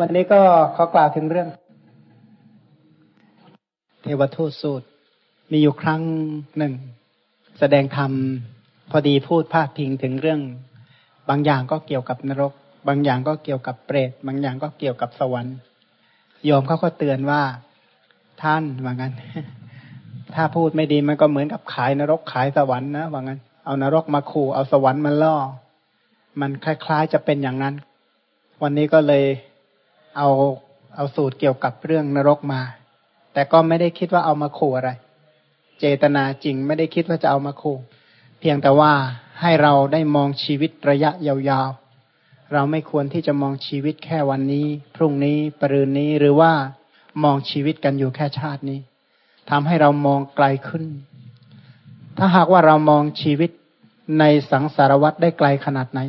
วันนี้ก็ขอกล่าวถึงเรื่อง เทวทูตสูตร มีอยู่ครั้งหนึ่ง แสดงธรรมพอดีพูดพาดพิงถึงเรื่อง บางอย่างก็เกี่ยวกับนรก บางอย่างก็เกี่ยวกับเปรตบางอย่างก็เกี่ยวกับสวรรค์โยมเขาก็เตือนว่าท่านว่างั้น ถ้าพูดไม่ดีมันก็เหมือนกับขายนรกขายสวรรค์นะว่างั้น เอานรกมาขู่เอาสวรรค์มาล่อ มันคล้ายๆจะเป็นอย่างนั้น วันนี้ก็เลย เอาเอาสูตรเกี่ยวกับเรื่องนรกมา แต่ก็ไม่ได้คิดว่าเอามาขู่อะไร เจตนาจริงไม่ได้คิดว่าจะเอามาขู่เพียงแต่ว่าให้เราได้มองชีวิตระยะยาวๆ เราไม่ควรที่จะมองชีวิตแค่วันนี้ พรุ่งนี้ปรืนนี้หรือว่ามองชีวิตกันอยู่แค่ชาตินี้ทำให้เรามองไกลขึ้น ถ้าหากว่าเรามองชีวิตในสังสารวัตรได้ไกลขนาดไหน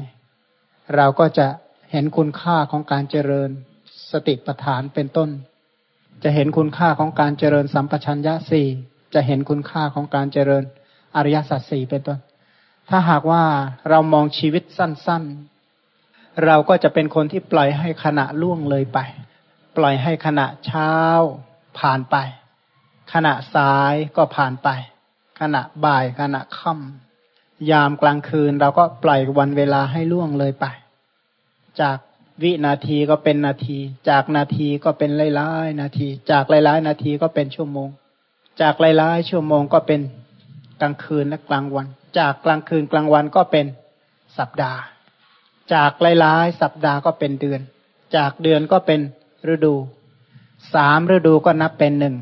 เราก็จะเห็นคุณค่าของการเจริญ สติปัฏฐานเป็นต้น จะเห็นคุณค่าของการเจริญสัมปชัญญะสี่จะเห็นคุณค่าของการเจริญอริยสัจสี่เป็นต้น ถ้าหากว่าเรามองชีวิตสั้น ๆ เราก็จะเป็นคนที่ปล่อยให้ขณะล่วงเลยไป ปล่อยให้ขณะเช้าผ่านไป ขณะสายก็ผ่านไป ขณะบ่ายขณะค่ำยามกลางคืนเราก็ปล่อยวันเวลาให้ล่วงเลยไป จาก วินาทีก็เป็นนาที จากนาทีก็เป็นหลายๆนาที จากหลายๆนาทีก็เป็นชั่วโมง จากหลายๆชั่วโมงก็เป็นกลางคืนและกลางวัน จากกลางคืนกลางวันก็เป็นสัปดาห์ จากหลายๆสัปดาห์ก็เป็นเดือน จากเดือนก็เป็นฤดู สามฤดูก็นับเป็นหนึ่ง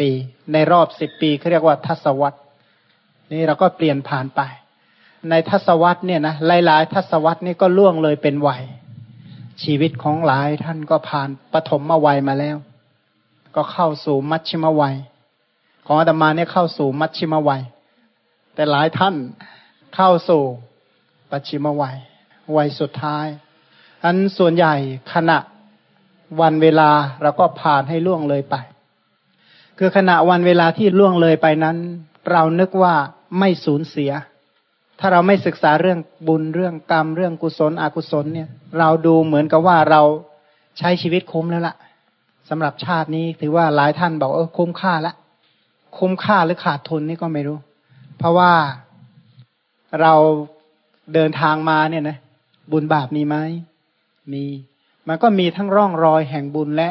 ปี ในรอบสิบปีเขาเรียกว่าทศวรรษนี่เราก็เปลี่ยนผ่านไป ในทศวรรษเนี่ยนะหลายๆทศวรรษนี่ก็ล่วงเลยเป็นวัย ชีวิตของหลายท่านก็ผ่านปฐมมวัยมาแล้ว ก็เข้าสู่มัชชิมวัย ของอาตมาเนี่ยเข้าสู่มัชชิมวัย แต่หลายท่านเข้าสู่ปัจฉิมวัย วัยสุดท้ายอันส่วนใหญ่ขณะวันเวลาเราก็ผ่านให้ล่วงเลยไป คือขณะวันเวลาที่ล่วงเลยไปนั้น เรานึกว่าไม่สูญเสีย ถ้าเราไม่ศึกษาเรื่องบุญเรื่องกรรมเรื่องกุศลอกุศลเนี่ย เราดูเหมือนกับว่าเราใช้ชีวิตคุ้มแล้วละ่ะสำหรับชาตินี้ถือว่าหลายท่านบอกเออคุ้มค่าละคุ้มค่าหรือขาดทุนนี่ก็ไม่รู้ เพราะว่าเราเดินทางมาเนี่ยนะบุญบาปมีไหมมี มันก็มีทั้งร่องรอยแห่งบุญและ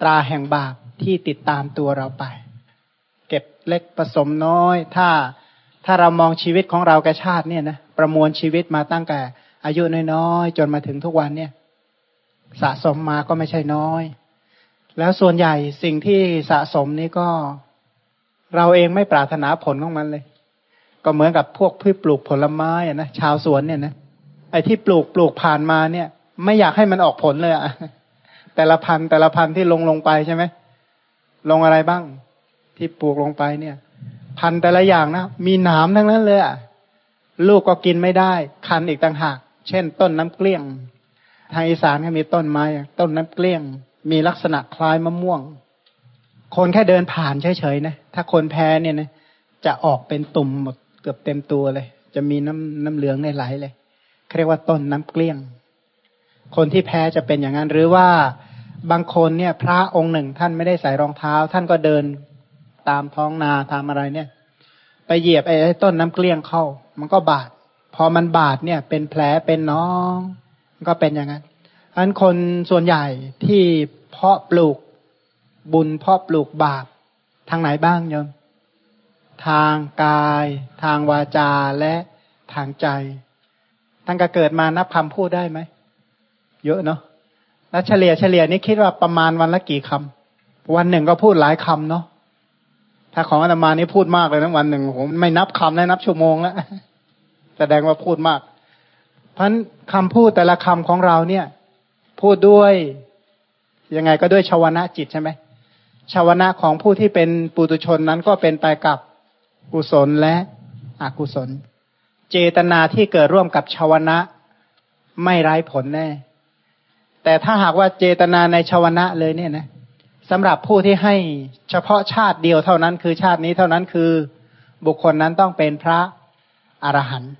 ตราแห่งบาปที่ติดตามตัวเราไป เก็บเล็กผสมน้อย ถ้า ถ้าเรามองชีวิตของเราแกชาติเนี่ยนะประมวลชีวิตมาตั้งแต่ อายุน้อยๆจนมาถึงทุกวันเนี่ย สะสมมาก็ไม่ใช่น้อย แล้วส่วนใหญ่สิ่งที่สะสมนี้ก็ เราเองไม่ปรารถนาผลของมันเลย ก็เหมือนกับพวกพืชปลูกผลไม้อะนะชาวสวนเนี่ยนะไอ้ที่ปลูกปลูกผ่านมาเนี่ย ไม่อยากให้มันออกผลเลยอะแต่ละพันแต่ละพันที่ลงลงไปใช่ไหมลงอะไรบ้าง ที่ปลูกลงไปเนี่ย พันแต่ละอย่างนะ มีหนามทั้งนั้นเลยอะลูกก็กินไม่ได้ คันอีกต่างหาก เช่น ต้นน้ำเกลี้ยง ทางอีสานก็มีต้นไม้ ต้นน้ำเกลี้ยง มีลักษณะคล้ายมะม่วง คนแค่เดินผ่านเฉยๆนะ ถ้าคนแพ้เนี่ยนะ จะออกเป็นตุ่มหมดเกือบเต็มตัวเลย จะมีน้ำน้ำเหลืองในไหลเลยเรียกว่าต้นน้ำเกลี้ยง คนที่แพ้จะเป็นอย่างนั้น หรือว่าบางคนเนี่ย พระองค์หนึ่งท่านไม่ได้ใส่รองเท้า ท่านก็เดิน ตามท้องนาทำอะไรเนี่ย ไปเหยียบไอ้ต้นน้ำเกลี้ยงเข้า มันก็บาด พอมันบาดเนี่ย เป็นแผลเป็นน้องมันก็เป็นอย่างนั้นอันคนส่วนใหญ่ที่เพาะปลูกบุญเพาะปลูกบาปทางไหนบ้างโยมทางกาย ทางวาจาและทางใจตั้งแต่เกิดมานับคำพูดได้ไหม เยอะเนาะแล้วเฉลี่ยเฉลี่ยนี่คิดว่าประมาณวันละกี่คำวันหนึ่งก็พูดหลายคำเนาะ ถ้าของอาตมานี่พูดมากเลยนะวันหนึ่งผมไม่นับคำแล้นับชั่วโมงแล้วแสดงว่าพูดมาก เพราะคำพูดแต่ละคำของเราเนี่ย พูดด้วยยังไงก็ด้วยชาวนะจิตใช่ไหมชาวนะของผู้ที่เป็นปุตุชนนั้นก็เป็นไปกับกุศลและอกุศล เจตนาที่เกิดร่วมกับชาวนะไม่ไร้ผลแน่ แต่ถ้าหากว่าเจตนาในชาวนะเลยเนี่ยนะ สำหรับผู้ที่ให้เฉพาะชาติเดียวเท่านั้นคือชาตินี้เท่านั้นคือบุคคลนั้นต้องเป็นพระอรหันต์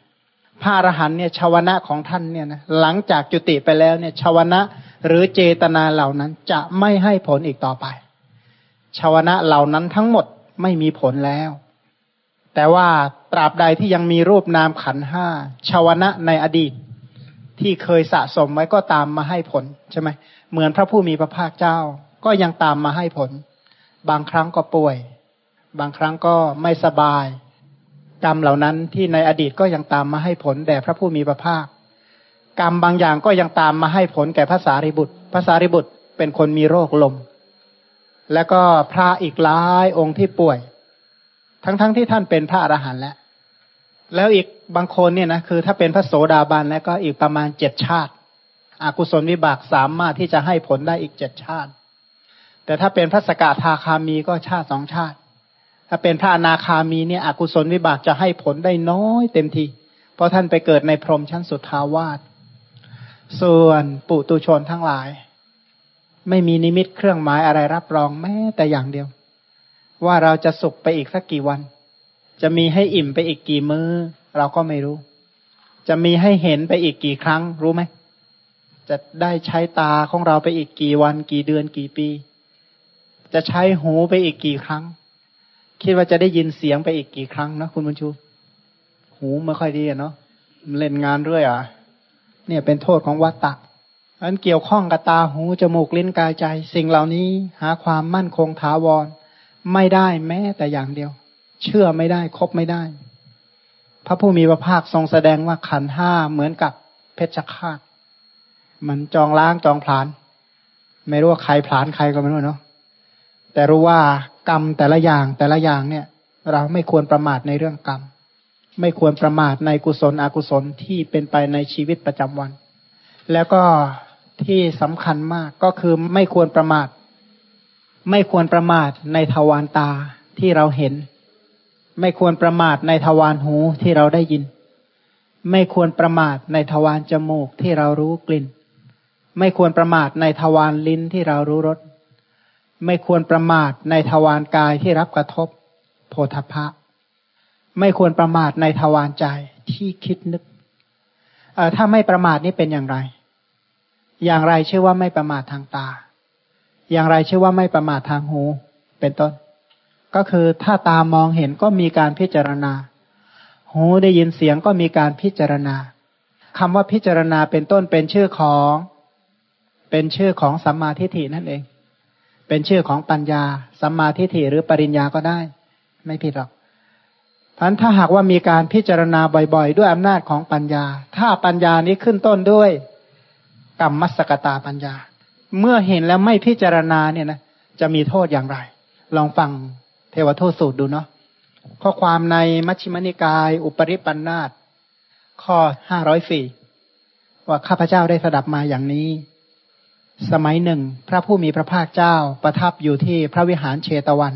พระอรหันต์เนี่ยชาวนะของท่านเนี่ยนะหลังจากจุติไปแล้วเนี่ยชาวนะหรือเจตนาเหล่านั้นจะไม่ให้ผลอีกต่อไปชาวนะเหล่านั้นทั้งหมดไม่มีผลแล้ว แต่ว่าตราบใดที่ยังมีรูปนามขันห้าชาวนะในอดีต ที่เคยสะสมไว้ก็ตามมาให้ผลใช่ไหมเหมือนพระผู้มีพระภาคเจ้า ก็ยังตามมาให้ผล บางครั้งก็ป่วย บางครั้งก็ไม่สบาย กรรมเหล่านั้นที่ในอดีตก็ยังตามมาให้ผลแด่พระผู้มีพระภาค กรรมบางอย่างก็ยังตามมาให้ผลแก่พระสารีบุตรพระสารีบุตรเป็นคนมีโรคลม แล้วก็พระอีกหลายองค์ที่ป่วย ทั้งๆทที่ท่านเป็นพระอรหันต์แล้ว แล้วอีกบางคนเนี่ยนะคือถ้าเป็นพระโสดาบันแล้วก็อีกประมาณเจ็ดชาติอากุศลวิบากสามารถที่จะให้ผลได้อีกเจ็ดชาติ แต่ถ้าเป็นพระสกทาคามีก็ชาติสองชาติ ถ้าเป็นพระอนาคามีเนี่ยอกุศลวิบากจะให้ผลได้น้อยเต็มที เพราะท่านไปเกิดในพรหมชั้นสุดทาวาสส่วนปุตุชนทั้งหลาย ไม่มีนิมิตเครื่องหมายอะไรรับรองแม้แต่อย่างเดียว ว่าเราจะสุขไปอีกสักกี่วัน จะมีให้อิ่มไปอีกกี่มือ้อ เราก็ไม่รู้ จะมีให้เห็นไปอีกกี่ครั้งรู้ไหมจะได้ใช้ตาของเราไปอีกกี่วันกี่เดือนกี่ปี จะใช้หูไปอีกกี่ครั้ง คิดว่าจะได้ยินเสียงไปอีกกี่ครั้งนะคุณบุญชู หูไม่ค่อยดีเนาะเล่นงานเรื่อยอะ เนี่ยเป็นโทษของวัตตะอันเกี่ยวข้องกับตาหูจมูกลิ้นกายใจ สิ่งเหล่านี้หาความมั่นคงถาวร ไม่ได้แม้แต่อย่างเดียว เชื่อไม่ได้ครบไม่ได้ พระผู้มีพระภาคทรงแสดงว่าขันห้าเหมือนกับเพชฌฆาตมันจองล้างจองผลาน ไม่รู้ว่าใครผลานใครก็ไม่รู้เนาะ แต่รู้ว่ากรรมแต่ละอย่างแต่ละอย่างเนี่ย เราไม่ควรประมาทในเรื่องกรรม ไม่ควรประมาทในกุศลอกุศลที่เป็นไปในชีวิตประจำวัน แล้วก็ที่สำคัญมากก็คือไม่ควรประมาท ไม่ควรประมาทในทวารตาที่เราเห็น ไม่ควรประมาทในทวารหูที่เราได้ยิน ไม่ควรประมาทในทวารจมูกที่เรารู้กลิ่น ไม่ควรประมาทในทวารลิ้นที่เรารู้รส ไม่ควรประมาทในทวารกายที่รับกระทบโพธพะ ไม่ควรประมาทในทวารใจที่คิดนึกถ้าไม่ประมาทนี่เป็นอย่างไร อย่างไรชื่อว่าไม่ประมาททางตา อย่างไรชื่อว่าไม่ประมาททางหู เป็นต้น ก็คือถ้าตามองเห็นก็มีการพิจารณา หูได้ยินเสียงก็มีการพิจารณาคำว่าพิจารณาเป็นต้นเป็นชื่อของ เป็นชื่อของสัมมาทิฏฐินั่นเอง เป็นชื่อของปัญญาสัมมาทิฏฐิหรือปริญญาก็ได้ ไม่ผิดหรอกพันถ้าหากว่ามีการพิจารณาบ่อย ๆ ด้วยอำนาจของปัญญา ถ้าปัญญานี้ขึ้นต้นด้วยกรรมมัสกตาปัญญา เมื่อเห็นแล้วไม่พิจารณาเนี่ยนะจะมีโทษอย่างไร ลองฟังเทวโทษสูตรดูเนาะข้อความในมัชฌิมนิกาย อุปริปันธาตข้อห้าร้อยสี่ว่าข้าพเจ้าได้สดับมาอย่างนี้ สมัยหนึ่ง พระผู้มีพระภาคเจ้าประทับอยู่ที่พระวิหารเชตวัน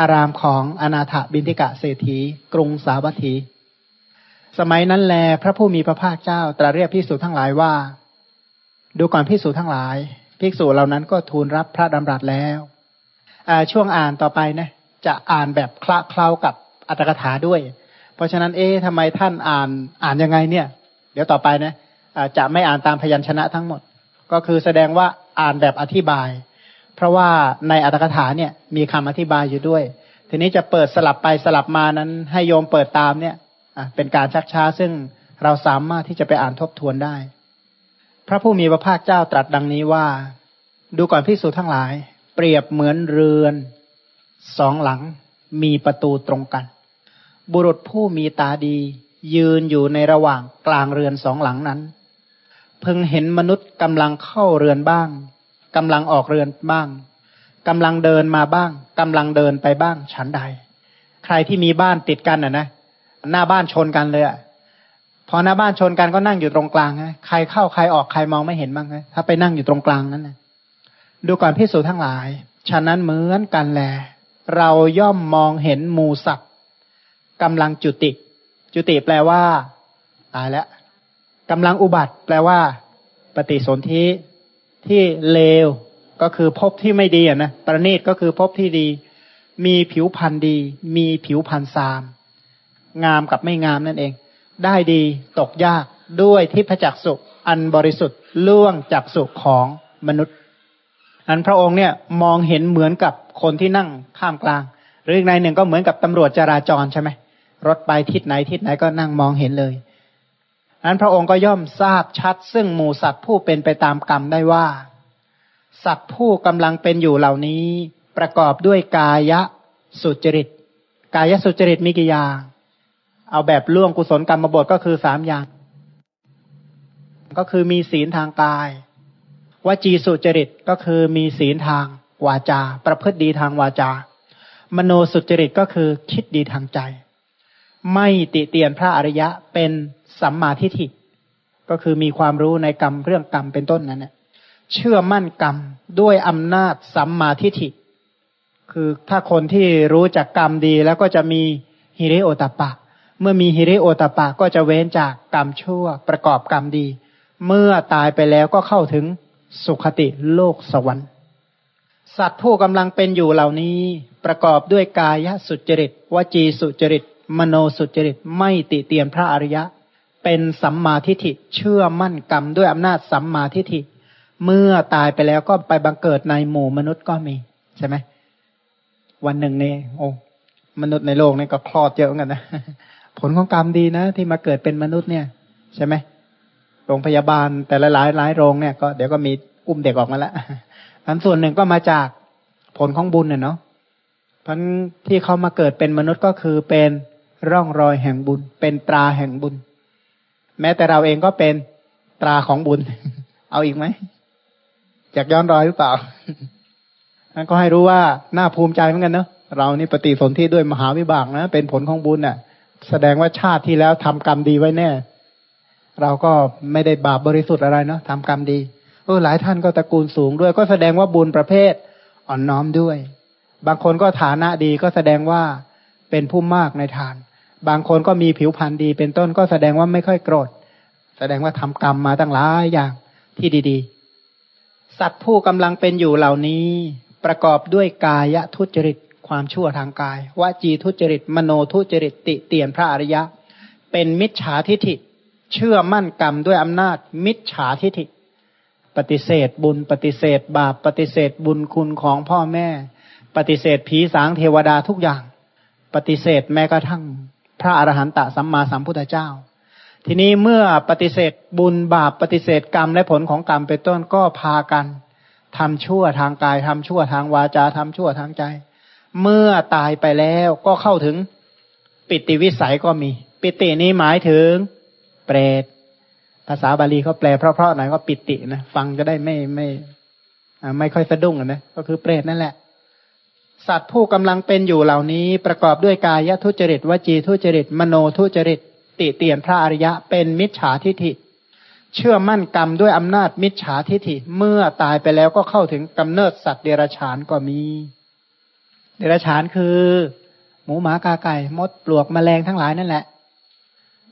อารามของอนาถบินทิกะเศรษฐี กรุงสาวัตถี สมัยนั้นแล พระผู้มีพระภาคเจ้าตรัสเรียกพิสูจทั้งหลายว่า ดูก่อนพิสูจทั้งหลาย ภิกษุเหล่านั้นก็ทูลรับพระดำรัสแล้วช่วงอ่านต่อไปนะจะอ่านแบบคละเคล้ากับอัตถกถาด้วย เพราะฉะนั้นเอ๊ะทำไมท่านอ่านอ่านยังไงเนี่ย เดี๋ยวต่อไปนะจะไม่อ่านตามพยัญชนะทั้งหมด ก็คือแสดงว่าอ่านแบบอธิบาย เพราะว่าในอัตถกถาเนี่ยมีคำอธิบายอยู่ด้วย ทีนี้จะเปิดสลับไปสลับมานั้น ให้โยมเปิดตามเนี่ยเป็นการชักช้าซึ่งเราสามารถที่จะไปอ่านทบทวนได้ พระผู้มีพระภาคเจ้าตรัสดังนี้ว่า ดูก่อนพิสูจทั้งหลาย เปรียบเหมือนเรือนสองหลังมีประตูตรงกัน บุรุษผู้มีตาดี ยืนอยู่ในระหว่างกลางเรือนสองหลังนั้น พึงเห็นมนุษย์กำลังเข้าเรือนบ้างกำลังออกเรือนบ้างกำลังเดินมาบ้างกำลังเดินไปบ้างฉันใด ใครที่มีบ้านติดกันอะนะหน้าบ้านชนกันเลยอะพอหน้าบ้านชนกันก็นั่งอยู่ตรงกลางไงใครเข้าใครออกใครมองไม่เห็นบ้างไงถ้าไปนั่งอยู่ตรงกลางนั้นนะดูก่อนพิสูจทั้งหลายฉะนั้นเหมือนกันแล เราย่อมมองเห็นมูสัตว์กำลังจุติ จุติแปลว่า ตายแล้ว กำลังอุบัติ แปลว่า ปฏิสนธิที่เลวก็คือพบที่ไม่ดีอะนะประณีตก็คือพบที่ดี มีผิวพันธ์ดี มีผิวพันธ์ซาม งามกับไม่งามนั่นเอง ได้ดีตกยากด้วยทิพจักสุอันบริสุทธิ์ล่วงจากสุของมนุษย์อันพระองค์เนี่ยมองเห็นเหมือนกับคนที่นั่งข้ามกลาง หรืออีกในหนึ่งก็เหมือนกับตำรวจจราจรใช่ไหมรถไปทิศไหนทิศไหนก็นั่งมองเห็นเลย อันพระองค์ก็ย่อมทราบชัด ซึ่งหมู่สัตว์ผู้เป็นไปตามกรรมได้ว่า สัตว์ผู้กำลังเป็นอยู่เหล่านี้ ประกอบด้วยกายะสุจริต กายสุจริตมีกี่อย่างเอาแบบล่วงกุศลกรรมบทก็คือสามอย่าง ก็คือมีศีลทางกายวจีสุจริตก็คือมีศีลทางวาจา ประพฤติดีทางวาจา มโนสุจริตก็คือคิดดีทางใจ ไม่ติเตียนพระอริยะเป็น สัมมาทิฏฐิ ก็คือมีความรู้ในกรรมเรื่องกรรมเป็นต้นนั้นเนี่ยเชื่อมั่นกรรมด้วยอำนาจสัมมาทิฏฐิ คือถ้าคนที่รู้จักกรรมดีแล้วก็จะมีฮิริโอตปะ เมื่อมีฮิริโอตปะก็จะเว้นจากกรรมชั่วประกอบกรรมดี เมื่อตายไปแล้วก็เข้าถึงสุขติโลกสวรรค์ สัตว์ผู้กำลังเป็นอยู่เหล่านี้ประกอบด้วยกายสุจริตวจีสุจริต มโนสุจริตไม่ติเตียนพระอริยะ เป็นสัมมาทิฏฐิเชื่อมั่นกรรมด้วยอำนาจสัมมาทิฏฐิเมื่อตายไปแล้วก็ไปบังเกิดในหมู่มนุษย์ก็มีใช่ไหมวันหนึ่งนี่โอ้มนุษย์ในโลกนี่ก็คลอดเยอะเหมือนกันนะผลของกรรมดีนะที่มาเกิดเป็นมนุษย์เนี่ย ใช่ไหมโรงพยาบาลแต่ละหลายหลายโรงเนี่ยก็เดี๋ยวก็มีอุ้มเด็กออกมาแล้วอันส่วนหนึ่งก็มาจากผลของบุญเนี่ยเนาะเพราะที่เขามาเกิดเป็นมนุษย์ก็คือเป็นร่องรอยแห่งบุญ เป็นตราแห่งบุญ แม้แต่เราเองก็เป็นตราของบุญ เอาอีกไหมอยากย้อนรอยหรือเปล่านั่นก็ให้รู้ว่าน่าภูมิใจเหมือนกันเนาะเรานี่ปฏิสนธิด้วยมหาวิบากนะ เป็นผลของบุญน่ะ แสดงว่าชาติที่แล้วทำกรรมดีไว้แน่ เราก็ไม่ได้บาปบริสุทธิ์อะไรเนาะทำกรรมดีเออหลายท่านก็ตระกูลสูงด้วย ก็แสดงว่าบุญประเภทอ่อนน้อมด้วย บางคนก็ฐานะดีก็แสดงว่าเป็นผู้มากในทาน บางคนก็มีผิวพรรณดีเป็นต้นก็แสดงว่าไม่ค่อยโกรธ แสดงว่าทำกรรมมาตั้งหลายอย่างที่ดีๆ สัตว์ผู้กำลังเป็นอยู่เหล่านี้ประกอบด้วยกายทุจริตความชั่วทางกายวจีทุจริต มโนทุจริตติเตียนพระอริยะ เป็นมิจฉาทิฐิ เชื่อมั่นกรรมด้วยอำนาจ มิจฉาทิฐิ ปฏิเสธบุญ ปฏิเสธบาปปฏิเสธบุญคุณของพ่อแม่ ปฏิเสธผีสางเทวดาทุกอย่าง ปฏิเสธแม้กระทั่ง พระอรหันตสัมมาสัมพุทธเจ้า ทีนี้เมื่อปฏิเสธบุญบาปปฏิเสธกรรมและผลของกรรมเป็นต้นก็พากันทำชั่วทางกายทำชั่วทางวาจาทำชั่วทางใจ เมื่อตายไปแล้วก็เข้าถึงปิติวิสัยก็มี ปิตินี้หมายถึงเปรตภาษาบาลีเขาแปลเพราะๆหน่อยก็ปิตินะฟังจะได้ไม่ไม่ไม่ค่อยสะดุ้งนะก็คือเปรตนั่นแหละ สัตว์ผู้กำลังเป็นอยู่เหล่านี้ ประกอบด้วยกายทุจริตวจีทุจริต มโนทุจริต ติเตียนพระอริยะเป็นมิจฉาทิฐิ เชื่อมั่นกรรมด้วยอำนาจมิจฉาทิฐิเมื่อตายไปแล้วก็เข้าถึงกำเนิดสัตว์เดรัจฉานก็มี เดรัจฉานคือ หมูหมากาไก่มดปลวกแมลงทั้งหลายนั่นแหละ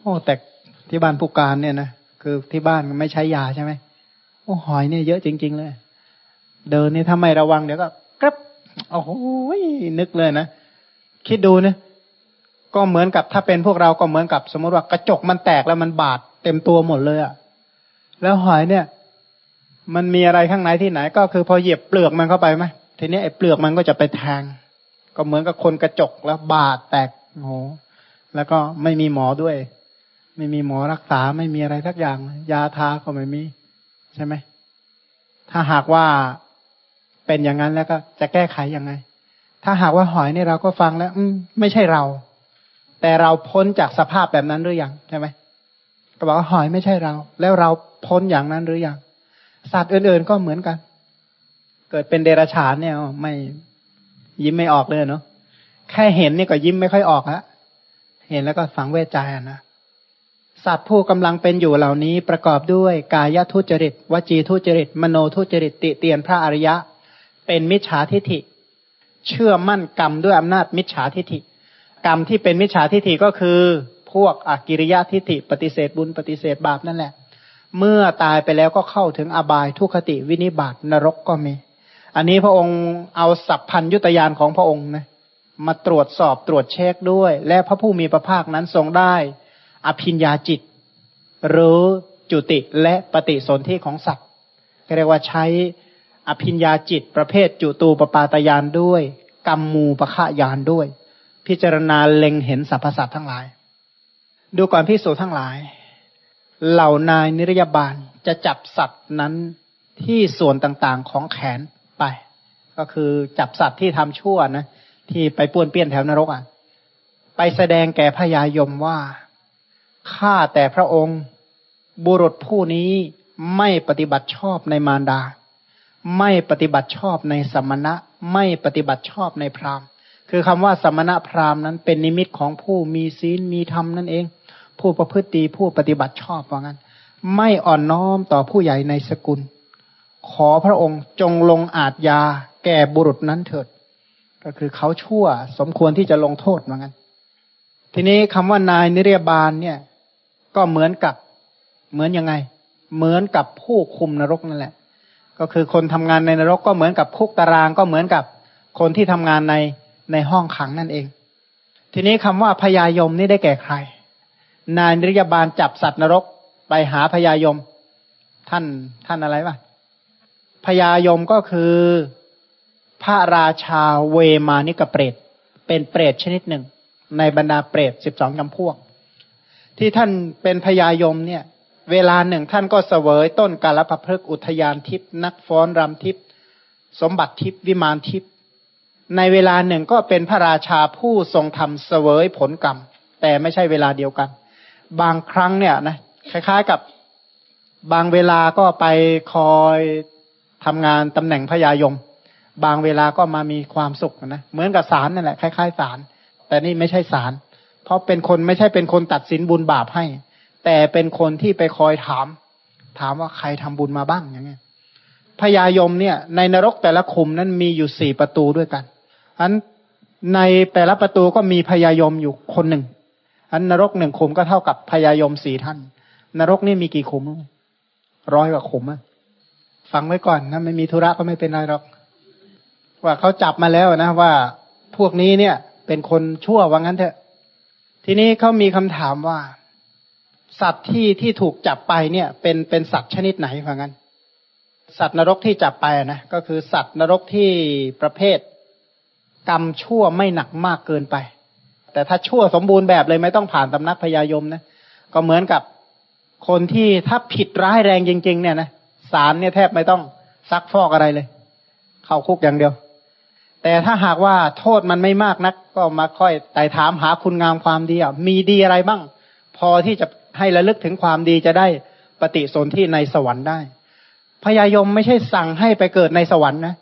โอ้แต่ที่บ้านผู้การเนี่ยนะคือที่บ้านไม่ใช้ยาใช่ไหมโอ้หอยเนี่ยเยอะจริง ๆ เลย เดินนี่ถ้าไม่ระวังเดี๋ยวก็กรับ โอ้โหนึกเลยนะ คิดดูนะก็เหมือนกับถ้าเป็นพวกเราก็เหมือนกับสมมติว่ากระจกมันแตกแล้วมันบาดเต็มตัวหมดเลยอะ่ะแล้วหอยเนี่ย มันมีอะไรข้างในที่ไหน ก็คือพอเหยียบเปลือกมันเข้าไปไหมทีนี้ไอ้เปลือกมันก็จะไปแทงก็เหมือนกับคนกระจกแล้วบาดแตกโอ้โหแล้วก็ไม่มีหมอด้วย ไม่มีหมอรักษาไม่มีอะไรสักอย่าง ยาทาก็ไม่มี ใช่ไหมถ้าหากว่า เป็นอย่างนั้นแล้วก็จะแก้ไขยังไง ถ้าหากว่าหอยเนี่ยเราก็ฟังแล้ว อืมไม่ใช่เรา แต่เราพ้นจากสภาพแบบนั้นหรือยังใช่ไหมก็บอกว่าหอยไม่ใช่เรา แล้วเราพ้นอย่างนั้นหรือยังสัตว์อื่นๆก็เหมือนกัน เกิดเป็นเดรัจฉานเนี่ยไม่ยิ้มไม่ออกเลยเนาะแค่เห็นนี่ก็ยิ้มไม่ค่อยออกฮะเห็นแล้วก็สังเวชใจนะสัตว์ผู้กำลังเป็นอยู่เหล่านี้ประกอบด้วยกายทุจริต วจีทุจริต มโนทุจริตติเตียนพระอริยะ เป็นมิจฉาทิฐิ เชื่อมั่นกรรมด้วยอำนาจมิจฉาทิฐิ กรรมที่เป็นมิจฉาทิฐิก็คือพวกอกิริยะทิฐิ ปฏิเสธบุญปฏิเสธบาปนั่นแหละ เมื่อตายไปแล้วก็เข้าถึงอบายทุคติวินิบาตนรกก็มี อันนี้พระองค์เอาสัพพัญยุตยานของพระองค์นะมาตรวจสอบตรวจเช็คด้วย และพระผู้มีพระภาคนั้นทรงได้ อภิญญาจิตหรือจุติและปฏิสนธิของสัตว์เรียกว่าใช้ อภิญญาจิตประเภทจุตูปปาตยานด้วยกรรมมูปะฆายานด้วย พิจารณาเล็งเห็นสรรพสัตว์ทั้งหลาย ดูก่อนพิสูจทั้งหลาย เหล่านายนิรยาบาลจะจับสัตว์นั้นที่ส่วนต่างๆของแขนไป ก็คือจับสัตว์ที่ทำชั่วนะที่ไปป้วนเปี้ยนแถวนรกอะไปแสดงแก่พญายมว่าข้าแต่พระองค์บุรุษผู้นี้ไม่ปฏิบัติชอบในมารดา ไม่ปฏิบัติชอบในสมณะ ไม่ปฏิบัติชอบในพราหมณ์ คือคำว่าสมณะพราหมณ์นั้นเป็นนิมิตของผู้มีศีลมีธรรมนั่นเอง ผู้ประพฤติผู้ปฏิบัติชอบว่างั้น ไม่อ่อนน้อมต่อผู้ใหญ่ในสกุล ขอพระองค์จงลงอาทยาแก่บุรุษนั้นเถิด ก็คือเขาชั่วสมควรที่จะลงโทษว่างั้น ทีนี้คำว่านายนิเรียบาลเนี่ย ก็เหมือนกับเหมือนยังไง เหมือนกับผู้คุมนรกนั่นแหละ ก็คือคนทำงานในนรกก็เหมือนกับคุกตารางก็เหมือนกับคนที่ทำงานในในห้องขังนั่นเอง ทีนี้คำว่าพญายมนี่ได้แก่ใคร นายนิรยาบาลจับสัตว์นรกไปหาพญายม ท่านท่านอะไรวะพญายมก็คือพระราชาเวมานิกเปรตเป็นเปรตชนิดหนึ่ง ในบรรดาเปรตสิบสองจำพวก ที่ท่านเป็นพญายมเนี่ย เวลาหนึ่งท่านก็เสวยต้นกาลปะพฤกอุทยานทิพนักฟ้อนรำทิพสมบัติทิพวิมานทิพในเวลาหนึ่งก็เป็นพระราชาผู้ทรงทำเสวยผลกรรม แต่ไม่ใช่เวลาเดียวกัน บางครั้งเนี่ยนะคล้ายๆกับบางเวลาก็ไปคอยทำงานตำแหน่งพญายม บางเวลาก็มามีความสุขนะเหมือนกับศาลนั่นแหละคล้ายๆศาลแต่นี่ไม่ใช่ศาลเพราะเป็นคนไม่ใช่เป็นคนตัดสินบุญบาปให้ แต่เป็นคนที่ไปคอยถาม ถามว่าใครทำบุญมาบ้างอย่างเงี้ยพญายมเนี่ย ในนรกแต่ละคุมนั้นมีอยู่สี่ประตูด้วยกันอันในแต่ละประตูก็มีพญายมอยู่คนหนึ่ง อันนรกหนึ่งคุมก็เท่ากับพญายมสี่ท่าน นรกนี่มีกี่คุมร้อยกว่าคุมอะฟังไว้ก่อนนะไม่มีธุระก็ไม่เป็นไรหรอก ว่าเขาจับมาแล้วนะว่าพวกนี้เนี่ย เป็นคนชั่วว่างั้นเถอะ ทีนี้เขามีคำถามว่า สัตว์ที่ที่ถูกจับไปเนี่ย เป็นเป็นสัตว์ชนิดไหนว่างั้น สัตว์นรกที่จับไปนะก็คือสัตว์นรกที่ประเภท กรรมชั่วไม่หนักมากเกินไป แต่ถ้าชั่วสมบูรณ์แบบเลยไม่ต้องผ่านตำนักพยายมนะก็เหมือนกับคนที่ถ้าผิดร้ายแรงจริง ๆ เนี่ยนะศาลเนี่ยแทบไม่ต้องซักฟอกอะไรเลย เข้าคุกอย่างเดียว แต่ถ้าหากว่าโทษมันไม่มากนัก ก็มาค่อยไต่ถามหาคุณงามความดีอะมีดีอะไรบ้าง พอที่จะ ให้ระลึกถึงความดีจะได้ปฏิสนธิในสวรรค์ได้พญายมไม่ใช่สั่งให้ไปเกิดในสวรรค์นะ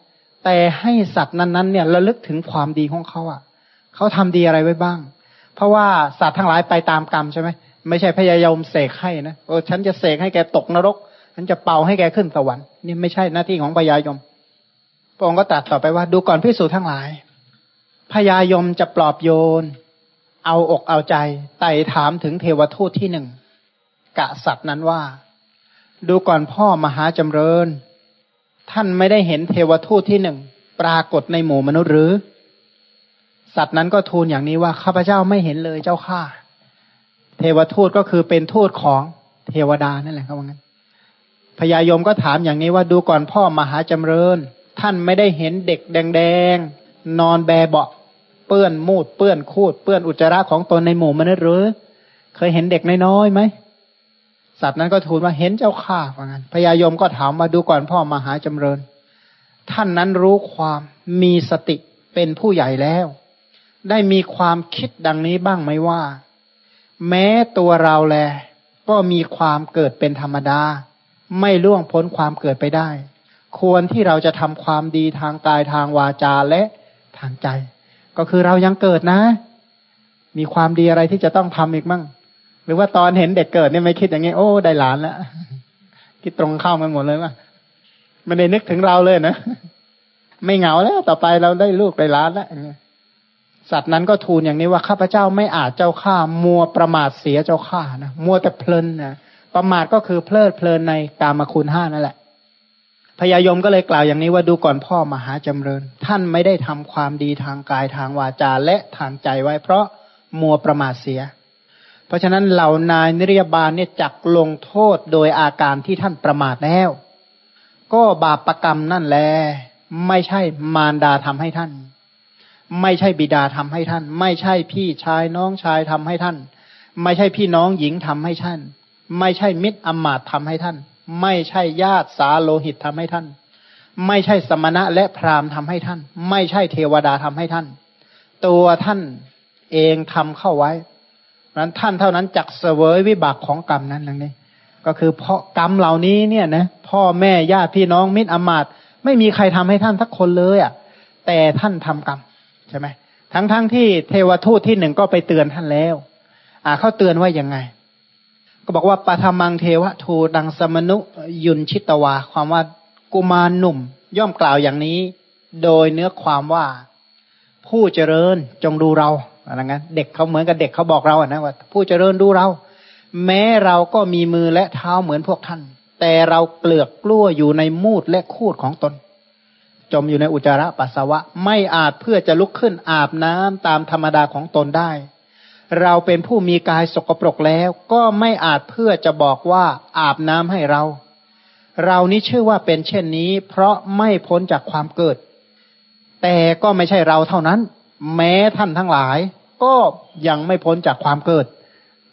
แต่ให้สัตว์นั้นๆเนี่ยระลึกถึงความดีของเขาอะเขาทำดีอะไรไว้บ้าง เพราะว่าสัตว์ทั้งหลายไปตามกรรมใช่ไหมไม่ใช่พญายมเสกให้นะโอ้ฉันจะเสกให้แกตกนรก ฉันจะเป่าให้แกขึ้นสวรรค์นี่ไม่ใช่หน้าที่ของพญายมพระองค์ก็ตรัสต่อไปว่าดูก่อนพิสูจน์ทั้งหลายพญายมจะปลอบโยน เอาอกเอาใจไต่ถามถึงเทวทูตที่หนึ่ง กะสัตว์นั้นว่า ดูก่อนพ่อมหาจำเริญ ท่านไม่ได้เห็นเทวทูตที่หนึ่งปรากฏในหมู่มนุษย์หรือ สัตว์นั้นก็ทูลอย่างนี้ว่าข้าพเจ้าไม่เห็นเลยเจ้าข้าเทวทูตก็คือเป็นทูตของเทวดานั่นแหละครับว่างั้นพญายมก็ถามอย่างนี้ว่าดูก่อนพ่อมหาจำเริญ ท่านไม่ได้เห็นเด็กแดงๆ นอนแบเบาเปื้อนมูดเปื้อนคูดเปื้อนอุจจาระของตนในหมู่มนุษย์หรือ เคยเห็นเด็กน้อยๆไหม สัตว์นั้นก็ทูลว่าเห็นเจ้าข้าว่างั้นพญายมก็ถามมาดูก่อนพ่อมหาจำเริญ ท่านนั้นรู้ความมีสติเป็นผู้ใหญ่แล้ว ได้มีความคิดดังนี้บ้างไหมว่า แม้ตัวเราแล ก็มีความเกิดเป็นธรรมดา ไม่ล่วงพ้นความเกิดไปได้ ควรที่เราจะทำความดีทางกายทางวาจาและทางใจ ก็คือเรายังเกิดนะ มีความดีอะไรที่จะต้องทำอีกมั่ง หรือว่าตอนเห็นเด็กเกิดเนี่ยไม่คิดอย่างนี้ โอ้ได้หลานแล้วคิดตรงเข้ามันหมดเลยว่าไม่ได้นึกถึงเราเลยนะไม่เหงาแล้วต่อไปเราได้ลูกได้หลานแล้วสัตว์นั้นก็ทูลอย่างนี้ว่าข้าพเจ้าไม่อาจเจ้าข้ามัวประมาทเสียเจ้าข้านะมัวแต่เพลินนะประมาทก็คือเพลิดเพลินในกามคุณห้านั่นแหละพญายมก็เลยกล่าวอย่างนี้ว่าดูก่อนพ่อมหาจำเริญ ท่านไม่ได้ทำความดีทางกายทางวาจาและทางใจไว้ เพราะมัวประมาทเสีย เพราะฉะนั้นเหล่านายนิรยาบาลเนี่ยจักลงโทษโดยอาการที่ท่านประมาทแล้ว ก็บาปประกรรมนั่นแหละไม่ใช่มารดาทำให้ท่าน ไม่ใช่บิดาทำให้ท่าน ไม่ใช่พี่ชายน้องชายทำให้ท่าน ไม่ใช่พี่น้องหญิงทำให้ท่าน ไม่ใช่มิตรอมาตทำให้ท่าน ไม่ใช่ญาติสาโลหิตทำให้ท่าน ไม่ใช่สมณะและพราหมณ์ทำให้ท่าน ไม่ใช่เทวดาทำให้ท่าน ตัวท่านเองทำเข้าไว้ นั้นท่านเท่านั้นจักเสวยวิบากของกรรมนั้นนั่นเองก็คือเพราะกรรมเหล่านี้เนี่ยนะพ่อแม่ญาติพี่น้องมิตรอมาตไม่มีใครทำให้ท่านสักคนเลยอะ แต่ท่านทำกรรมใช่ไหมทั้งๆทที่เทวทูตที่หนึ่งก็ไปเตือนท่านแล้ว อ่าเขาเตือนว่ายังไง ก็บอกว่าปฐมังเทวทูดังสมนุยุนชิตวา ความว่ากุมารหนุ่ม ย่อมกล่าวอย่างนี้ โดยเนื้อความว่า ผู้เจริญจงดูเรา อะไรเงี้ยเด็กเขาเหมือนกับเด็กเขาบอกเราอะนะว่า ผู้เจริญดูเรา แม้เราก็มีมือและเท้าเหมือนพวกท่าน แต่เราเกลือกกลั้วอยู่ในมูดและคูดของตน จมอยู่ในอุจจาระปัสสาวะ ไม่อาจเพื่อจะลุกขึ้นอาบน้ำตามธรรมดาของตนได้ เราเป็นผู้มีกายสกปรกแล้ว ก็ไม่อาจเพื่อจะบอกว่าอาบน้ำให้เรา เรานี้ชื่อว่าเป็นเช่นนี้ เพราะไม่พ้นจากความเกิด แต่ก็ไม่ใช่เราเท่านั้น แม้ท่านทั้งหลาย ก็ยังไม่พ้นจากความเกิด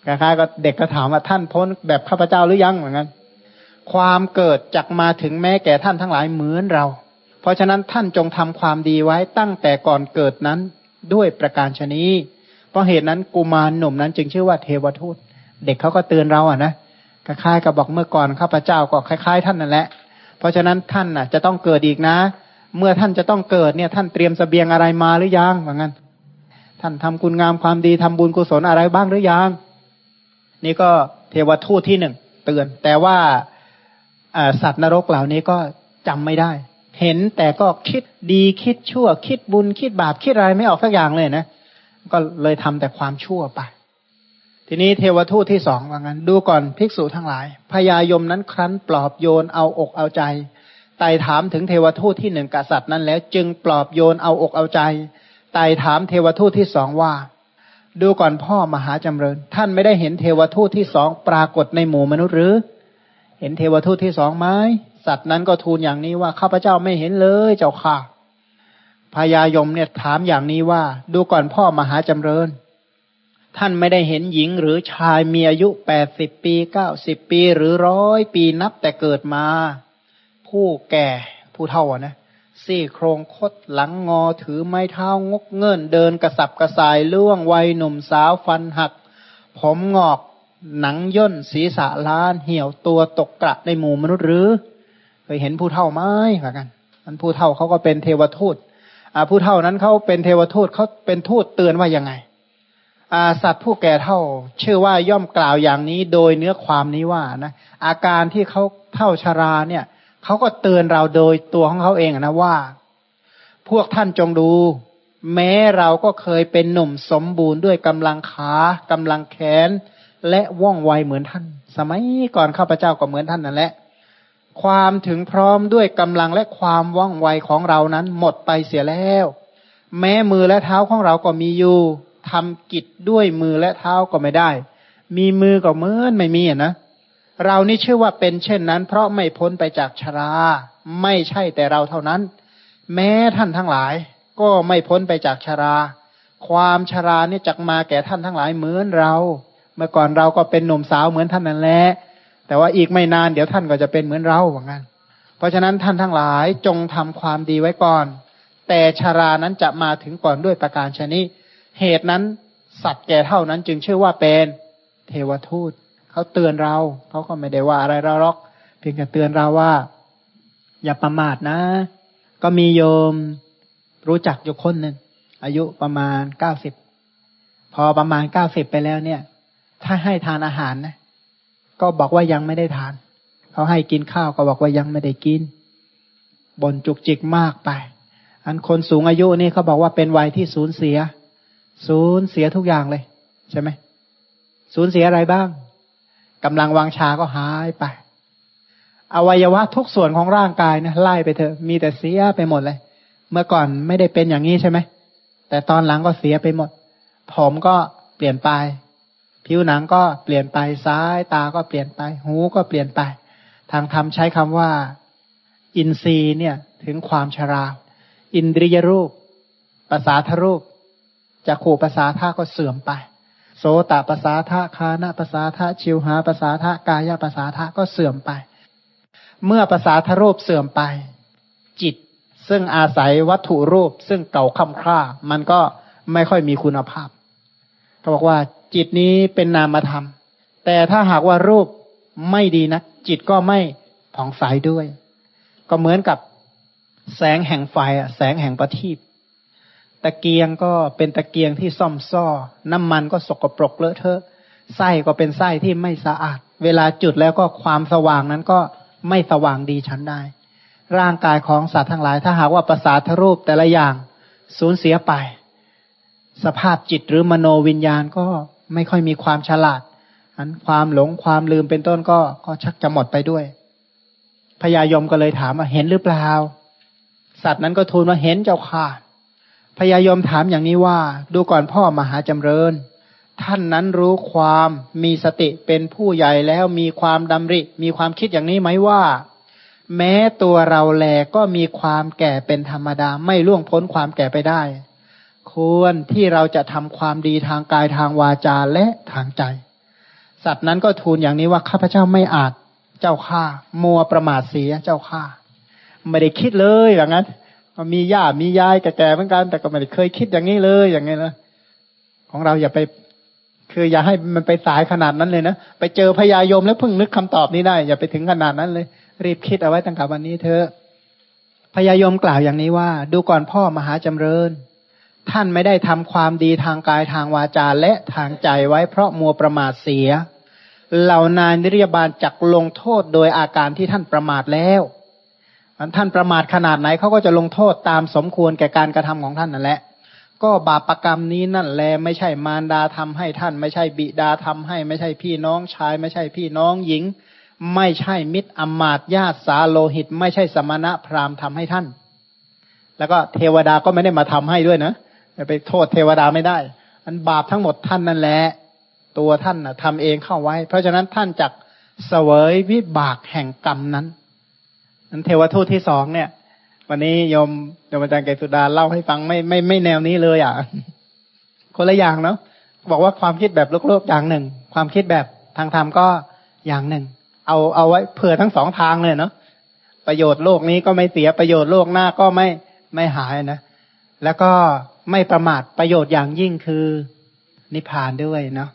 คล้ายๆก็เด็กก็ถามว่าท่านพ้นแบบข้าพเจ้าหรือยังเหมือนกันความเกิดจักมาถึงแม้แก่ท่านทั้งหลายเหมือนเรา เพราะฉะนั้นท่านจงทำความดีไว้ตั้งแต่ก่อนเกิดนั้นด้วยประการชนีเพราะเหตุนั้นกุมารหนุ่มนั้น จึงชื่อว่าเทวทูต เด็กเขาก็เตือนเราอะนะคล้ายๆกับบอกเมื่อก่อนข้าพเจ้าก็คล้าย ๆ ท่านนั่นแหละ เพราะฉะนั้นท่านน่ะ จะต้องเกิดอีกนะ เมื่อท่านจะต้องเกิดเนี่ย ท่านเตรียมสเสบียงอะไรมาหรือยังเหมือนกัน ท่านทำคุณงามความดีทำบุญกุศลอะไรบ้างหรือยัง นี่ก็เทวทูตที่หนึ่งเตือน แต่ว่าสัตว์นรกเหล่านี้ก็จำไม่ได้ เห็นแต่ก็คิดดีคิดชั่ว คิดบุญคิดบาปคิดอะไรไม่ออกสักอย่างเลยนะ ก็เลยทำแต่ความชั่วไป ทีนี้เทวทูตที่สองว่างั้น ดูก่อนภิกษุทั้งหลายพญายมนั้นครั้นปลอบโยนเอาอกเอาใจไต่ถามถึงเทวทูตที่หนึ่งกษัตริย์นั้นแล้ว จึงปลอบโยนเอาอกเอาใจ ไต่ถามเทวทูตที่สองว่า ดูก่อนพ่อมหาจำเริญ ท่านไม่ได้เห็นเทวทูตที่สองปรากฏในหมู่มนุษย์หรือ เห็นเทวทูตที่สองไหมสัตว์นั้นก็ทูลอย่างนี้ว่าข้าพเจ้าไม่เห็นเลยเจ้าค่ะพญายมเนี่ยถามอย่างนี้ว่า ดูก่อนพ่อมหาจำเริญ ท่านไม่ได้เห็นหญิงหรือชายมีอายุแปดสิบปีเก้าสิบปีหรือร้อยปีนับแต่เกิดมา ผู้แก่ผู้เท่านะ ซี่โครงคดหลังงอถือไม้เท้างกเงินเดินกระสับกระส่ายล่วงวัยหนุ่มสาวฟันหัก ผมงอกหนังย่นศีรษะล้าน เหี่ยวตัวตกกระในหมู่มนุษย์หรือ เคยเห็นผู้เท่าไหมกันมันผู้เท่าเขาก็เป็นเทวทูตอ่าผู้เท่านั้นเขาเป็นเทวทูตเขาเป็นทูตเตือนว่ายังไงอาสัตว์ผู้แก่เท่า ชื่อว่าย่อมกล่าวอย่างนี้โดยเนื้อความนี้ว่านะอาการที่เขาเท่าชาราเนี่ย เขาก็เตือนเราโดยตัวของเขาเองนะว่า พวกท่านจงดู แม้เราก็เคยเป็นหนุ่มสมบูรณ์ด้วยกำลังขากำลังแขน และว่องไวเหมือนท่าน สมัยก่อนข้าพเจ้าก็เหมือนท่านนั่นแหละ ความถึงพร้อมด้วยกำลังและความว่องไวของเรานั้นหมดไปเสียแล้ว แม้มือและเท้าของเราก็มีอยู่ทำกิจด้วยมือและเท้าก็ไม่ได้ มีมือก็เหมือนไม่มีอะนะ เรานี่ชื่อว่าเป็นเช่นนั้น เพราะไม่พ้นไปจากชรา ไม่ใช่แต่เราเท่านั้น แม้ท่านทั้งหลาย ก็ไม่พ้นไปจากชรา ความชรานี่จักมาแก่ท่านทั้งหลายเหมือนเรา เมื่อก่อนเราก็เป็นหนุ่มสาวเหมือนท่านนั่นแหละแต่ว่าอีกไม่นานเดี๋ยวท่านก็จะเป็นเหมือนเราเหมือนกันเพราะฉะนั้นท่านทั้งหลายจงทำความดีไว้ก่อน แต่ชารานั้นจะมาถึงก่อนด้วยประการชนิดเหตุนั้น สัตว์แก่เท่านั้นจึงชื่อว่าเป็นเทวทูต เขาเตือนเรา เขาก็ไม่ได้ว่าอะไรเราหรอก เพียงแต่เตือนเราว่า อย่าประมาทนะ ก็มีโยมรู้จักอยู่คนหนึ่งอายุประมาณเก้าสิบพอประมาณเก้าสิบไปแล้วเนี่ย ถ้าให้ทานอาหารนะ ก็บอกว่ายังไม่ได้ทาน เขาให้กินข้าวก็บอกว่ายังไม่ได้กินบ่นจุกจิกมากไป อันคนสูงอายุนี่เขาบอกว่าเป็นวัยที่สูญเสีย สูญเสียทุกอย่างเลย ใช่ไหมสูญเสียอะไรบ้าง กำลังวังชาก็หายไป อวัยวะทุกส่วนของร่างกายนะไล่ไปเถอะ มีแต่เสียไปหมดเลย เมื่อก่อนไม่ได้เป็นอย่างนี้ใช่ไหม แต่ตอนหลังก็เสียไปหมด ผมก็เปลี่ยนไป ผิวหนังก็เปลี่ยนไปซ้ายตาก็เปลี่ยนไป หูก็เปลี่ยนไป ทางธรรมใช้คำว่า อินทรีย์เนี่ยถึงความชรา อินทรียรูปภาษาทรูปจะขู่ภาษาท่าก็เสื่อมไป โสตภาษาท่าคานะภาษาท่าชิวหาภาษาท่ากายภาษาท่าก็เสื่อมไป เมื่อภาษาทรูปเสื่อมไป จิต ซึ่งอาศัยวัตถุรูปซึ่งเก่าค่ำคร่ามันก็ไม่ค่อยมีคุณภาพเขาบอกว่าจิตนี้เป็นนามธรรม แต่ถ้าหากว่ารูปไม่ดีนะจิตก็ไม่ผ่องใสด้วย ก็เหมือนกับแสงแห่งไฟแสงแห่งประทีป ตะเกียงก็เป็นตะเกียงที่ซ่อมซ่อ น้ำมันก็สกปรกเลอะเทอะ ไส้ก็เป็นไส้ที่ไม่สะอาด เวลาจุดแล้วก็ความสว่างนั้นก็ไม่สว่างดีชั้นได้ ร่างกายของสัตว์ทั้งหลาย ถ้าหากว่าประสาทรูปแต่ละอย่างสูญเสียไป สภาพจิตหรือมโนวิญญาณก็ไม่ค่อยมีความฉลาด อันความหลงความลืมเป็นต้นก็ก็ชักจะหมดไปด้วยพญายมก็เลยถามว่าเห็นหรือเปล่า สัตว์นั้นก็ทูลว่าเห็นเจ้าค่ะ พญายมถามอย่างนี้ว่า ดูก่อนพ่อมหาจำเริญ ท่านนั้นรู้ความมีสติเป็นผู้ใหญ่แล้วมีความดำริ มีความคิดอย่างนี้ไหมว่า แม้ตัวเราแลก็มีความแก่เป็นธรรมดา ไม่ล่วงพ้นความแก่ไปได้ ควรที่เราจะทำความดีทางกายทางวาจาและทางใจ สัตว์นั้นก็ทูลอย่างนี้ว่าข้าพเจ้าไม่อาจเจ้าข้ามัวประมาทเสียเจ้าข้าไม่ได้คิดเลยอย่างนั้น มีญามียายแก่ๆเหมือนกัน แต่ก็ไม่ได้เคยคิดอย่างนี้เลยอย่างนี้นะของเราอย่าไป คืออย่าให้มันไปสายขนาดนั้นเลยนะไปเจอพยายมแล้วเพิ่งนึกคำตอบนี้ได้ อย่าไปถึงขนาดนั้นเลย รีบคิดเอาไว้ตั้งแต่วันนี้เถอะพยายมกล่าวอย่างนี้ว่า ดูก่อนพ่อมหาจำเริญ ท่านไม่ได้ทำความดีทางกายทางวาจาและทางใจไว้เพราะมัวประมาทเสียเหล่านายนิรยาบาลจักลงโทษโดยอาการที่ท่านประมาทแล้ว ท่านประมาทขนาดไหนเขาก็จะลงโทษตามสมควรแก่การกระทำของท่านนั่นแหละ ก็บาปรกรรมนี้นั่นแลไม่ใช่มารดาทำให้ท่าน ไม่ใช่บิดาทำให้ ไม่ใช่พี่น้องชาย ไม่ใช่พี่น้องหญิง ไม่ใช่มิตรอมาตญาติสาโลหิต ไม่ใช่สมณะพราหมณ์ทำให้ท่าน แล้วก็เทวดาก็ไม่ได้มาทำให้ด้วยนะไปโทษเทวดาไม่ได้ อันบาปทั้งหมดท่านนั่นแหละตัวท่านนะทำเองเข้าไว้ เพราะฉะนั้นท่านจักเสวยวิบากแห่งกรรมนั้น นั้นเทวทูตที่สองเนี่ย วันนี้โยมโยมอาจารย์เกสุดาเล่าให้ฟังไม่ไม่ไม่แนวนี้เลยอะ คนละอย่างเนาะบอกว่าความคิดแบบโลกๆอย่างหนึ่ง ความคิดแบบทางธรรมก็อย่างหนึ่ง เอาเอาไว้เผื่อทั้งสองทางเลยเนาะประโยชน์โลกนี้ก็ไม่เสียประโยชน์โลกหน้าก็ไม่ไม่หายนะแล้วก็ไม่ประมาทประโยชน์อย่างยิ่งคือนิพพานด้วยเนาะ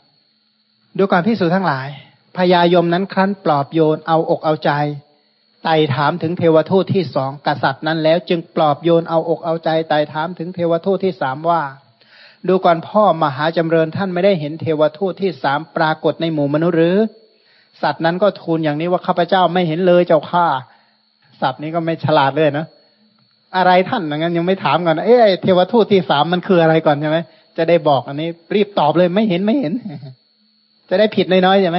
ดูก่อนพิสูจทั้งหลายพญายมนั้นครั้นปลอบโยนเอาอกเอาใจ ไต่ถามถึงเทวทูตที่สองกษัตริย์นั้นแล้ว จึงปลอบโยนเอาอกเอาใจไต่ถามถึงเทวทูตที่สามว่า ดูก่อนพ่อมหาจำเริญท่านไม่ได้เห็นเทวทูตที่สามปรากฏในหมู่มนุษย์หรือ สัตว์นั้นก็ทูลอย่างนี้ว่าข้าพเจ้าไม่เห็นเลยเจ้าข้าสัตว์นี้ก็ไม่ฉลาดเลยนะอะไรท่านอย่างนั้นยังไม่ถามก่อน เอ๊ะเทวทูตที่สามมันคืออะไรก่อนใช่ไหมจะได้บอกอันนี้ รีบตอบเลยไม่เห็นไม่เห็น จะได้ผิดน้อยๆใช่ไหม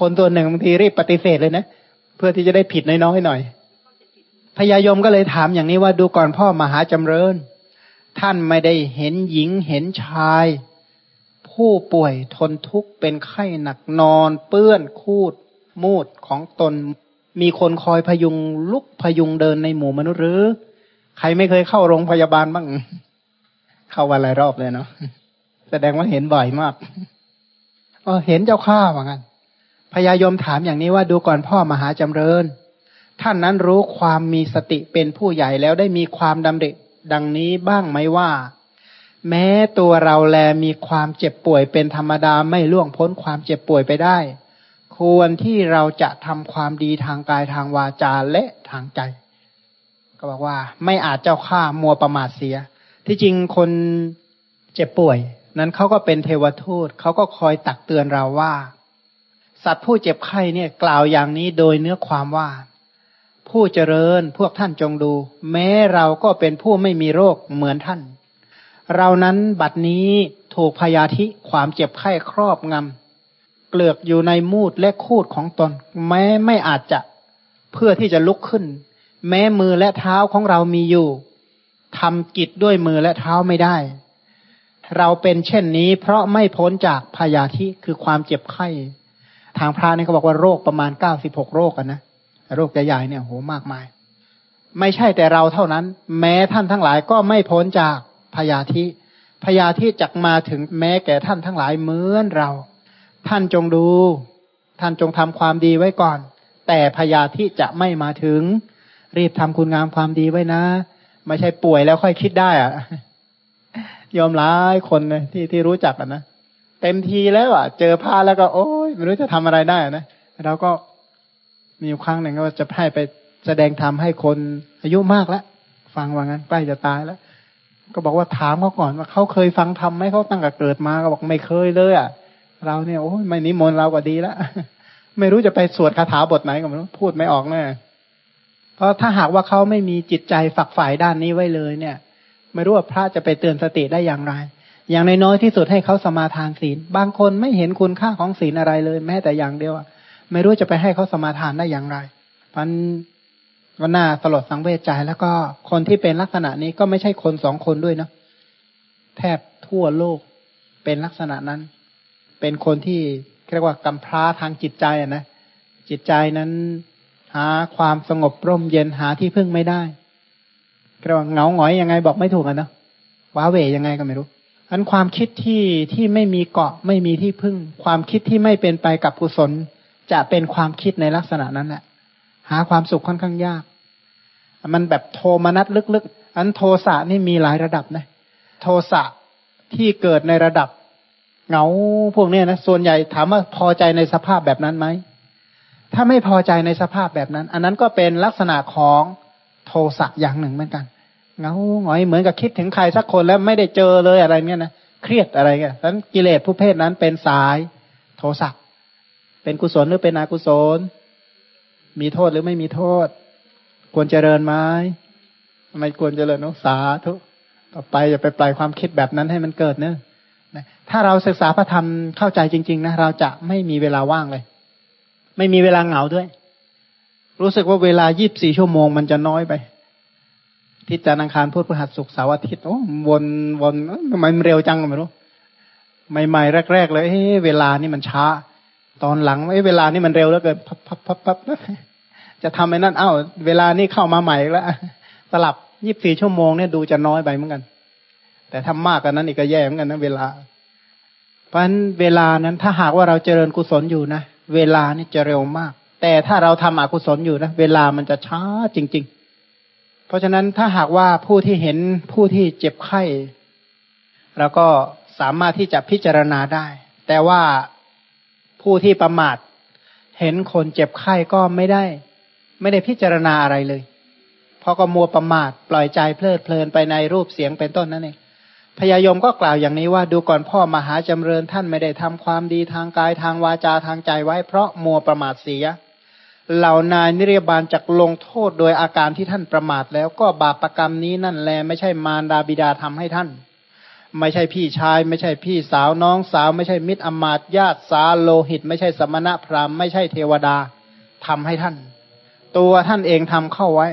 คนตัวหนึ่งบางทีรีบปฏิเสธเลยนะ เพื่อที่จะได้ผิดน้อยๆหน่อยพญายมก็เลยถามอย่างนี้ว่าดูก่อนพ่อมหาจำเริญ ท่านไม่ได้เห็นหญิงเห็นชาย ผู้ป่วยทนทุกข์เป็นไข้หนักนอน เปื้อนคูด มูดของตน มีคนคอยพยุงลุกพยุงเดินในหมู่มนุษย์หรือ ใครไม่เคยเข้าโรงพยาบาลบ้าง เข้าวันหลายรอบเลยเนาะแสดงว่าเห็นบ่อยมากเออเห็นเจ้าข้าว่างั้น พญายมถามอย่างนี้ว่าดูก่อนพ่อมหาจำเริญ ท่านนั้นรู้ความมีสติเป็นผู้ใหญ่แล้วได้มีความดำริดังนี้บ้างไหมว่า แม้ตัวเราแลมีความเจ็บป่วยเป็นธรรมดาไม่ล่วงพ้นความเจ็บป่วยไปได้ ควรที่เราจะทำความดีทางกายทางวาจาและทางใจ ก็บอกว่า ไม่อาจเจ้าข้ามัวประมาทเสีย ที่จริงคนเจ็บป่วย นั้นเขาก็เป็นเทวทูตเขาก็คอยตักเตือนเราว่า สัตว์ผู้เจ็บไข้เนี่ยกล่าวอย่างนี้โดยเนื้อความว่า ผู้เจริญพวกท่านจงดู แม้เราก็เป็นผู้ไม่มีโรคเหมือนท่าน เรานั้นบัดนี้ถูกพยาธิความเจ็บไข้ครอบงำเกลือกอยู่ในมูดและคูดของตน แม้ไม่อาจจะเพื่อที่จะลุกขึ้น แม้มือและเท้าของเรามีอยู่ทำกิจด้วยมือและเท้าไม่ได้ เราเป็นเช่นนี้เพราะไม่พ้นจากพยาธิคือความเจ็บไข้ ทางพระนี่เขาบอกว่าโรคประมาณเก้าสิบหกโรคกันนะโรคใหญ่ๆเนี่ยโหมากมาย ไม่ใช่แต่เราเท่านั้น แม้ท่านทั้งหลายก็ไม่พ้นจากพยาธิพยาธิจักมาถึงแม้แก่ท่านทั้งหลายเหมือนเรา ท่านจงดู ท่านจงทำความดีไว้ก่อน แต่พยาธิจะไม่มาถึง รีบทำคุณงามความดีไว้นะ ไม่ใช่ป่วยแล้วค่อยคิดได้อะยอมร้ายคนเลยที่ที่รู้จักอะนะเต็มทีแล้วอะ เจอผ้าแล้วก็ โอ้ ไม่รู้จะทำอะไรได้นะเราก็มีครั้งหนึ่งก็จะให้ไปแสดงธรรมให้คนอายุมากแล้วฟังว่างั้นใกล้จะตายแล้ว ก็บอกว่าถามเขาก่อนว่าเขาเคยฟังธรรมไหมเขาตั้งแต่เกิดมาก็บอกไม่เคยเลยอะ เราเนี่ยโอ้ยไม่นิมนต์เราก็ดีแล้วไม่รู้จะไปสวดคาถาบทไหนก็ไม่รู้พูดไม่ออกแน่เพราะถ้าหากว่าเขาไม่มีจิตใจฝักฝ่ายด้านนี้ไว้เลยเนี่ย ไม่รู้ว่าพระจะไปเตือนสติได้อย่างไร อย่างในน้อยที่สุดให้เขาสมาทานศีล บางคนไม่เห็นคุณค่าของศีลอะไรเลย แม้แต่อย่างเดียวไม่รู้จะไปให้เขาสมาทานได้อย่างไรพันก็น่าสลดสังเวชใจแล้วก็คนที่เป็นลักษณะนี้ก็ไม่ใช่คนสองคนด้วยนะแทบทั่วโลกเป็นลักษณะนั้น เป็นคนที่เรียกว่ากำพร้าทางจิตใจนะ จิตใจนั้นหาความสงบร่มเย็นหาที่พึ่งไม่ได้เรียกว่าเหงาหงอยยังไงบอกไม่ถูกอะนะว้าเหวยังไงก็ไม่รู้ อันความคิดที่ที่ไม่มีเกาะไม่มีที่พึ่ง ความคิดที่ไม่เป็นไปกับกุศล จะเป็นความคิดในลักษณะนั้นแหละหาความสุขค่อนข้างยาก มันแบบโทมนัสลึกๆ อันโทสะนี่มีหลายระดับนะโทสะที่เกิดในระดับเหงาพวกนี้นะส่วนใหญ่ถามว่าพอใจในสภาพแบบนั้นไหมถ้าไม่พอใจในสภาพแบบนั้น อันนั้นก็เป็นลักษณะของโทสะอย่างหนึ่งเหมือนกัน เงาหงอยเหมือนกับคิดถึงใครสักคนแล้วไม่ได้เจอเลยอะไรเงี้ยนะเครียดอะไรเงี้ยนั้นกิเลสผู้เพศนั้นเป็นสายโทสะเป็นกุศลหรือเป็นอกุศล มีโทษหรือไม่มีโทษ ควรเจริญไหมไม่ควรเจริญนุสาทุต่อไปอย่าไปปล่อยความคิดแบบนั้นให้มันเกิดเนะถ้าเราศึกษาพระธรรมเข้าใจจริง ๆ นะเราจะไม่มีเวลาว่างเลย ไม่มีเวลาเหงาด้วย รู้สึกว่าเวลายีิบสี่ชั่วโมงมันจะน้อยไป ทิจันทร์อังคารพุธพฤหัสศุกร์เสาร์อาทิตย์โอ้วนวนทำไมมันเร็วจังไม่รู้ใหม่ๆแรก ๆ เลยเฮ้เวลานี่มันช้า ตอนหลังไอ้เวลานี่มันเร็วแล้วเกินพับพับพับพับจะทำไอ้นั่นเอ้าเวลานี่เข้ามาใหม่แล้วสลับยี่บสี่ชั่วโมงเนี่ยดูจะน้อยไปเหมือนกัน แต่ทำมากกันนั้นอีกก็แย่เหมือนกันนะเวลา เพราะฉะนั้นเวลานั้นถ้าหากว่าเราเจริญกุศลอยู่นะเวลานี่จะเร็วมาก แต่ถ้าเราทำอกุศลอยู่นะเวลามันจะช้าจริง ๆ เพราะฉะนั้นถ้าหากว่าผู้ที่เห็นผู้ที่เจ็บไข้เราก็สามารถที่จะพิจารณาได้ แต่ว่าผู้ที่ประมาท เห็นคนเจ็บไข้ก็ไม่ได้ ไม่ได้พิจารณาอะไรเลย เพราะก็มัวประมาทปล่อยใจเพลิดเพลินไปในรูปเสียงเป็นต้นนั่นเองพญายมก็กล่าวอย่างนี้ว่าดูก่อนพ่อมหาจำเริญท่านไม่ได้ทำความดีทางกายทางวาจาทางใจไว้ เพราะมัวประมาทเสีย เหล่านายนิรบาลจักลงโทษโดยอาการที่ท่านประมาทแล้วก็บาปรกรรมนี้นั่นแล ไม่ใช่มารดาบิดาทำให้ท่าน ไม่ใช่พี่ชาย ไม่ใช่พี่สาวน้องสาว ไม่ใช่มิตรอมาตญาติสาโลหิต ไม่ใช่สมณะพราหมณ์ไม่ใช่เทวดาทำให้ท่าน ตัวท่านเองทำเข้าไว้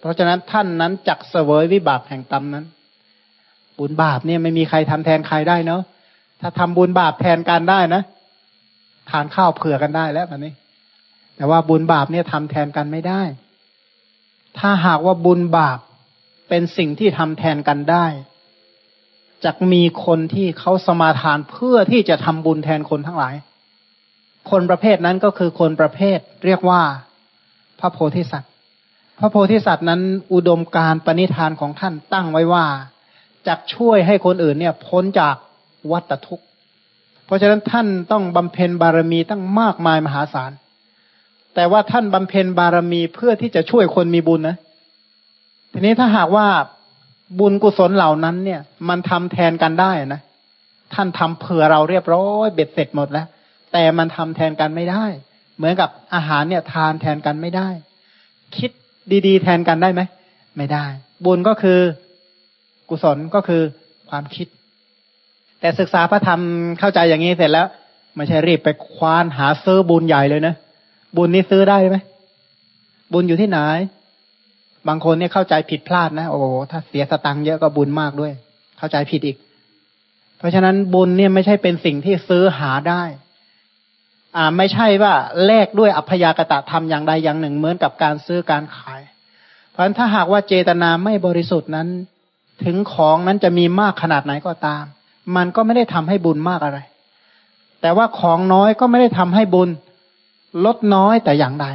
เพราะฉะนั้นท่านนั้นจักเสวยวิบากแห่งกรรมนั้น บุญบาปเนี่ยไม่มีใครทำแทนใครได้เนาะถ้าทำบุญบาปแทนกันได้นะทานข้าวเผื่อกันได้แล้วแบบนี้ แต่ว่าบุญบาปเนี่ยทำแทนกันไม่ได้ ถ้าหากว่าบุญบาปเป็นสิ่งที่ทำแทนกันได้จะมีคนที่เขาสมาทานเพื่อที่จะทำบุญแทนคนทั้งหลาย คนประเภทนั้นก็คือคนประเภทเรียกว่าพระโพธิสัตว์ พระโพธิสัตว์นั้นอุดมการปณิธานของท่านตั้งไว้ว่าจะช่วยให้คนอื่นเนี่ยพ้นจากวัฏทุกข์ เพราะฉะนั้นท่านต้องบำเพ็ญบารมีตั้งมากมายมหาศาล แต่ว่าท่านบำเพ็ญบารมีเพื่อที่จะช่วยคนมีบุญนะ ทีนี้ถ้าหากว่าบุญกุศลเหล่านั้นเนี่ย มันทำแทนกันได้นะ ท่านทำเผื่อเราเรียบร้อยเบ็ดเสร็จหมดแล้ว แต่มันทำแทนกันไม่ได้ เหมือนกับอาหารเนี่ย ทานแทนกันไม่ได้ คิดดีๆ แทนกันได้ไหม ไม่ได้ บุญก็คือ กุศลก็คือความคิด แต่ศึกษาพระธรรมเข้าใจอย่างนี้เสร็จแล้วไม่ใช่รีบไปควานหาซื้อบุญใหญ่เลยนะ บุญนี้ซื้อได้ไหมบุญอยู่ที่ไหน บางคนเนี่ยเข้าใจผิดพลาดนะโอ้โหถ้าเสียสตังค์เยอะก็บุญมากด้วย เข้าใจผิดอีก เพราะฉะนั้นบุญเนี่ยไม่ใช่เป็นสิ่งที่ซื้อหาได้ อ่า ไม่ใช่ว่าแลกด้วยอัพยากตะธรรมอย่างใดอย่างหนึ่งเหมือนกับการซื้อการขาย เพราะฉะนั้นถ้าหากว่าเจตนาไม่บริสุทธิ์นั้น ถึงของนั้นจะมีมากขนาดไหนก็ตาม มันก็ไม่ได้ทำให้บุญมากอะไร แต่ว่าของน้อยก็ไม่ได้ทำให้บุญ ลดน้อยแต่อย่างใด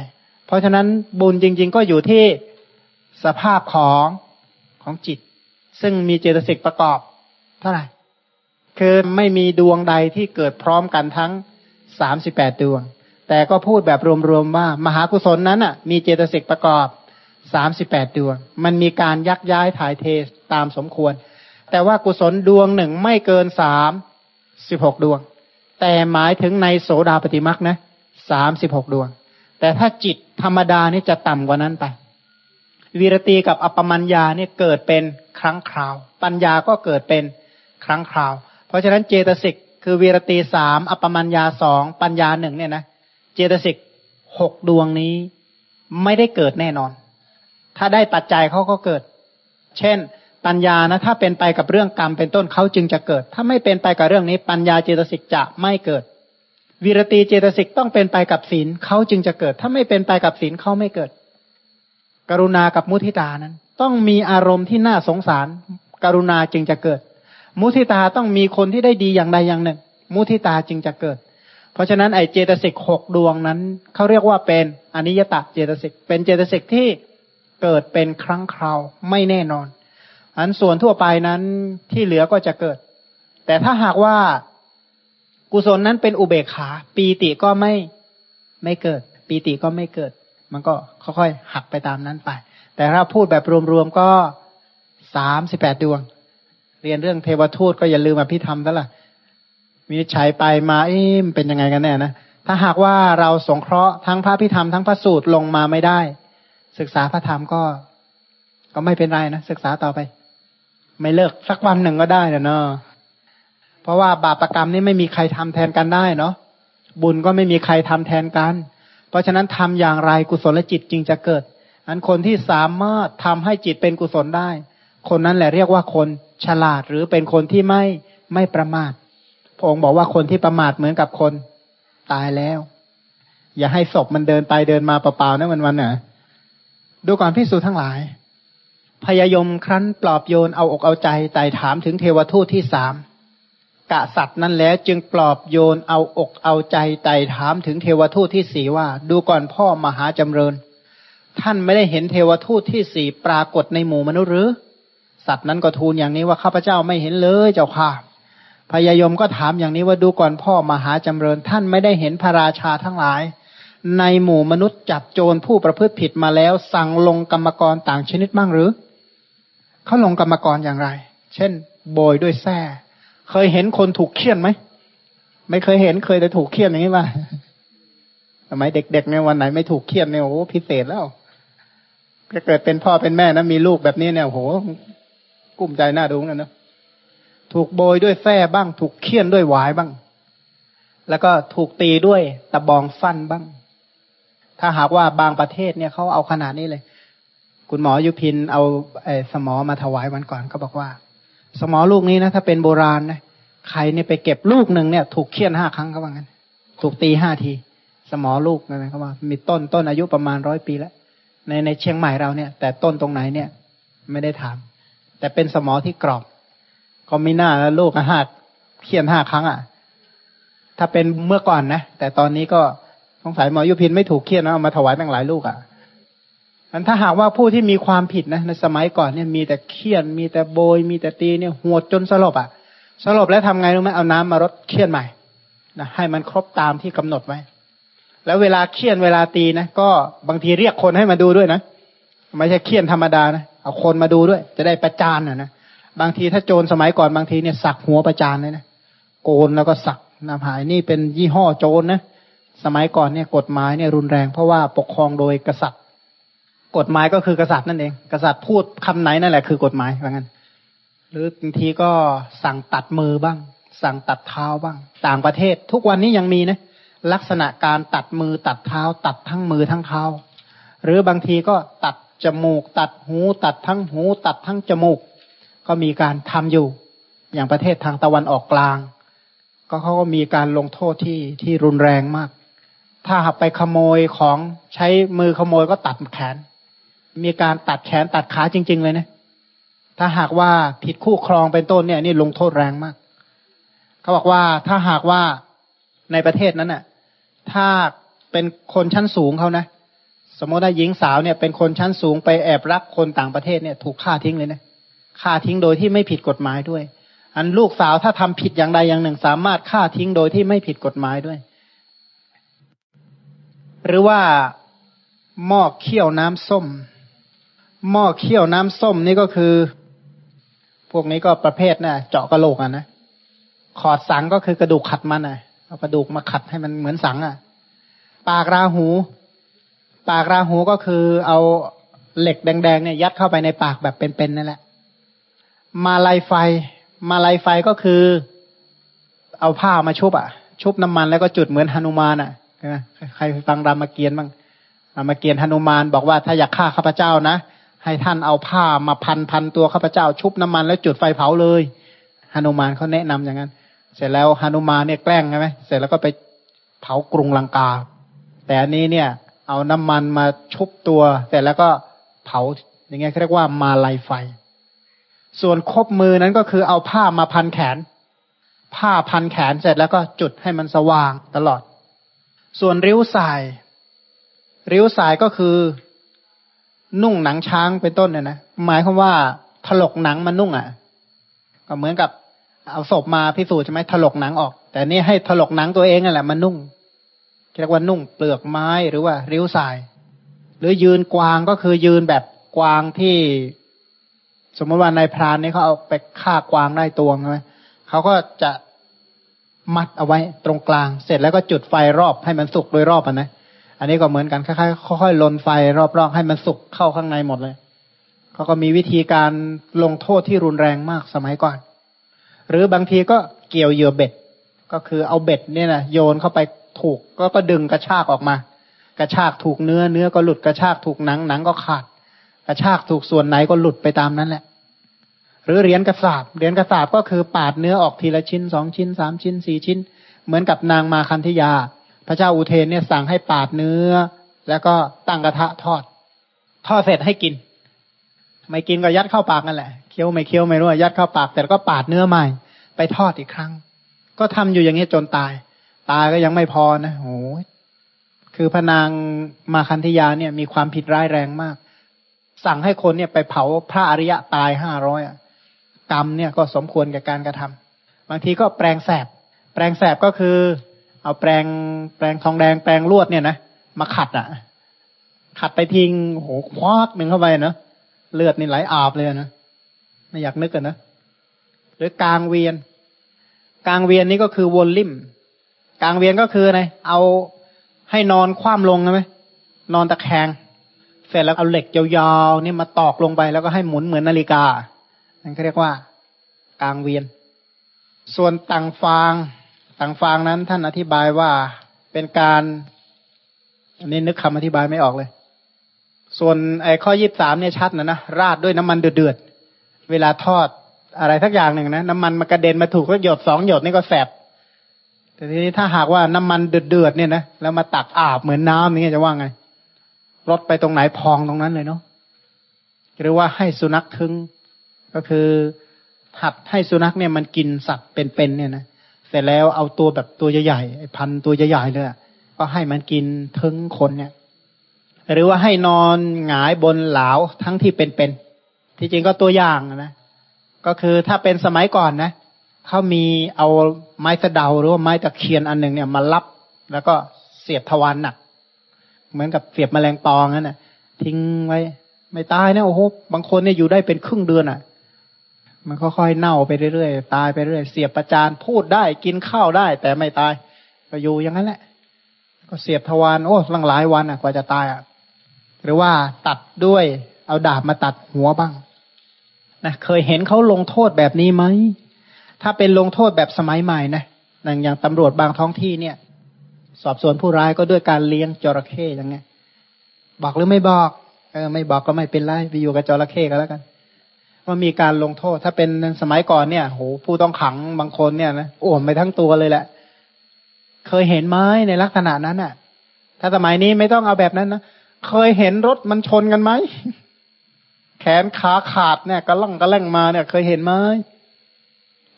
เพราะฉะนั้นบุญจริง ๆ ก็อยู่ที่สภาพของของจิต ซึ่งมีเจตสิกประกอบ เท่าไหร่ คือไม่มีดวงใดที่เกิดพร้อมกันทั้งสามสิบแปดดวง แต่ก็พูดแบบรวมๆว่า มหากุศลนั้นอะ มีเจตสิกประกอบสามสิบแปดดวง มันมีการยักย้ายถ่ายเทตามสมควร แต่ว่ากุศลดวงหนึ่งไม่เกินสามสิบหกดวง แต่หมายถึงในโสดาปฏิมักนะ สามสิบหกดวง แต่ถ้าจิตธรรมดานี่จะต่ำกว่านั้นไป วีรตีกับอัปมัญญาเนี่ยเกิดเป็นครั้งคราว ปัญญาก็เกิดเป็นครั้งคราว เพราะฉะนั้นเจตสิกคือวีรตีสามอัปปมัญญาสองปัญญาหนึ่งเนี่ยนะเจตสิกหกดวงนี้ไม่ได้เกิดแน่นอน ถ้าได้ปัจจัยเขาก็เกิด เช่น ปัญญานะถ้าเป็นไปกับเรื่องกรรมเป็นต้นเขาจึงจะเกิด ถ้าไม่เป็นไปกับเรื่องนี้ ปัญญาเจตสิกจะไม่เกิด วีรตีเจตสิกต้องเป็นไปกับศีลเขาจึงจะเกิด ถ้าไม่เป็นไปกับศีลเขาไม่เกิด กรุณากับมุทิตานั้น ต้องมีอารมณ์ที่น่าสงสาร กรุณาจึงจะเกิด มุทิตาต้องมีคนที่ได้ดีอย่างใดอย่างหนึ่ง มุทิตาจึงจะเกิด เพราะฉะนั้นไอเจตสิกหกดวงนั้นเขาเรียกว่าเป็นอนิยตเจตสิกเป็นเจตสิกที่เกิดเป็นครั้งคราวไม่แน่นอน อันส่วนทั่วไปนั้นที่เหลือก็จะเกิด แต่ถ้าหากว่า กุศลนั้นเป็นอุเบกขา ปีติก็ไม่ไม่เกิด ปีติก็ไม่เกิด มันก็ค่อยๆหักไปตามนั้นไป แต่ถ้าพูดแบบรวมๆก็สามสิบแปดดวง เรียนเรื่องเทวทูตก็อย่าลืมอภิธรรมซะละมีใช้ไปมาเอ๊ะมันเป็นยังไงกันแน่นะถ้าหากว่าเราสงเคราะห์ทั้งพระพิธรรมทั้งพระสูตรลงมาไม่ได้ ศึกษาพระธรรมก็ ก็ไม่เป็นไรนะศึกษาต่อไป ไม่เลิกสักวันหนึ่งก็ได้นะเนาะ เพราะว่าบาปรกรรมนี่ไม่มีใครทำแทนกันได้เนาะบุญก็ไม่มีใครทำแทนกัน เพราะฉะนั้นทำอย่างไรกุศลจิตจึงจะเกิด อันคนที่สามารถทำให้จิตเป็นกุศลได้ คนนั้นแหละเรียกว่าคนฉลาดหรือเป็นคนที่ไม่ไม่ประมาทพระองค์บอกว่าคนที่ประมาทเหมือนกับคนตายแล้ว อย่าให้ศพมันเดินไปเดินมาเปล่าๆนะวันวันน่ะดูก่อนพิสูจทั้งหลาย พยายมครั้นปลอบโยนเอาอกเอาใจไต่ถามถึงเทวทูตที่สาม กะสัตว์นั้นแล้วจึงปลอบโยนเอาอกเอาใจไต่ถามถึงเทวทูตที่สี่ว่า ดูก่อนพ่อมหาจำเริญ ท่านไม่ได้เห็นเทวทูตที่สี่ปรากฏในหมู่มนุษย์หรือ สัตว์นั้นก็ทูลอย่างนี้ว่าข้าพเจ้าไม่เห็นเลยเจ้าค่ะพญายมก็ถามอย่างนี้ว่าดูก่อนพ่อมหาจำเริญ ท่านไม่ได้เห็นพระราชาทั้งหลาย ในหมู่มนุษย์จับโจรผู้ประพฤติผิดมาแล้ว สั่งลงกรรมกรต่างชนิดบ้างหรือเขาลงกรรมกรอย่างไร เช่น โบยด้วยแส้ เคยเห็นคนถูกเคี่ยนไหม ไม่เคยเห็นเคยแต่ถูกเคี่ยนอย่างนี้ป่ะทำไมเด็กๆในวันไหนไม่ถูกเคี่ยนเนี่ยโอ้โหพิเศษแล้วถ้าเกิดเป็นพ่อเป็นแม่นะมีลูกแบบนี้เนี่ยโอ้โหกุ้มใจหน้าดูกันนะถูกโบยด้วยแส้บ้าง ถูกเคี่ยนด้วยหวายบ้าง แล้วก็ถูกตีด้วยตะบองฟันบ้าง ถ้าหากว่าบางประเทศเนี่ยเขาเอาขนาดนี้เลย คุณหมอยุพินเอาไอ้สมอมาถวายวันก่อนเขาบอกว่า สมอลูกนี้นะถ้าเป็นโบราณนะใครเนี่ยไปเก็บลูกหนึ่งเนี่ย ถูกเคี่ยนห้าครั้งเขาว่างั้น ถูกตีห้าที สมอลูกนะเขาว่า มีต้นต้นอายุประมาณร้อยปีแล้ว ในในเชียงใหม่เราเนี่ย แต่ต้นตรงไหนเนี่ย ไม่ได้ถาม แต่เป็นสมอที่กรอบ ก็ไม่น่าแล้วลูกห้าเคี่ยนห้าครั้งอะ ถ้าเป็นเมื่อก่อนนะแต่ตอนนี้ก็สงสัยหมอยุพินไม่ถูกเคี่ยนนะเอามาถวายตั้งหลายลูกอะ อันถ้าหากว่าผู้ที่มีความผิดนะในสมัยก่อนเนี่ยมีแต่เคี่ยน มีแต่โบย มีแต่ตีเนี่ยหัวจนสลบอะสลบแล้วทำไงรู้ไหมเอาน้ำมารดเคี่ยนใหม่นะให้มันครบตามที่กำหนดไว้ แล้วเวลาเคี่ยนเวลาตีนะก็บางทีเรียกคนให้มาดูด้วยนะไม่ใช่เคี่ยนธรรมดานะเอาคนมาดูด้วย จะได้ประจานนะนะบางทีถ้าโจรสมัยก่อนบางทีเนี่ยสักหัวประจานเลยนะโกนแล้วก็สักน้ำหายนี่เป็นยี่ห้อโจรนะสมัยก่อนเนี่ยกฎหมายเนี่ยรุนแรงเพราะว่าปกครองโดยกษัตริย์ กฎหมายก็คือกษัตริย์นั่นเอง กษัตริย์พูดคำไหนนั่นแหละคือกฎหมายว่างั้น หรือบางทีก็สั่งตัดมือบ้าง สั่งตัดเท้าบ้าง ต่างประเทศ ทุกวันนี้ยังมีนะ ลักษณะการตัดมือตัดเท้า ตัดทั้งมือทั้งเท้า หรือบางทีก็ตัดจมูก ตัดหู ตัดทั้งหู ตัดทั้งจมูก ก็มีการทำอยู่ อย่างประเทศทางตะวันออกกลาง ก็เขาก็มีการลงโทษที่ที่รุนแรงมาก ถ้าหากไปขโมยของใช้มือขโมยก็ตัดแขน มีการตัดแขนตัดขาจริง ๆ เลยนะ ถ้าหากว่าผิดคู่ครองเป็นต้นเนี่ยนี่ลงโทษแรงมาก เขาบอกว่าถ้าหากว่าในประเทศนั้นน่ะ ถ้าเป็นคนชั้นสูงเขานะ สมมติว่าหญิงสาวเนี่ยเป็นคนชั้นสูงไปแอบรักคนต่างประเทศเนี่ยถูกฆ่าทิ้งเลยนะฆ่าทิ้งโดยที่ไม่ผิดกฎหมายด้วย อันลูกสาวถ้าทำผิดอย่างใดอย่างหนึ่ง สามารถฆ่าทิ้งโดยที่ไม่ผิดกฎหมายด้วย หรือว่าหม้อเคี่ยวน้ำส้ม หม้อเคี่ยวน้ำส้มนี่ก็คือ พวกนี้ก็ประเภทนะ่ะ เจาะกระโหลกอะนะขอดสังก็คือกระดูกขัดมันอะเอากระดูกมาขัดให้มันเหมือนสังอะ ปากราหู ปากราหูก็คือเอาเหล็กแดงๆเนี่ยยัดเข้าไปในปากแบบเป็นๆนั่นแหละ มาลายไฟ มาลายไฟก็คือ เอาผ้ามาชุบอะ ชุบน้ำมันแล้วก็จุดเหมือนฮนุมานอะใครฟังรามเกียรติบ้างรามเกียรติฮนุมานบอกว่าถ้าอยากฆ่าข้าพเจ้านะ ให้ท่านเอาผ้ามาพันพันตัวข้าพเจ้าชุบน้ำมันแล้วจุดไฟเผาเลยฮนุมานเขาแนะนำอย่างนั้น เสร็จแล้วฮนุมานเนี่ยแกล้งใช่ไหมเสร็จแล้วก็ไปเผากรุงลังกา แต่อันนี้เนี่ย เอาน้ำมันมาชุบตัว เสร็จแล้วก็เผาอย่างเงี้ยเรียกว่ามาลายไฟ ส่วนคบมือนั้นก็คือเอาผ้ามาพันแขน ผ้าพันแขนเสร็จแล้วก็จุดให้มันสว่างตลอด ส่วนริ้วสาย ริ้วสายก็คือ นุ่งหนังช้างเป็นต้นเนี่ยนะหมายความว่าถลกหนังมานุ่งอะ ก็เหมือนกับเอาศพมาพิสูจน์ใช่ไหมถลกหนังออก แต่นี่ให้ถลกหนังตัวเองนั่นแหละมานุ่งเรียกว่านุ่งเปลือกไม้หรือว่า ริ้วสาย หรือยืนกวางก็คือยืนแบบกวางที่ สมมติว่านายพรานนี่เขาเอาไปฆ่ากวางได้ตัวใช่ไหมเขาก็จะมัดเอาไว้ตรงกลาง เสร็จแล้วก็จุดไฟรอบให้มันสุกโดยรอบอะนะ อันนี้ก็เหมือนกันคล้ายๆค่อยๆลนไฟรอบๆให้มันสุกเข้าข้างในหมดเลยเขาก็มีวิธีการลงโทษที่รุนแรงมากสมัยก่อน หรือบางทีก็เกี่ยวเหยื่อเบ็ด ก็คือเอาเบ็ดเนี่ยนะโยนเข้าไปถูกก็ก็ดึงกระชากออกมา กระชากถูกเนื้อเนื้อก็หลุดกระชากถูกหนังหนังก็ขาด กระชากถูกส่วนไหนก็หลุดไปตามนั้นแหละ หรือเหรียญกระสาบเหรียญกระสาบก็คือปาดเนื้อออกทีละชิ้นสองชิ้นสามชิ้นสี่ชิ้น เหมือนกับนางมาคันธยา พระเจ้าอุเทนเนี่ยสั่งให้ปาดเนื้อ แล้วก็ตั้งกระทะทอด ทอดเสร็จให้กิน ไม่กินก็ยัดเข้าปากนั่นแหละเคี้ยวไม่เคี้ยวไม่รู้ยัดเข้าปากแต่ก็ปาดเนื้อใหม่ ไปทอดอีกครั้ง ก็ทำอยู่อย่างนี้จนตาย ตายก็ยังไม่พอนะโอ้คือพนางมาคันธยาเนี่ยมีความผิดร้ายแรงมาก สั่งให้คนเนี่ยไปเผาพระอริยะตายห้าร้อยกรรมเนี่ยก็สมควรกับการกระทำบางทีก็แปลงแสบ แปลงแสบก็คือ เอาแปลงแปลงทองแดงแปลงลวดเนี่ยนะมาขัดอะ ขัดไปทิ้งโหควักหนึ่งเข้าไปเนาะเลือดนี่ไหลอาบเลยนะไม่อยากนึกกันนะหรือกลางเวียน กลางเวียนนี่ก็คือวนลิ่ม กลางเวียนก็คือไรเอาให้นอนคว่ำลงใช่ไหมนอนตะแคงเสร็จแล้วเอาเหล็กยาวๆนี่มาตอกลงไปแล้วก็ให้หมุนเหมือนนาฬิกานั่นเขาเรียกว่า กลางเวียน ส่วนต่างฟาง ต่างฟางนั้นท่านอธิบายว่าเป็นการอันนี้นึกคำอธิบายไม่ออกเลย ส่วนไอ้ข้อยีิบสามเนี่ยชัดนะนะราดด้วยน้ำมันเดือดเวลาทอดอะไรสักอย่างหนึ่งนะน้ำมันมากระเด็นมาถูกก็หยดสองหยดนี่ก็แสบแต่ทีนี้ถ้าหากว่าน้ำมันเดือดเนี่ยนะแล้วมาตักอาบเหมือนน้ำนี่จะว่าไงรถไปตรงไหนพองตรงนั้นเลยเนาะหรือว่าให้สุนัขทึงก็คือหัดให้สุนัขเนี่ยมันกินสัตว์เป็นๆเนี่ยนะ เสร็จแล้วเอาตัวแบบตัวใหญ่ๆพันตัวใหญ่ๆเลยก็ให้มันกินทึงคนเนี่ย หรือว่าให้นอนหงายบนเหลาทั้งที่เป็นๆที่จริงก็ตัวอย่างนะก็คือถ้าเป็นสมัยก่อนนะเขามีเอาไม้สะเดาหรือว่าไม้ตะเคียนอันหนึ่งเนี่ยมารับ แล้วก็เสียบทวารหนัก เหมือนกับเสียบแมลงปองนั่นนะทิ้งไว้ ไม่ตายนะโอ้โหบางคนเนี่ยอยู่ได้เป็นครึ่งเดือนอะ มันค่อยๆเน่าไปเรื่อยๆตายไปเรื่อยเสียบประจานพูดได้กินข้าวได้ แต่ไม่ตายก็อยู่อย่างนั้นแหละ ก็เสียบทวารโอ้ลังหลายวันอะ กว่าจะตายอะหรือว่าตัดด้วย เอาดาบมาตัดหัวบ้างนะเคยเห็นเขาลงโทษแบบนี้ไหมถ้าเป็นลงโทษแบบสมัยใหม่นะอย่างตำรวจบางท้องที่เนี่ย สอบสวนผู้ร้ายก็ด้วยการเลี้ยงจระเข้อย่างเงี้ยบอกหรือไม่บอก เออ ไม่บอกก็ไม่เป็นไรไปอยู่กับจระเข้กันแล้วกัน ว่ามีการลงโทษ ถ้าเป็นสมัยก่อนเนี่ยโหผู้ต้องขังบางคนเนี่ยนะอ้วมไปทั้งตัวเลยแหละ เคยเห็นไหมในลักษณะนั้นอะ ถ้าสมัยนี้ไม่ต้องเอาแบบนั้นนะเคยเห็นรถมันชนกันไหมแขนขาขาดเนี่ยกระล่องกระแล่งมาเนี่ย เคยเห็นไหม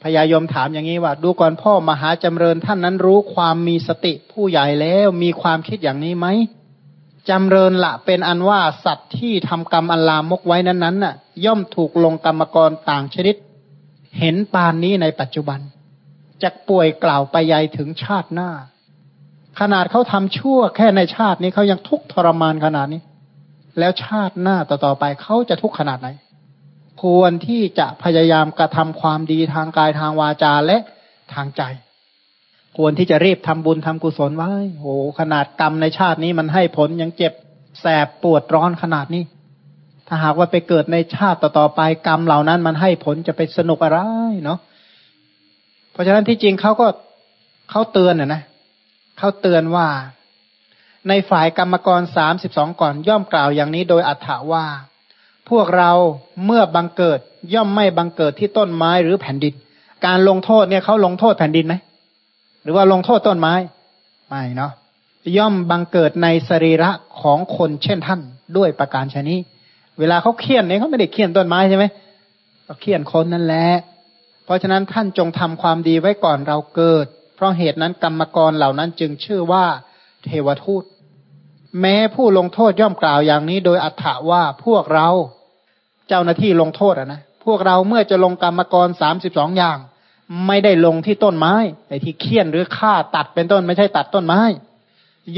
พญายมถามอย่างนี้ว่า ดูก่อนพ่อมหาจำเริญท่านนั้นรู้ความมีสติผู้ใหญ่แล้ว มีความคิดอย่างนี้ไหม จำเริญละเป็นอันว่าสัตว์ที่ทำกรรมอันลามกไว้นั้นๆน่ะ ย่อมถูกลงกรรมกรต่างชนิด เห็นปานนี้ในปัจจุบันจะป่วยกล่าวไปยัยถึงชาติหน้า ขนาดเขาทำชั่วแค่ในชาตินี้เขายังทุกข์ทรมานขนาดนี้ แล้วชาติหน้าต่อๆไปเขาจะทุกข์ขนาดไหน ควรที่จะพยายามกระทำความดีทางกายทางวาจาและทางใจ ควรที่จะรีบทำบุญทำกุศลไว้โอ้ขนาดกรรมในชาตินี้มันให้ผลยังเจ็บแสบปวดร้อนขนาดนี้ ถ้าหากว่าไปเกิดในชาติต่อๆไปกรรมเหล่านั้นมันให้ผลจะไปสนุกอะไรเนาะเพราะฉะนั้นที่จริงเขาก็เขาเตือนนะนะเขาเตือนว่า ในฝ่ายกรรมกรสามสิบสองก่อนย่อมกล่าวอย่างนี้โดยอัฏฐาว่า พวกเราเมื่อบังเกิดย่อมไม่บังเกิดที่ต้นไม้หรือแผ่นดิน การลงโทษเนี่ยเขาลงโทษแผ่นดินไหม รือว่าลงโทษต้นไม้ ไม่เนาะย่อมบังเกิดในสรีระของคนเช่นท่านด้วยประการชนี้เวลาเขาเคี่ยนเนี่ยเขาไม่ได้เคี่ยนต้นไม้ใช่ไหมเขาเคี่ยนคนนั่นแหละเพราะฉะนั้นท่านจงทำความดีไว้ก่อนเราเกิด เพราะเหตุนั้นกรรมกรเหล่านั้นจึงชื่อว่าเทวทูต แม้ผู้ลงโทษย่อมกล่าวอย่างนี้ โดยอัฏฐาว่าพวกเราเจ้าหน้าที่ลงโทษอะนะพวกเราเมื่อจะลงกรรมกรสามสิบสองอย่าง ไม่ได้ลงที่ต้นไม้ไอ้ที่เคี่ยนหรือฆ่าตัดเป็นต้นไม่ใช่ตัดต้นไม้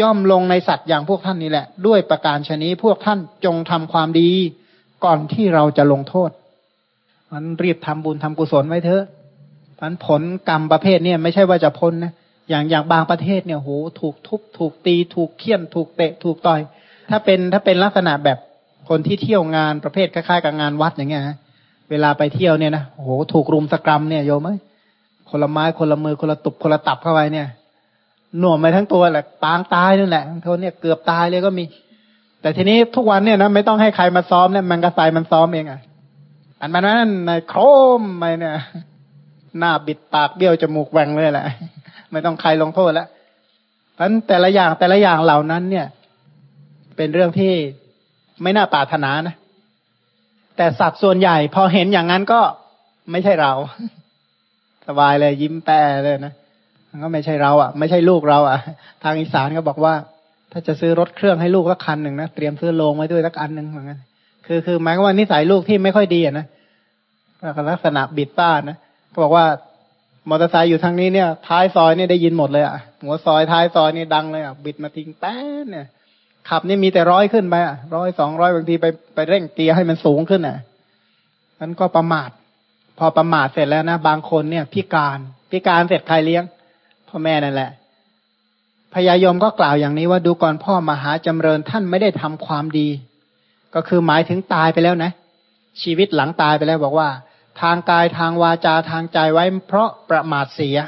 ย่อมลงในสัตว์อย่างพวกท่านนี่แหละ ด้วยประการชนี้พวกท่านจงทำความดีก่อนที่เราจะลงโทษมันรีบทำบุญทำกุศลไว้เถอะมันผลกรรมประเภทเนี่ยไม่ใช่ว่าจะพ้นนะอย่างอย่างบางประเทศเนี่ยโหถูกทุบ ถูกตีถูกเคี่ยน ถูกเตะ ถูกต่อย ถ้าเป็นถ้าเป็นลักษณะแบบคนที่เที่ยวงานประเภทคล้ายๆกับงานวัดอย่างเงี้ยฮะเวลาไปเที่ยวเนี่ยนะโอ้โหถูกรุมสกรรมเนี่ยโยมไหม คนละไม้คนละมือคนละตุบคนละตับเข้าไปเนี่ย หน่วมไปทั้งตัวแหละปางตายนั่นแหละเขาเนี่ยเกือบตายเลยก็มี แต่ทีนี้ทุกวันเนี่ยนะไม่ต้องให้ใครมาซ้อมเนี่ยมันกระสายมันซ้อมเองอะ อันนั้นในโครมไปเนี่ย หน้าบิดปากเบี้ยวจมูกแหว่งเลยแหละ ไม่ต้องใครลงโทษแล้วเพราะแต่ละอย่างแต่ละอย่างเหล่านั้น เนี่ย เป็นเรื่องที่ไม่น่าปรารถนานะแต่สัตว์ส่วนใหญ่ พอเห็นอย่างนั้นก็ไม่ใช่เรา สบายเลยยิ้มแป้เลยนะมันก็ไม่ใช่เราอะ ไม่ใช่ลูกเรา อะ ทางอีสานก็บอกว่า ถ้าจะซื้อรถเครื่องให้ลูกสักคันหนึ่งนะเตรียมซื้อโลงไว้ด้วยสักอันหนึ่งเหมือนกันคือคือหมายว่านิสัยลูกที่ไม่ค่อยดีอะนะลักษณะบิดต้านะเขาบอกว่ามอเตอร์ไซค์อยู่ทางนี้เนี่ย ท้ายซอยเนี่ยได้ยินหมดเลยอะหัวซอยท้ายซอยนี่ดังเลยอะบิดมาทิ้งแป้นเนี่ย ขับนี่มีแต่ร้อยขึ้นไปอะร้อยสองร้อยบางทีไปไปเร่งเกียร์ให้มันสูงขึ้นอะนั้นก็ประมาท พอประมาทเสร็จแล้วนะ บางคนเนี่ย พิการ พิการเสร็จใครเลี้ยง พ่อแม่นั่นแหละพญายมก็กล่าวอย่างนี้ว่าดูก่อนพ่อมหาจำเริญท่านไม่ได้ทำความดี ก็คือหมายถึงตายไปแล้วนะ ชีวิตหลังตายไปแล้วบอกว่า ทางกายทางวาจาทางใจไว้เพราะประมาทเสีย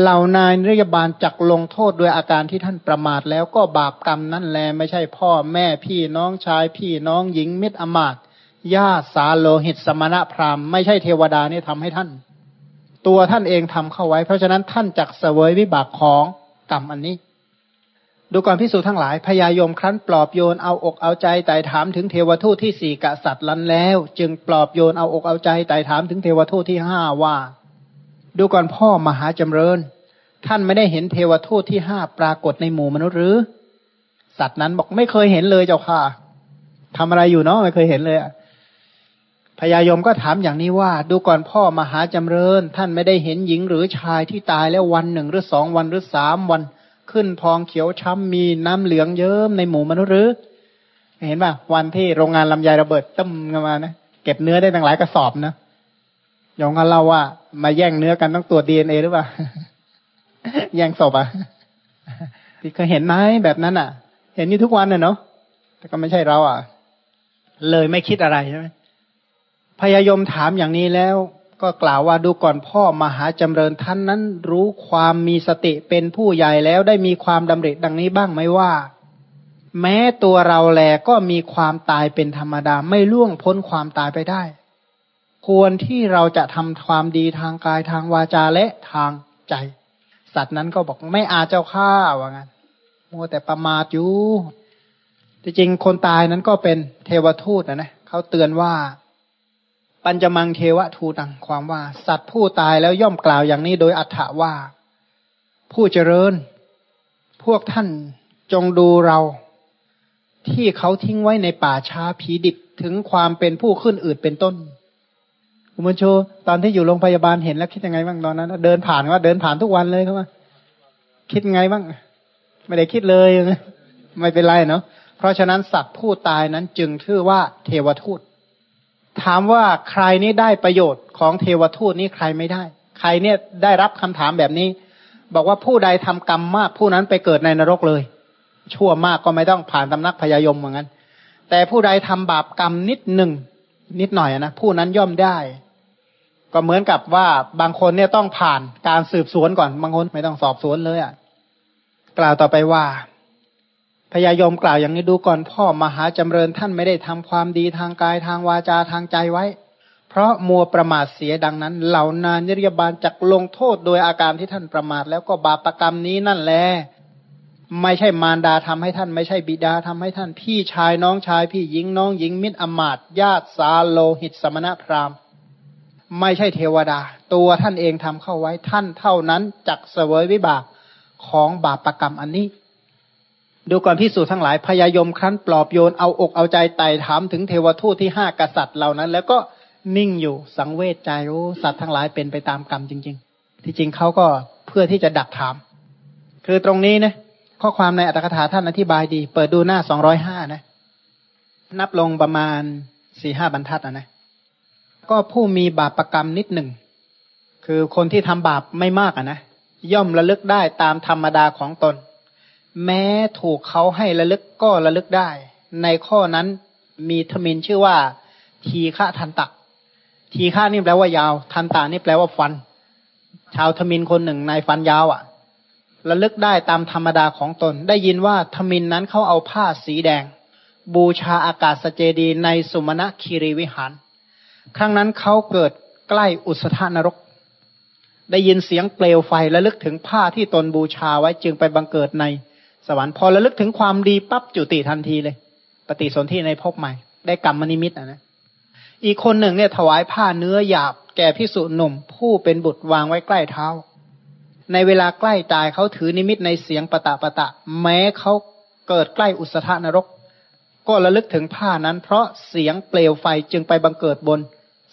เหล่านายนิยบาลจักลงโทษด้วยอาการที่ท่านประมาทแล้วก็บาปกรรมนั่นแล ไม่ใช่พ่อแม่พี่น้องชายพี่น้องหญิงมิตรอมาต ญาสาโลหิตสมณะพราหมณ์ไม่ใช่เทวดานี่ทำให้ท่าน ตัวท่านเองทำเข้าไว้ เพราะฉะนั้นท่านจักเสวยวิบากของกรรมอันนี้ ดูก่อนพิสูจทั้งหลายพญายมครั้นปลอบโยนเอาอกเอาใจไต่ถามถึงเทวทูตที่สี่กษัตริย์ลันแล้ว จึงปลอบโยนเอาอกเอาใจไต่ถามถึงเทวทูตที่ห้าว่า ดูก่อนพ่อมหาจำเริญ ท่านไม่ได้เห็นเทวทูตที่ห้าปรากฏในหมู่มนุษย์หรือ สัตว์นั้นบอกไม่เคยเห็นเลยเจ้าค่ะทำอะไรอยู่เนาะไม่เคยเห็นเลย พญายมก็ถามอย่างนี้ว่า ดูก่อนพ่อมหาจำเริญ ท่านไม่ได้เห็นหญิงหรือชายที่ตายแล้ววันหนึ่งหรือสองวันหรือสามวัน ขึ้นพองเขียวช้ำมีน้ำเหลืองเยิ้มในหมู่มนุษย์หรือ เห็นป่ะวันที่โรงงานลำไยระเบิดตึ้มกันมานะเก็บเนื้อได้ตั้งหลายกระสอบนะยองกันเล่าว่า มาแย่งเนื้อกันต้องตรวจดีเอ็นเอหรือเปล่าแย่งศพอะที่เคยเห็นไหมแบบนั้นอะ เห็นนี่ทุกวันเนาะแต่ก็ไม่ใช่เราอะ เลยไม่คิดอะไรใช่ไหม พยายมถามอย่างนี้แล้ว ก็กล่าวว่าดูก่อนพ่อมหาจำเริญท่านนั้น รู้ความมีสติเป็นผู้ใหญ่แล้วได้มีความดำริดังนี้บ้างไหมว่า แม้ตัวเราแลก็มีความตายเป็นธรรมดาไม่ล่วงพ้นความตายไปได้ ควรที่เราจะทำความดีทางกายทางวาจาและทางใจ สัตว์นั้นก็บอกไม่อาเจ้าข้าว่างั้นมัวแต่ประมาทอยู่จริงคนตายนั้นก็เป็นเทวทูตนะนะเขาเตือนว่า ปัญจมังเทวทูตังความว่า สัตว์ผู้ตายแล้วย่อมกล่าวอย่างนี้โดยอัฏฐว่า ผู้เจริญ พวกท่านจงดูเรา ที่เขาทิ้งไว้ในป่าช้าผีดิบถึงความเป็นผู้ขึ้นอืดเป็นต้นคุณบุญชูตอนที่อยู่โรงพยาบาลเห็นแล้วคิดยังไงบ้างตอนนั้นเดินผ่านว่าเดินผ่านทุกวันเลยเขาว่าคิดไงบ้าง ไม่ได้คิดเลย ไม่เป็นไรเนาะเพราะฉะนั้นสัตว์ผู้ตายนั้นจึงชื่อว่าเทวทูต ถามว่าใครนี่ได้ประโยชน์ของเทวทูตนี้ใครไม่ได้ ใครเนี่ยได้รับคำถามแบบนี้ บอกว่าผู้ใดทำกรรมมากผู้นั้นไปเกิดในนรกเลย ชั่วมากก็ไม่ต้องผ่านตำนักพยายมเหมือนกันแต่ผู้ใดทำบาปกรรมนิดหนึ่งนิดหน่อยนะผู้นั้นย่อมได้ ก็เหมือนกับว่าบางคนเนี่ยต้องผ่านการสืบสวนก่อน บางคนไม่ต้องสอบสวนเลยอะ่ะ กล่าวต่อไปว่า พญายมกล่าวอย่างนี้ดูก่อนพ่อมหาจำเริญท่านไม่ได้ทำความดีทางกายทางวาจาทางใจไว้ เพราะมัวประมาทเสียดังนั้น เหล่านานยริยบาลจักลงโทษโดยอาการที่ท่านประมาทแล้วก็บาปรกรรมนี้นั่นแหละไม่ใช่มารดาทำให้ท่าน ไม่ใช่บิดาทำให้ท่าน พี่ชายน้องชายพี่หญิงน้องหญิงมิตรอมาตญาติสาโลหิตสมณพราหมณ์ไม่ใช่เทวดา ตัวท่านเองทำเข้าไว้ท่านเท่านั้นจักเสวยวิบากของบาปรกรรมอันนี้ ดูก่อนพิสูจน์ทั้งหลายพยายมครั้นปลอบโยนเอาอกเอาใจไต่ถามถึงเทวทูตที่ห้ากษัตริย์เหล่านั้น แล้วก็นิ่งอยู่สังเวชใจรู้สัตว์ทั้งหลายเป็นไปตามกรรมจริง ๆ ที่จริงเขาก็เพื่อที่จะดักถาม คือตรงนี้นะข้อความในอัตถกถาท่านอธิบายดี เปิดดูหน้าสองร้อยห้านะ นับลงประมาณสี่ห้าบรรทัดนะก็ผู้มีบาปประกรรมนิดหนึ่ง คือคนที่ทำบาปไม่มากอะนะย่อมระลึกได้ตามธรรมดาของตน แม้ถูกเขาให้ระลึกก็ระลึกได้ ในข้อนั้นมีทมินชื่อว่า ทีฆะทันตะ ทีฆะนี่แปลว่ายาว ทันตานี่แปลว่าฟัน ชาวทมินคนหนึ่งในฟันยาวอะ่ะ ระลึกได้ตามธรรมดาของตน ได้ยินว่าทมินนั้นเขาเอาผ้าสีแดง บูชาอากาศเจดีในสุมาณคีรีวิหาร ครั้งนั้นเขาเกิดใกล้อุสธานรก ได้ยินเสียงเปลวไฟและลึกถึงผ้าที่ตนบูชาไว้จึงไปบังเกิดใน สวรรค์พอระลึกถึงความดีปั๊บจุติทันทีเลย ปฏิสนธิในภพใหม่ ได้กรรมนิมิตนะนะอีกคนหนึ่งเนี่ยถวายผ้าเนื้อหยาบ แก่พิสุหนุ่ม ผู้เป็นบุตรวางไว้ใกล้เท้า ในเวลาใกล้ตายเขาถือนิมิตในเสียงปะตะปะตะ แม้เขาเกิดใกล้อุสธานรก ก็ระลึกถึงผ้านั้น เพราะเสียงเปลวไฟจึงไปบังเกิดบน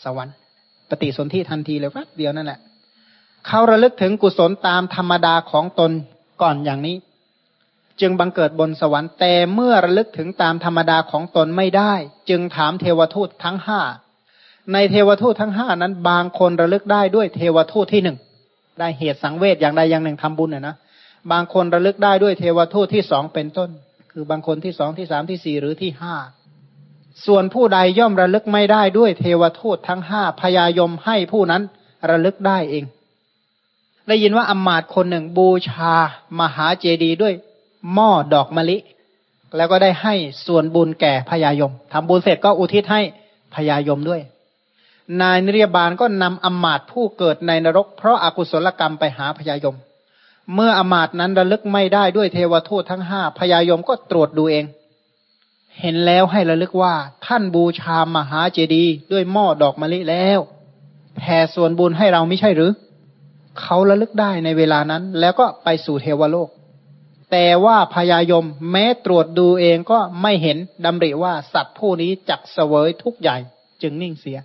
สวรรค์ปฏิสนธิทันทีเลยแป๊บเดียวนั่นแหละเขาระลึกถึงกุศลตามธรรมดาของตนก่อนอย่างนี้ จึงบังเกิดบนสวรรค์แต่เมื่อระลึกถึงตามธรรมดาของตนไม่ได้ จึงถามเทวทูตทั้งห้าในเทวทูตทั้งห้านั้น บางคนระลึกได้ด้วยเทวทูตที่หนึ่งได้เหตุสังเวชอย่างใดอย่างหนึ่งทำบุญน่ะนะบางคนระลึกได้ด้วยเทวทูตที่สองเป็นต้น คือบางคนที่สองที่สามที่สี่หรือที่ห้าส่วนผู้ใดย่อมระลึกไม่ได้ด้วยเทวทูตทั้งห้าพยายมให้ผู้นั้นระลึกได้เอง ได้ยินว่าอมาตคนหนึ่งบูชามหาเจดีย์ด้วย หม้อดอกมะลิ แล้วก็ได้ให้ส่วนบุญแก่พญายมทำบุญเสร็จก็อุทิศให้พญายมด้วย นายนิรยบาลก็นำอมาตผู้เกิดในนรก เพราะอากุศลกรรมไปหาพญายม เมื่ออมาตนั้นระลึกไม่ได้ด้วยเทวทูตทั้งห้าพญายมก็ตรวจดูเอง เห็นแล้วให้ระลึกว่าท่านบูชามหาเจดีย์ด้วยหม้อดอกมะลิแล้วแผ่ส่วนบุญให้เราไม่ใช่หรือ เขาระลึกได้ในเวลานั้น แล้วก็ไปสู่เทวโลก แต่ว่าพยายมแม้ตรวจดูเองก็ไม่เห็นดำริว่าสัตว์ผู้นี้จักเสวยทุกใหญ่ จึงนิ่งเสีย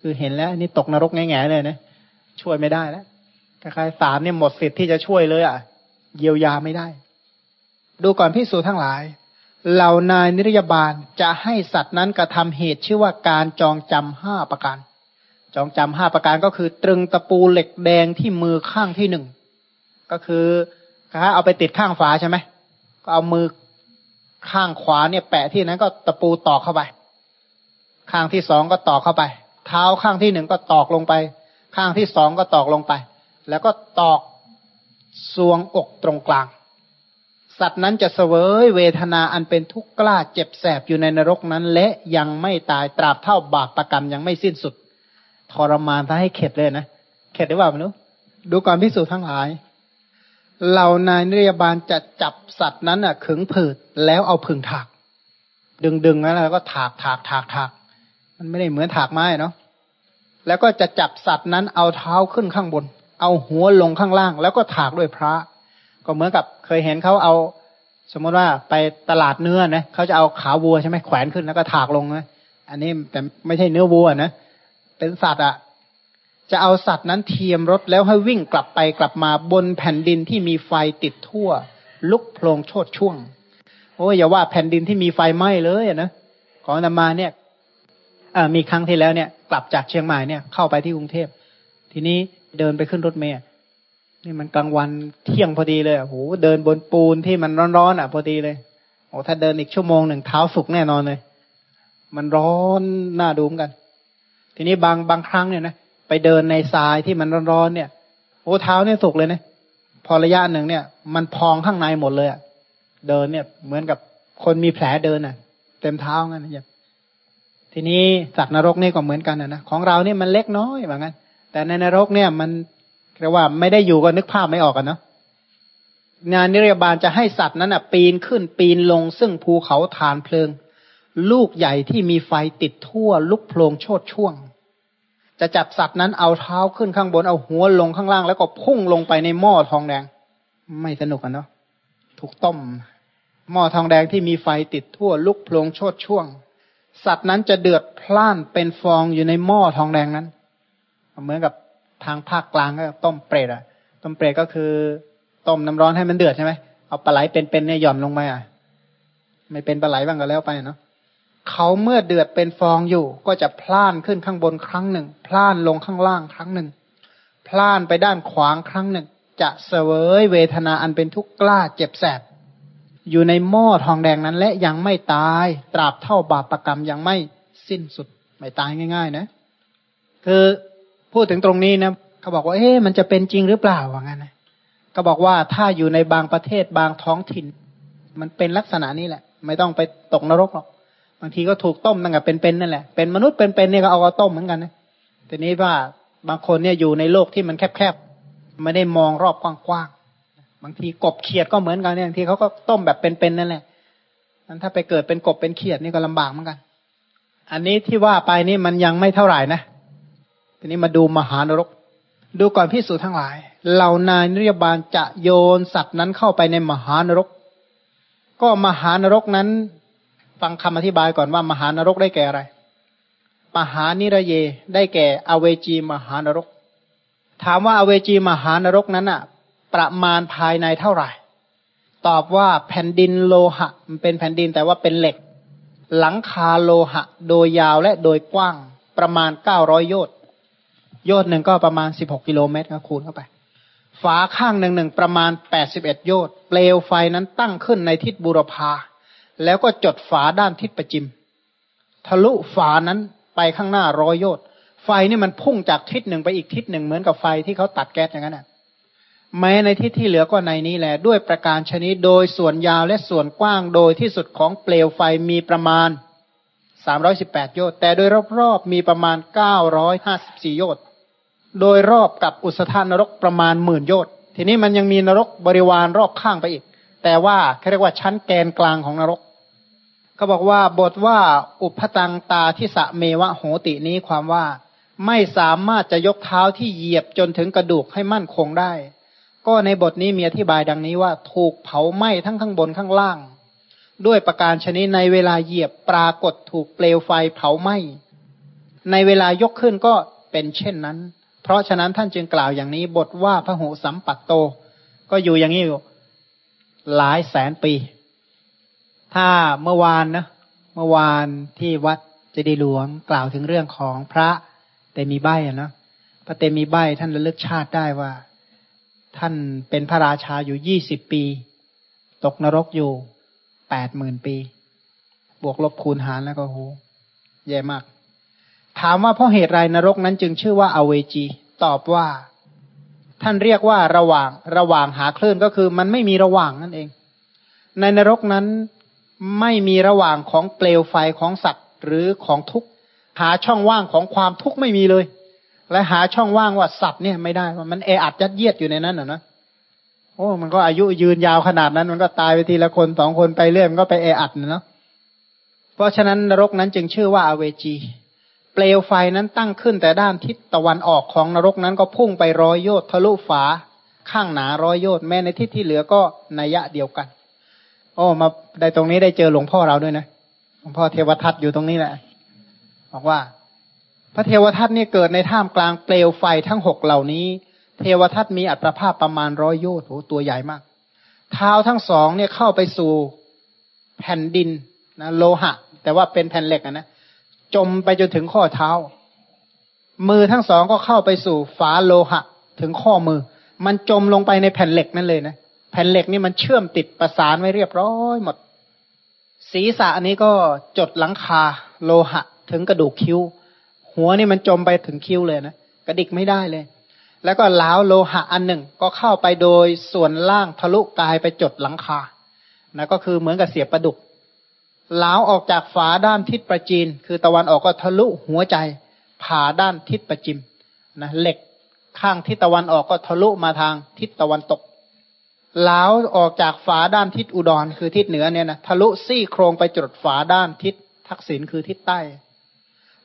คือเห็นแล้วนี่ตกนรกแง่ๆเลยนะช่วยไม่ได้แล้วคล้ายๆสารเนี่ยหมดสิทธิ์ที่จะช่วยเลยอะ เยียวยาไม่ได้ ดูก่อนพิสูจทั้งหลาย เหล่านายนิรยาบาลจะให้สัตว์นั้นกระทำเหตุชื่อว่าการจองจำห้าประการ จองจำห้าประการก็คือ ตรึงตะปูเหล็กแดงที่มือข้างที่หนึ่งก็คือ ครับเอาไปติดข้างฝาใช่ไหมก็เอามือข้างขวาเนี่ย แปะที่นั้นก็ตะปูตอกเข้าไป ข้างที่สองก็ตอกเข้าไป เท้าข้างที่หนึ่งก็ตอกลงไป ข้างที่สองก็ตอกลงไป แล้วก็ตอกซวงอกตรงกลาง สัตว์นั้นจะเสวยเวทนาอันเป็นทุกข์กล้าเจ็บแสบอยู่ในนรกนั้น และยังไม่ตายตราบเท่าบาปประกรรมยังไม่สิ้นสุดทรมานถ้าให้เข็ดเลยนะเข็ดหรือเปล่าไม่รู้ดูก่อนพิสูจน์ทั้งหลาย เหล่านายนิรยบาลจะจับสัตว์นั้นอะขึงผืดแล้วเอาผึ่งถาก ดึงดึงแล้วก็ถากถากถากถากมันไม่ได้เหมือนถากไม้เนาะแล้วก็จะจับสัตว์นั้นเอาเท้าขึ้นข้างบน เอาหัวลงข้างล่าง แล้วก็ถากด้วยพระ ก็เหมือนกับเคยเห็นเขาเอา สมมติว่าไปตลาดเนื้อนะเขาจะเอาขาวัวใช่ไหมแขวนขึ้นแล้วก็ถากลงนะอันนี้แต่ไม่ใช่เนื้อวัวนะเป็นสัตว์อะ จะเอาสัตว์นั้นเทียมรถแล้วให้วิ่งกลับไปกลับมาบนแผ่นดินที่มีไฟติดทั่ว ลุกโพลงโชดช่วง โอ้ยอย่าว่าแผ่นดินที่มีไฟไหม้เลยนะของนามาเนี่ยมีครั้งที่แล้วเนี่ย กลับจากเชียงใหม่เนี่ยเข้าไปที่กรุงเทพทีนี้เดินไปขึ้นรถเมล์นี่มันกลางวันเที่ยงพอดีเลยโอ้โหเดินบนปูนที่มันร้อนๆอะ พอดีเลยโอ้ถ้าเดินอีกชั่วโมงหนึ่งเท้าสุกแน่นอนเลย มันร้อนน่าดูมกัน ทีนี้บางบางครั้งเนี่ยนะ ไปเดินในทรายที่มันร้อนๆเนี่ย โอ้เท้าเนี่ยสุกเลยนะพอระยะหนึ่งเนี่ย มันพองข้างในหมดเลยอะเดินเนี่ย เหมือนกับคนมีแผลเดินอะ เต็มเท้างั้นนะทีนี้สัตว์นรกนี่ก็เหมือนกันนะของเราเนี่ยมันเล็กน้อยแบบนั้นแต่ในนรกเนี่ยมันเรียกว่าไม่ได้อยู่ก็นึกภาพไม่ออกกันเนาะงานนิรบาลจะให้สัตว์นั้นอะ ปีนขึ้นปีนลง ซึ่งภูเขาฐานเพลิง ลูกใหญ่ที่มีไฟติดทั่วลุกโพลงโชดช่วง จะจับสัตว์นั้นเอาเท้าขึ้นข้างบนเอาหัวลงข้างล่าง แล้วก็พุ่งลงไปในหม้อทองแดง ไม่สนุกกันเนาะถูกต้ม หม้อทองแดงที่มีไฟติดทั่วลุกโพลงโชดช่วง สัตว์นั้นจะเดือดพล่านเป็นฟองอยู่ในหม้อทองแดงนั้น เหมือนกับทางภาคกลางก็ต้มเปรตอะ ต้มเปรตก็คือ ต้มน้ำร้อนให้มันเดือดใช่ไหมเอาปลาไหลเป็นๆเนี่ยหย่อนลงไปอะ ไม่เป็นปลาไหลบ้างก็แล้วไปเนาะ เขาเมื่อเดือดเป็นฟองอยู่ ก็จะพล่านขึ้นข้างบนครั้งหนึ่ง พล่านลงข้างล่างครั้งหนึ่ง พล่านไปด้านขวางครั้งหนึ่ง จะเสวยเวทนาอันเป็นทุกข์กล้าเจ็บแสบ อยู่ในหม้อทองแดงนั้นและยังไม่ตาย ตราบเท่าบาปรกรรมยังไม่สิ้นสุด ไม่ตายง่าย ๆ นะ คือพูดถึงตรงนี้นะเขาบอกว่า เอ๊ะมันจะเป็นจริงหรือเปล่าว่างั้นนะก็บอกว่าถ้าอยู่ในบางประเทศบางท้องถิ่น มันเป็นลักษณะนี้แหละ ไม่ต้องไปตกนรกหรอก บางทีก็ถูกต้มตั้งแต่เป็นๆนั่นแหละเป็นมนุษย์เป็นๆเนี่ยก็เอาต้มเหมือนกันนะแต่นี้ว่าบางคนเนี่ยอยู่ในโลกที่มันแคบๆไม่ได้มองรอบกว้างๆบางทีกบเขียดก็เหมือนกันเนี่ยบางทีเขาก็ต้มแบบเป็นๆนั่นแหละนั้นถ้าไปเกิดเป็นกบเป็นเขียดนี่ก็ลำบากเหมือนกัน อันนี้ที่ว่าไปนี่มันยังไม่เท่าไหร่นะทีนี้มาดูมหานรก ดูก่อนพิสูจทั้งหลาย เหล่านายนิยบาลจะโยนสัตว์นั้นเข้าไปในมหานรก ก็มหานรกนั้น ฟังคำอธิบายก่อนว่ามหานรกได้แก่อะไร มหานิระเยได้แก่อเวจีมหานรก ถามว่าอเวจีมหานรกนั้นอะประมาณภายในเท่าไหร่ ตอบว่าแผ่นดินโลหะ มันเป็นแผ่นดินแต่ว่าเป็นเหล็ก หลังคาโลหะ โดยยาวและโดยกว้างประมาณเก้าร้อยโยชน์โยชน์หนึ่งก็ประมาณสิบหกกิโลเมตรก็คูณเข้าไปฝาข้างหนึ่งหนึ่งประมาณแปดสิบเอ็ดโยชน์เปลวไฟนั้นตั้งขึ้นในทิศบุรพา แล้วก็จดฝาด้านทิศประจิม ทะลุฝานั้นไปข้างหน้าร้อยโยชน์ไฟนี่มันพุ่งจากทิศหนึ่งไปอีกทิศหนึ่งเหมือนกับไฟที่เขาตัดแก๊สอย่างนั้นอะแม้ในที่ที่เหลือก็ในนี้แหละด้วยประการชนิดโดยส่วนยาวและส่วนกว้างโดยที่สุดของเปลวไฟมีประมาณสามร้อยสิบแปดโยชน์แต่โดยรอบๆมีประมาณเก้าร้อยห้าสิบสี่โยชน์โดยรอบกับอุสธานนรกประมาณหมื่นโยชน์ทีนี้มันยังมีนรกบริวารรอบข้างไปอีก แต่ว่าเขาเรียกว่าชั้นแกนกลางของนรก เขาบอกว่าบทว่าอุพตังตาทิสะเมวะโหตินี้ความว่าไม่สามารถจะยกเท้าที่เหยียบจนถึงกระดูกให้มั่นคงได้ ก็ในบทนี้มีอธิบายดังนี้ว่า ถูกเผาไหม้ทั้งข้างบนข้างล่าง ด้วยประการชนิดในเวลาเหยียบปรากฏถูกเปลวไฟเผาไหม้ในเวลายกขึ้นก็เป็นเช่นนั้น เพราะฉะนั้นท่านจึงกล่าวอย่างนี้บทว่าพระหูสัมปัตโต ก็อยู่อย่างนี้อยู่หลายแสนปี ถ้าเมื่อวานนะเมื่อวานที่วัดเจดีหลวงกล่าวถึงเรื่องของพระเตมีใบอะนะพระเตมีใบท่านระลึกชาติได้ว่า ท่านเป็นพระราชาอยู่ยี่สิบปี ตกนรกอยู่แปดหมื่นปี บวกลบคูณหารแล้วก็โหแย่มาก ถามว่าเพราะเหตุไรนรกนั้นจึงชื่อว่าอเวจี ตอบว่า ท่านเรียกว่าระหว่างระหว่างหาคลื่นก็คือมันไม่มีระหว่างนั่นเอง ในนรกนั้น ไม่มีระหว่างของเปลวไฟของสัตว์หรือของทุกข์หาช่องว่างของความทุกข์ไม่มีเลย และหาช่องว่างว่าสัตว์เนี่ยไม่ได้ว่ามันเออัดยัดเยียดอยู่ในนั้นอะนะโอ้ มันก็อายุยืนยาวขนาดนั้น มันก็ตายไปทีละคนสองคนไปเรื่อยมันก็ไปแออัดเนาะเพราะฉะนั้นนรกนั้นจึงชื่อว่าอเวจี เปลวไฟนั้นตั้งขึ้นแต่ด้านทิศตะวันออกของนรกนั้นก็พุ่งไปร้อยโยชน์ทะลุฝาข้างหนาร้อยโยชน์แม้ในทิศที่เหลือก็นัยะเดียวกัน อ้มาได้ตรงนี้ได้เจอหลวงพ่อเราด้วยนะหลวงพ่อเทวทัตอยู่ตรงนี้แหละ บอกว่า พระเทวทัตนี่เกิดในท่ามกลางเปลวไฟทั้งหกเหล่านี้ เทวทัตมีอัตราภาพประมาณร้อยโยชน์โอ้ตัวใหญ่มาก เท้าทั้งสองเนี่ยเข้าไปสู่แผ่นดินนะโลหะ แต่ว่าเป็นแผ่นเหล็กนะจมไปจนถึงข้อเท้า มือทั้งสองก็เข้าไปสู่ฝาโลหะ ถึงข้อมือ มันจมลงไปในแผ่นเหล็กนั่นเลยนะ แผ่นเหล็กนี่มันเชื่อมติดประสานไว้เรียบร้อยหมด ศีรษะอันนี้ก็จดหลังคาโลหะ ถึงกระดูกคิ้ว หัวนี่มันจมไปถึงคิ้วเลยนะกระดิกไม่ได้เลย แล้วก็ล้าวโลหะอันหนึ่ง ก็เข้าไปโดยส่วนล่างทะลุกายไปจดหลังคานะก็คือเหมือนกับเสียบประดุกล้าวออกจากฝาด้านทิศประจีน คือตะวันออกก็ทะลุหัวใจ ผ่าด้านทิศประจิมนะเหล็กข้างทิศตะวันออกก็ทะลุมาทางทิศตะวันตก ล้าวออกจากฝาด้านทิศอุดร คือทิศเหนือเนี่ยนะทะลุซี่โครงไปจดฝาด้านทิศทักษิณคือทิศใต้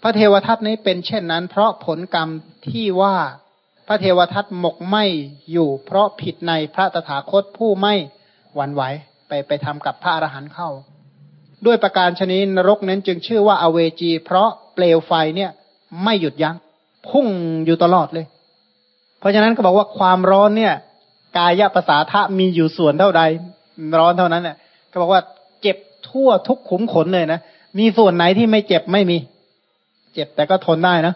พระเทวทัตนี้เป็นเช่นนั้น เพราะผลกรรมที่ว่าพระเทวทัตหมกไหมอยู่ เพราะผิดในพระตถาคตผู้ไม่หวั่นไหวไปไปทำกับพระอรหันต์เข้า ด้วยประการชนิดนรกนั้นจึงชื่อว่าอเวจี เพราะเปลวไฟเนี่ยไม่หยุดยัง้งพุ่งอยู่ตลอดเลย เพราะฉะนั้นก็บอกว่าความร้อนเนี่ย กายภาษาทะมีอยู่ส่วนเท่าใด ร้อนเท่านั้นเนี่ยก็บอกว่าเจ็บทั่วทุกขุมขนเลยนะมีส่วนไหนที่ไม่เจ็บไม่มี เจ็บแต่ก็ทนได้นะ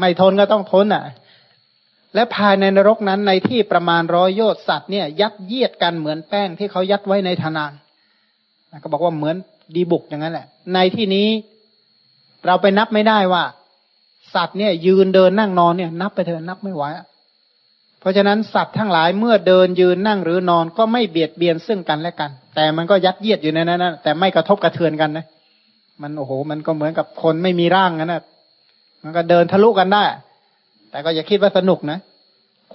ไม่ทนก็ต้องทนอะ และภายในนรกนั้นในที่ประมาณร้อยโยชสัตว์เนี่ยยัดเยียดกันเหมือนแป้งที่เขายัดไว้ในธนานก็บอกว่าเหมือนดีบุกอย่างนั้นแหละ ในที่นี้เราไปนับไม่ได้ว่า สัตว์เนี่ยยืนเดินนั่งนอนเนี่ย นับไปเถอะนับไม่ไหว เพราะฉะนั้นสัตว์ทั้งหลายเมื่อเดินยืนนั่งหรือนอนก็ไม่เบียดเบียนซึ่งกันและกัน แต่มันก็ยัดเยียดอยู่ในนั้นนะแต่ไม่กระทบกระเทือนกันนะ มันโอ้โห มันก็เหมือนกับคนไม่มีร่างนะมันก็เดินทะลุกันได้ แต่ก็อย่าคิดว่าสนุกนะ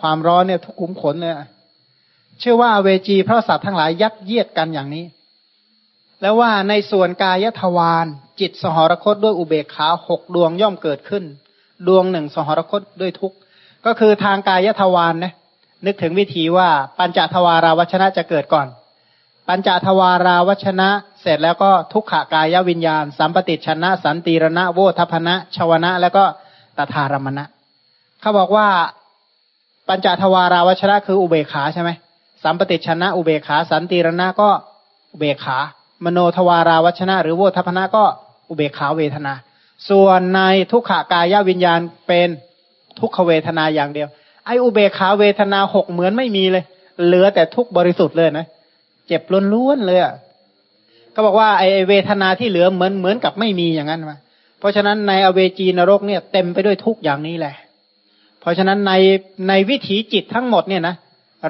ความร้อนเนี่ยทุกขุมขนเลยเชื่อว่าเวจีเพราะสัตว์ทั้งหลายยัดเยียดกันอย่างนี้ แล้วว่าในส่วนกายทวารจิตสหรคตด้วยอุเบกขาหกดวงย่อมเกิดขึ้น ดวงหนึ่งสหรคตด้วยทุกข์ ก็คือทางกายทวารนนะนึกถึงวิธีว่าปัญจทวาราวัชนะจะเกิดก่อน ปัญจทวาราวัชนะ เสร็จแล้วก็ทุกขากายวิญญาณ สัมปติชนะสันติรณะโวทัพนะชวนะ แล้วก็ตถารมณะเขาบอกว่าปัญจทวาราวัชนะคืออุเบขาใช่ไหมสัมปติชนะ อุเบขา สันติรณะก็อุเบขา มโนทวาราวัชนะ หรือโวทัพนะก็อุเบขาเวทนา ส่วนในทุกขากายวิญญาณเป็น ทุกขเวทนาอย่างเดียว ไออุเบกขาเวทนาหกเหมือนไม่มีเลย เหลือแต่ทุกบริสุทธิ์เลยนะ เจ็บล้วนๆเลยก็บอกว่าไอเวทนาที่เหลือเหมือนเหมือนกับไม่มีอย่างนั้นมาเพราะฉะนั้นในอเวจีนรกเนี่ยเต็มไปด้วยทุกอย่างนี้แหละ เพราะฉะนั้นในในวิถีจิตทั้งหมดเนี่ยนะ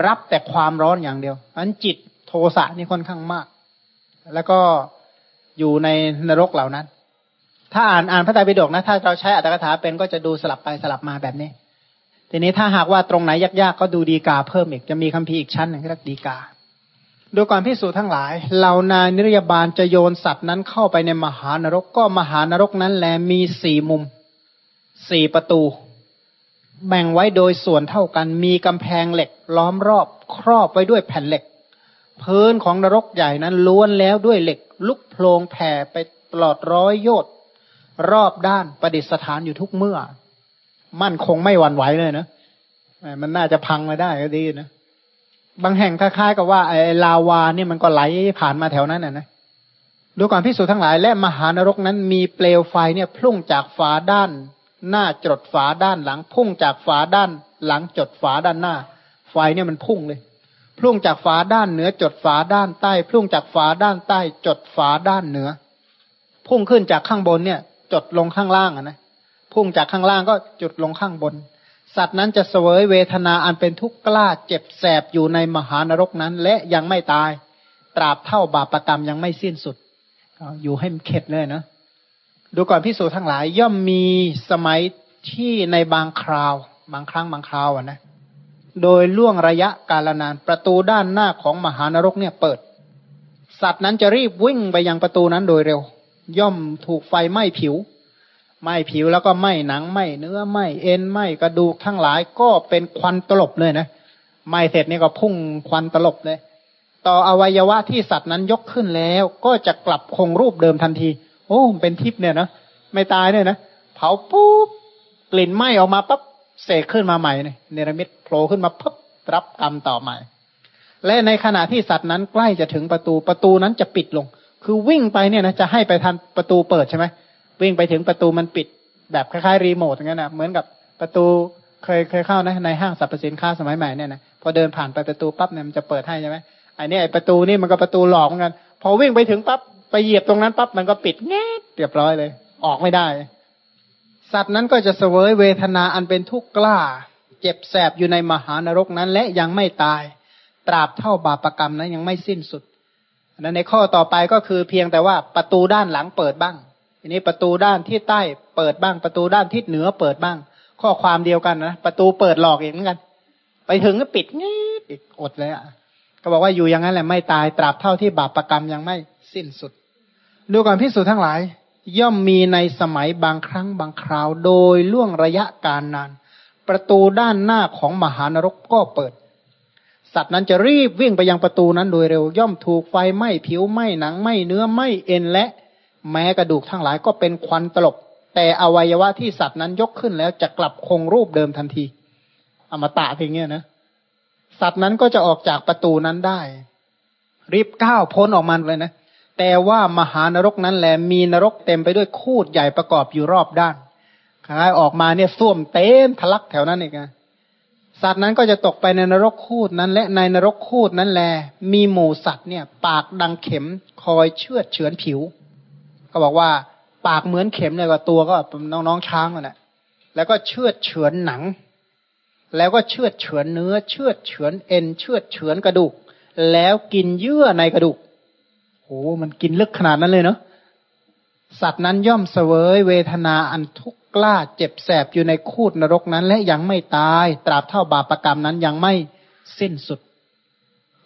รับแต่ความร้อนอย่างเดียวอันจิตโทสะนี่ค่อนข้างมาก แล้วก็อยู่ในนรกเหล่านั้น ถ้าอ่านอ่านพระไตรปิฎกนะถ้าเราใช้อัตถกถาเป็นก็จะดูสลับไปสลับมาแบบนี้ ทีนี้ถ้าหากว่าตรงไหนยากๆก็ดูดีกาเพิ่มอีกจะมีคัมภีร์อีกชั้นหนึ่งเรียกดีกาดูก่อนพิสูจน์ทั้งหลายเหล่านายนิรยาบาลจะโยนสัตว์นั้นเข้าไปในมหานรกก็มหานรกนั้นแลมีสี่มุมสี่ประตู แบ่งไว้โดยส่วนเท่ากันมีกำแพงเหล็ก ล้อมรอบครอบไว้ด้วยแผ่นเหล็ก พื้นของนรกใหญ่นั้นล้วนแล้วด้วยเหล็ก ลุกโพลงแผ่ไปตลอดร้อยโยชน์ รอบด้านประดิษฐานอยู่ทุกเมื่อ มั่นคงไม่หวั่นไหวเลยนะมันน่าจะพังมาได้ก็ดีนะบางแห่งคล้ายๆกับว่าไอ้ลาวาเนี่ยมันก็ไหลผ่านมาแถวนั้นน่ะนะดูก่อนพิสูจทั้งหลาย และมหานรกนั้นมีเปลวไฟเนี่ยพุ่งจากฝาด้าน หน้าจดฝาด้านหลัง พุ่งจากฝาด้านหลังจดฝาด้านหน้า ไฟเนี่ยมันพุ่งเลยพุ่งจากฝาด้านเหนือจดฝาด้านใต้พุ่งจากฝาด้านใต้จดฝาด้านเหนือ พุ่งขึ้นจากข้างบนเนี่ย จดลงข้างล่างนะพุ่งจากข้างล่างก็จุดลงข้างบน สัตว์นั้นจะเสวยเวทนาอันเป็นทุกข์กล้าเจ็บแสบอยู่ในมหานรกนั้น และยังไม่ตาย ตราบเท่าบาปกรรมยังไม่สิ้นสุดอยู่ให้มันเข็ดเลยนะดูก่อนพิสูจทั้งหลาย ย่อมมีสมัยที่ในบางคราว บางครั้งบางคราวอะนะ โดยล่วงระยะกาลนานประตูด้านหน้าของมหานรกเนี่ยเปิด สัตว์นั้นจะรีบวิ่งไปยังประตูนั้นโดยเร็ว ย่อมถูกไฟไหม้ผิวไหม้ผิวแล้วก็ไหม้หนังไหม้เนื้อไหม้เอ็นไหม้กระดูกทั้งหลายก็เป็นควันตลบเลยนะไหม้เสร็จนี่ก็พุ่งควันตลบเลย ต่ออวัยวะที่สัตว์นั้นยกขึ้นแล้ว ก็จะกลับคงรูปเดิมทันที โอ้เป็นทิพย์เนี่ยนะไม่ตายเนี่ยนะเผาปุ๊บกลิ่นไหม้ออกมาปั๊บเสกขึ้นมาใหม่เนี่ยเนรมิตโผล่ขึ้นมาปุ๊บรับกรรมต่อใหม่ และในขณะที่สัตว์นั้นใกล้จะถึงประตูประตูนั้นจะปิดลง คือวิ่งไปเนี่ยนะจะให้ไปทันประตูเปิดใช่ไหมวิ่งไปถึงประตูมันปิด แบบคล้ายๆรีโมทอย่างนั้นนะเหมือนกับประตูเคยเคยเข้านะในห้างสรรพสินค้าสมัยใหม่เนี่ยนะพอเดินผ่านไปประตูปั๊บเนี่ยมันจะเปิดให้ใช่ไหมไอ้นี่ไอ้ประตูนี่มันก็ประตูหลอกเหมือนกัน พอวิ่งไปถึงปั๊บไปเหยียบตรงนั้นปั๊บมันก็ปิดแง่เรียบร้อยเลย ออกไม่ได้ สัตว์นั้นก็จะเสวยเวทนาอันเป็นทุกข์กล้า เจ็บแสบอยู่ในมหานรกนั้น และยังไม่ตาย ตราบเท่าบาปรกรรมนั้นยังไม่สิ้นสุด นั้นในข้อต่อไปก็คือเพียงแต่ว่าประตูด้านหลังเปิดบ้างทีนี้ประตูด้านที่ใต้เปิดบ้าง ประตูด้านทิศเหนือเปิดบ้าง ข้อความเดียวกันนะประตูเปิดหลอกเองเหมือนกัน ไปถึงก็ปิดงี้ปิดอดเลยอะก็บอกว่าอยู่อย่างนั้นแหละไม่ตายตราบเท่าที่บาปรกรรมยังไม่สิ้นสุด ดูก่อนพิสูจน์ทั้งหลาย ย่อมมีในสมัยบางครั้งบางคราวโดยล่วงระยะการนาน ประตูด้านหน้าของมหานรกก็เปิด สัตว์นั้นจะรีบวิ่งไปยังประตูนั้นโดยเร็วย่อมถูกไฟไหม้ผิวไหม้หนังไหม้เนื้อไหม้เอ็นและแม้กระดูกทั้งหลายก็เป็นควันตลบ แต่อวัยวะที่สัตว์นั้นยกขึ้นแล้วจะกลับคงรูปเดิมทันที อมตะเพียงเงี้ยนะสัตว์นั้นก็จะออกจากประตูนั้นได้ รีบก้าวพ้นออกมาเลยนะแต่ว่ามหานรกนั้นแหละมีนรกเต็มไปด้วยคูดใหญ่ประกอบอยู่รอบด้านคล้ายออกมาเนี่ยส้วมเต็มทะลักแถวนั้นเองนะ สัตว์นั้นก็จะตกไปในนรกคูดนั้นและในนรกคูดนั้นแหละมีหมูสัตว์เนี่ย ปากดังเข็มคอยเชือดเฉือนผิว ก็บอกว่า ปากเหมือนเข็มเลยว่าตัวก็น้องๆช้างน่ะแล้วก็เชือดเฉือนหนัง แล้วก็เชือดเฉือนเนื้อ เชือดเฉือนเอ็น เชือดเฉือนกระดูก แล้วกินเยื่อในกระดูกโอ้มันกินลึกขนาดนั้นเลยเนาะ สัตว์นั้นย่อมเสวยเวทนาอันทุกข์กล้าเจ็บแสบอยู่ในคูดนรกนั้น และยังไม่ตาย ตราบเท่าบาปรกรรมนั้นยังไม่สิ้นสุด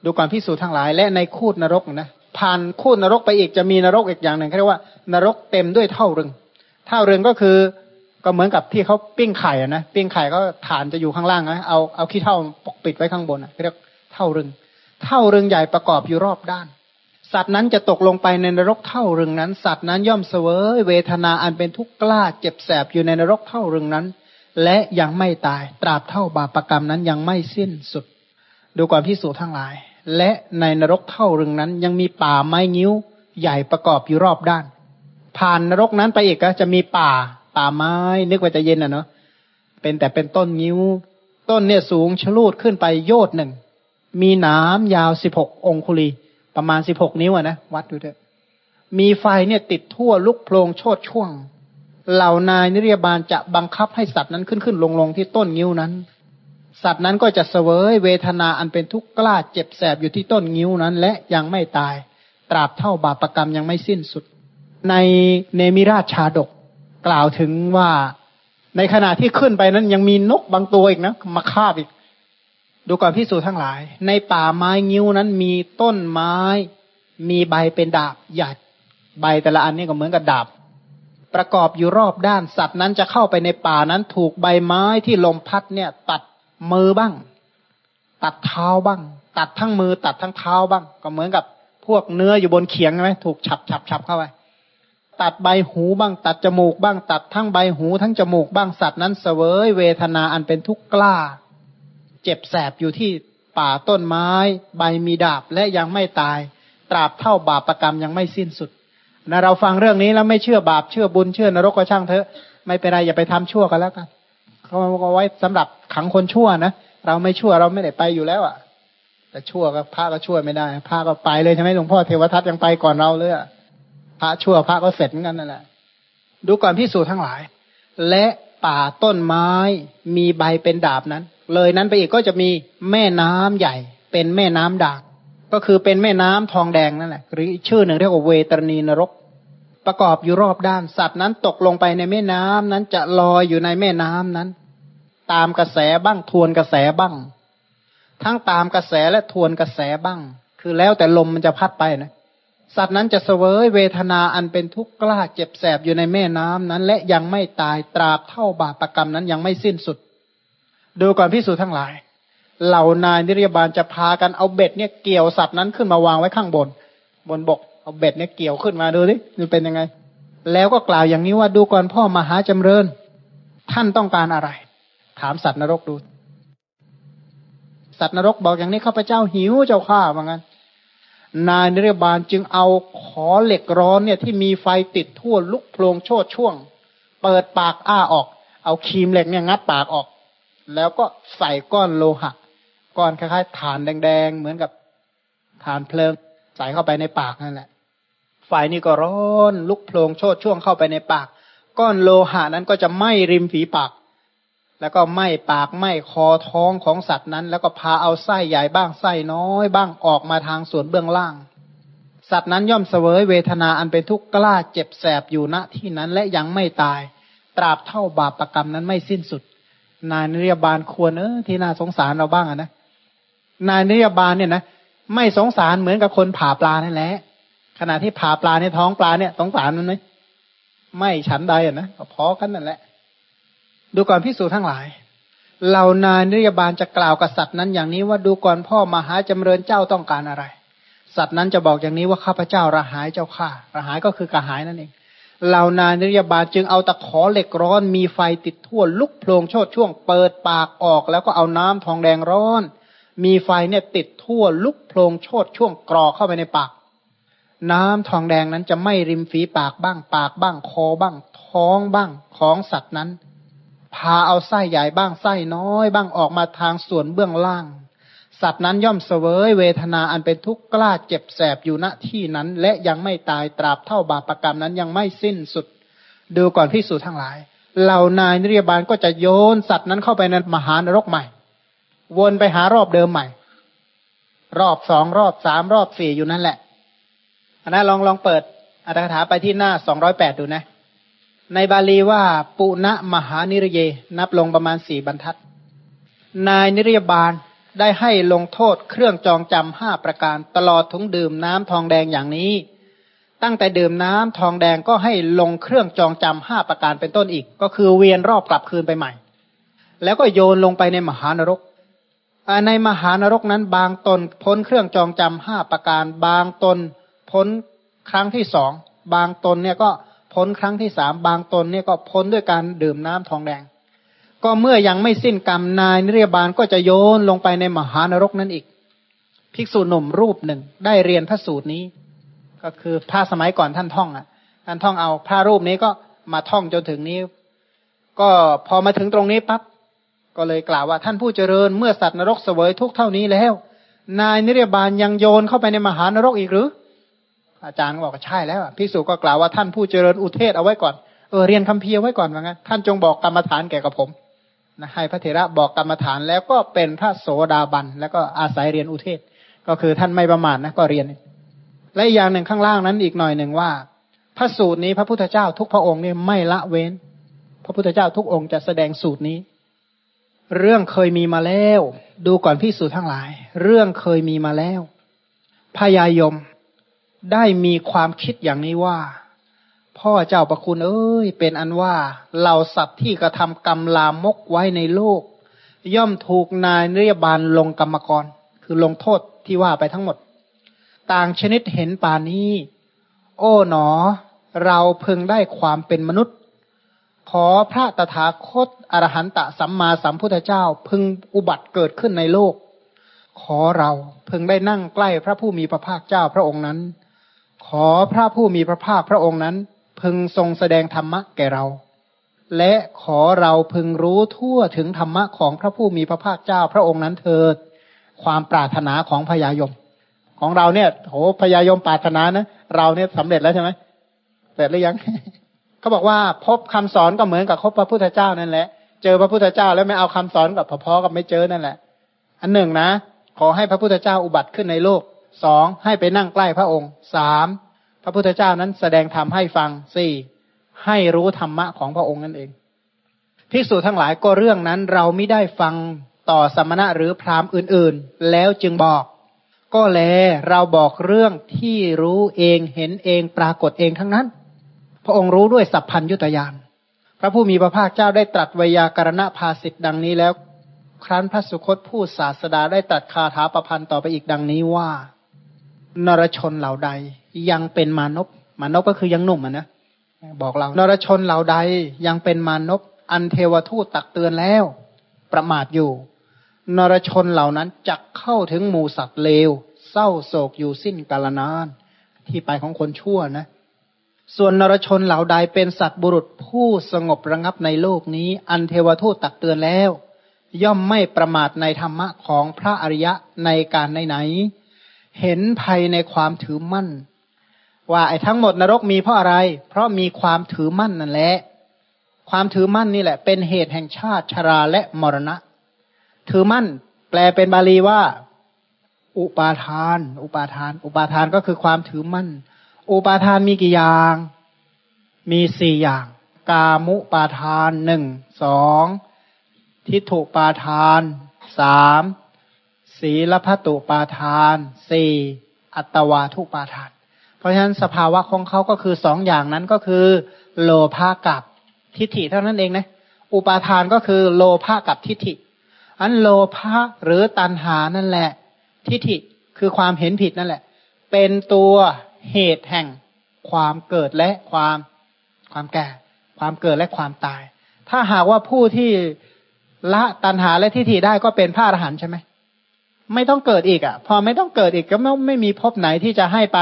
ดูก่อนพิสูจน์ทั้งหลาย และในคูดนรกนะผ่านคูดนรกไปอีกจะมีนรกอีกอย่างหนึ่งเขาเรียกว่า นรกเต็มด้วยเท่ารึงเท่ารึงก็คือก็เหมือนกับที่เขาปิ้งไข่นะปิ้งไข่ก็ฐานจะอยู่ข้างล่างนะเอาเอาขี้เท่าปกปิดไว้ข้างบนอะเรียกเท่ารึงเท่ารึงใหญ่ประกอบอยู่รอบด้าน สัตว์นั้นจะตกลงไปในนรกเท่าเรึงนั้น สัตว์นั้นย่อมเสวยเวทนาอันเป็นทุกข์กล้าเจ็บแสบอยู่ในนรกเท่าเรึงนั้น และยังไม่ตายตราบเท่าบาปรกรรมนั้นยังไม่สิ้นสุด ดูก่อนพิสูจน์ทั้งหลาย และในนรกเท่าเรึงนั้น ยังมีป่าไม้งิ้วใหญ่ประกอบอยู่รอบด้าน ผ่านนรกนั้นไปอีกก็จะมีป่า ป่าไม้ นึกว่าจะเย็นอะเนาะเป็นแต่เป็นต้นนิ้ว ต้นเนี่ยสูงชลูดขึ้นไปโยดหนึ่งมีหนามยาวสิบหกองคุลี ประมาณสิบหกนิ้วอะนะวัดดูเถอะมีไฟเนี่ยติดทั่วลุกโพลงโชดช่วง เหล่านายนิรยาบาลจะบังคับให้สัตว์นั้นขึ้นขึ้นลงลงที่ต้นนิ้วนั้น สัตว์นั้นก็จะเสวยเวทนาอันเป็นทุกข์กล้าเจ็บแสบอยู่ที่ต้นนิ้วนั้น และยังไม่ตาย ตราบเท่าบาปรกรรมยังไม่สิ้นสุด ในเนมิราชชาดกกล่าวถึงว่า ในขณะที่ขึ้นไปนั้นยังมีนกบางตัวอีกนะมาคาบอีก ดูก่อนพิสูจทั้งหลาย ในป่าไม้งิ้วนั้นมีต้นไม้ มีใบเป็นดาบใหญ่ใบแต่ละอันนี่ก็เหมือนกับดาบ ประกอบอยู่รอบด้านสัตว์นั้นจะเข้าไปในป่านั้นถูกใบไม้ที่ลมพัดเนี่ย ตัดมือบ้าง ตัดเท้าบ้าง ตัดทั้งมือ ตัดทั้งเท้าบ้าง ก็เหมือนกับพวกเนื้ออยู่บนเขียงใช่ไหมถูกฉับฉับฉับเข้าไปตัดใบหูบ้าง ตัดจมูกบ้าง ตัดทั้งใบหูทั้งจมูกบ้างสัตว์นั้นเสวยเวทนาอันเป็นทุกข์กล้า เจ็บแสบอยู่ที่ป่าต้นไม้ ใบมีดาบและยังไม่ตาย ตราบเท่าบาปรกรรมยังไม่สิ้นสุดนะเราฟังเรื่องนี้แล้วไม่เชื่อบาปเชื่อบุญเชื่อนรกก็ช่างเถอะไม่เป็นไรอย่าไปทำชั่วกันแล้วกันเขาเอาไว้สำหรับขังคนชั่วนะเราไม่ชั่วเราไม่ได้ไปอยู่แล้วอะ่ะ แต่ชั่วก็พระก็ช่วยไม่ได้พระก็ไปเลยใช่ไหมหลวงพ่อเทวทัตยังไปก่อนเราเลยพระชั่วพระก็เสร็จเหมือนกันนั่นแหละดูก่อนพิสูจน์ทั้งหลาย และป่าต้นไม้มีใบเป็นดาบนั้น เลยนั้นไปอีกก็จะมีแม่น้ำใหญ่ เป็นแม่น้ำดาก ก็คือเป็นแม่น้ำทองแดงนั่นแหละหรือชื่อหนึ่งเรียกว่าเวตรณีนรก ประกอบอยู่รอบด้านสัตว์นั้นตกลงไปในแม่น้ำนั้นจะลอยอยู่ในแม่น้ำนั้น ตามกระแสบ้างทวนกระแสบ้าง ทั้งตามกระแสและทวนกระแสบ้าง คือแล้วแต่ลมมันจะพัดไปนะสัตว์นั้นจะเสวยเวทนาอันเป็นทุกข์กล้าเจ็บแสบอยู่ในแม่น้ำนั้น และยังไม่ตายตราบเท่าบาปรกรรมนั้นยังไม่สิ้นสุด ดูก่อนพิสูจน์ทั้งหลาย เหล่านายนิรยบาลจะพากันเอาเบ็ดเนี่ยเกี่ยวสัตว์นั้นขึ้นมาวางไว้ข้างบน บนบกเอาเบ็ดเนี่ยเกี่ยวขึ้นมาดูดิมันเป็นยังไง แล้วก็กล่าวอย่างนี้ว่าดูก่อนพ่อมหาจำเริญ ท่านต้องการอะไร ถามสัตว์นรกดู สัตว์นรกบอกอย่างนี้ข้าพเจ้าหิวเจ้าข้าว่างั้นนายนิรยบาลจึงเอาขอเหล็กร้อนเนี่ยที่มีไฟติดทั่วลุกโพลงโชติช่วง เปิดปากอ้าออก เอาครีมเหล็กเนี่ยงัดปากออก แล้วก็ใส่ก้อนโลหะ ก้อนคล้ายๆฐานแดงๆ เหมือนกับฐานเพลิง ใส่เข้าไปในปากนั่นแหละ ไฟนี่ก็ร้อนลุกโพลงโชดช่วงเข้าไปในปาก ก้อนโลหะนั้นก็จะไหม้ริมฝีปาก แล้วก็ไหม้ปากไหม้คอท้องของสัตว์นั้น แล้วก็พาเอาไส้ใหญ่บ้างไส้น้อยบ้างออกมาทางส่วนเบื้องล่าง สัตว์นั้นย่อมเสวยเวทนาอันเป็นทุกข์กล้าเจ็บแสบอยู่ณที่นั้นและยังไม่ตาย ตราบเท่าบาปรกรรมนั้นไม่สิ้นสุด นายนิยบาลควรเออที่น่าสงสารเราบ้างอะนะนายนิยบาลเนี่ยนะไม่สงสารเหมือนกับคนผ่าปลานั่นแหละขณะที่ผ่าปลาในท้องปลาเนี่ยสงสารมันไหมไม่ฉันใดอะนะพอกันนั่นแหละ ดูก่อนพิสูจทั้งหลายเหล่านายนิยบาลจะกล่าวกับสัตว์นั้นอย่างนี้ว่าดูก่อนพ่อมหาจำเริญเจ้าต้องการอะไร สัตว์นั้นจะบอกอย่างนี้ว่าข้าพเจ้าระหายเจ้าข้าระหายก็คือกระหายนั่นเอง เหล่านายนิยบาลจึงเอาตะขอเหล็กร้อนมีไฟติดทั่วลุกโพลงโชดช่วงเปิดปากออก แล้วก็เอาน้ำทองแดงร้อน มีไฟเนี่ยติดทั่วลุกโพลงโชดช่วงกรอเข้าไปในปาก น้ำทองแดงนั้นจะไม่ริมฝีปากบ้างปากบ้างคอบ้าง ท้องบ้างของสัตว์นั้น พาเอาไส้ใหญ่บ้างไส้น้อยบ้างออกมาทางส่วนเบื้องล่าง สัตว์นั้นย่อมเสวยเวทนาอันเป็นทุกข์กล้าเจ็บแสบอยู่ณที่นั้น และยังไม่ตายตราบเท่าบาปรกรรมนั้นยังไม่สิ้นสุด ดูก่อนพิสูจทั้งหลาย เหล่านายนิรยาบาลก็จะโยนสัตว์นั้นเข้าไปในมหานรกใหม่ วนไปหารอบเดิมใหม่ รอบสองรอบสามรอบสี่อยู่นั่นแหละอันนั้นลองลองเปิดอัตถกถาไปที่หน้าสองร้อยแปดดูนะ ในบาลีว่าปุณะมหานิรเย นับลงประมาณสี่บรรทัด นายนิรยบาล ได้ให้ลงโทษเครื่องจองจำห้าประการ ตลอดทุงดื่มน้ำทองแดงอย่างนี้ ตั้งแต่ดื่มน้ำทองแดงก็ให้ลงเครื่องจองจำห้าประการเป็นต้นอีก ก็คือเวียนรอบกลับคืนไปใหม่ แล้วก็โยนลงไปในมหานรก ในมหานรกนั้นบางตนพ้นเครื่องจองจำห้าประการ บางตนพ้นครั้งที่สอง บางตนเนี่ยก็พ้นครั้งที่สาม บางตนเนี่ยก็พ้นด้วยการดื่มน้ำทองแดง ก็เมื่อยังไม่สิ้นกรรมนายนิรบาลก็จะโยนลงไปในมหานรกนั้นอีก ภิกษุหนุ่มรูปหนึ่งได้เรียนพระสูตรนี้ ก็คือพระสมัยก่อนท่านท่องอะท่านท่องเอาพระรูปนี้ก็มาท่องจนถึงนี้ ก็พอมาถึงตรงนี้ปั๊บก็เลยกล่าวว่าท่านผู้เจริญเมื่อสัตว์นรกเสวยทุกเท่านี้แล้ว นายนิรบาลยังโยนเข้าไปในมหานรกอีกหรือ อาจารย์บอกว่าใช่แล้วพิสูจก็กล่าวว่าท่านผู้เจริญอุเทศเอาไว้ก่อนเออเรียนคำเพียไว้ก่อนว่างั้นท่านจงบอกกรรมฐานแก่กับผม นะให้พระเถระบอกกรรมฐานแล้วก็เป็นพระโสดาบัน แล้วก็อาศัยเรียนอุเทศ ก็คือท่านไม่ประมาทนะก็เรียน และอย่างหนึ่งข้างล่างนั้นอีกหน่อยหนึ่งว่า พระสูตรนี้พระพุทธเจ้าทุกพระองค์นี่ไม่ละเว้น พระพุทธเจ้าทุกองค์จะแสดงสูตรนี้ เรื่องเคยมีมาแล้ว ดูก่อนพิสูจน์ทั้งหลาย เรื่องเคยมีมาแล้วพยายมได้มีความคิดอย่างนี้ว่า พ่อเจ้าประคุณเอ้ย เป็นอันว่าเหล่าสัตว์ที่กระทำกรรมลามกไว้ในโลก ย่อมถูกนายเรียบาลลงกรรมกร คือลงโทษที่ว่าไปทั้งหมด ต่างชนิดเห็นป่านี้ โอ้หนอ เราเพึงได้ความเป็นมนุษย์ ขอพระตถาคตอรหันตสัมมาสัมพุทธเจ้า พึงอุบัติเกิดขึ้นในโลก ขอเราพึงได้นั่งใกล้พระผู้มีพระภาคเจ้าพระองค์นั้น ขอพระผู้มีพระภาคพระองค์นั้น พึงทรงแสดงธรรมะแก่เรา และขอเราพึงรู้ทั่วถึงธรรมะของพระผู้มีพระภาคเจ้าพระองค์นั้นเถิด ความปรารถนาของพญายม ของเราเนี่ยโหพญายมปรารถนานะเราเนี่ยสำเร็จแล้วใช่ไหมเสร็จหรือยังเขาบอกว่าพบคำสอนก็เหมือนกับพบพระพุทธเจ้านั่นแหละ เจอพระพุทธเจ้าแล้วไม่เอาคำสอนกับพอๆกับไม่เจอนั่นแหละ อันหนึ่งนะ ขอให้พระพุทธเจ้าอุบัติขึ้นในโลกสองให้ไปนั่งใกล้พระองค์สาม พระพุทธเจ้านั้นแสดงธรรมให้ฟังสี่ให้รู้ธรรมะของพระองค์นั่นเองพิสูจทั้งหลายก็เรื่องนั้นเราไม่ได้ฟังต่อสมณะหรือพราหมณ์อื่นๆ แล้วจึงบอก ก็แลเราบอกเรื่องที่รู้เองเห็นเองปรากฏเองทั้งนั้น พระองค์รู้ด้วยสัพพัญยุตยานพระผู้มีพระภาคเจ้าได้ตรัสวยากรณภาสิทธ์ดังนี้แล้ว ครั้นพระสุคตผู้ศาสดาได้ตรัสคาถาประพันธ์ต่อไปอีกดังนี้ว่า นรชนเหล่าใด ยังเป็นมานพมานพก็คือยังหนุ่มอะนะบอกเรานรชนเหล่าใดยังเป็นมานพอันเทวทูตตักเตือนแล้ว ประมาทอยู่ นรชนเหล่านั้นจักเข้าถึงหมู่สัตว์เลว เศร้าโศกอยู่สิ้นกาลนาน ที่ไปของคนชั่วนะ ส่วนนรชนเหล่าใดเป็นสัตว์บุรุษผู้สงบระงับในโลกนี้ อันเทวทูตตักเตือนแล้ว ย่อมไม่ประมาทในธรรมะของพระอริยะในการไหนๆเห็นภัยในความถือมั่น ว่าไอ้ทั้งหมดนรกมีเพราะอะไร เพราะมีความถือมั่นนั่นแหละ ความถือมั่นนี่แหละ เป็นเหตุแห่งชาติชราและมรณะ ถือมั่น แปลเป็นบาลีว่า อุปาทาน อุปาทาน อุปาทานก็คือความถือมั่น อุปาทานมีกี่อย่าง มีสี่อย่าง กามุปาทานหนึ่งสองทิฏฐุปาทานสามศีลพัตุปาทานสี่อัตวาทุปาทาน เพราะฉะนั้นสภาวะของเขาก็คือสองอย่างนั้นก็คือ โลภะกับทิฏฐิเท่านั้นเองนะ อุปาทานก็คือโลภะกับทิฏฐิ อันโลภะหรือตัณหานั่นแหละ ทิฏฐิคือความเห็นผิดนั่นแหละ เป็นตัวเหตุแห่งความเกิดและความความแก่ ความเกิดและความตาย ถ้าหากว่าผู้ที่ละตัณหาและทิฏฐิได้ก็เป็นพระอรหันต์ใช่ไหมไม่ต้องเกิดอีกอะ พอไม่ต้องเกิดอีกก็ไม่ไม่มีภพไหนที่จะให้ไป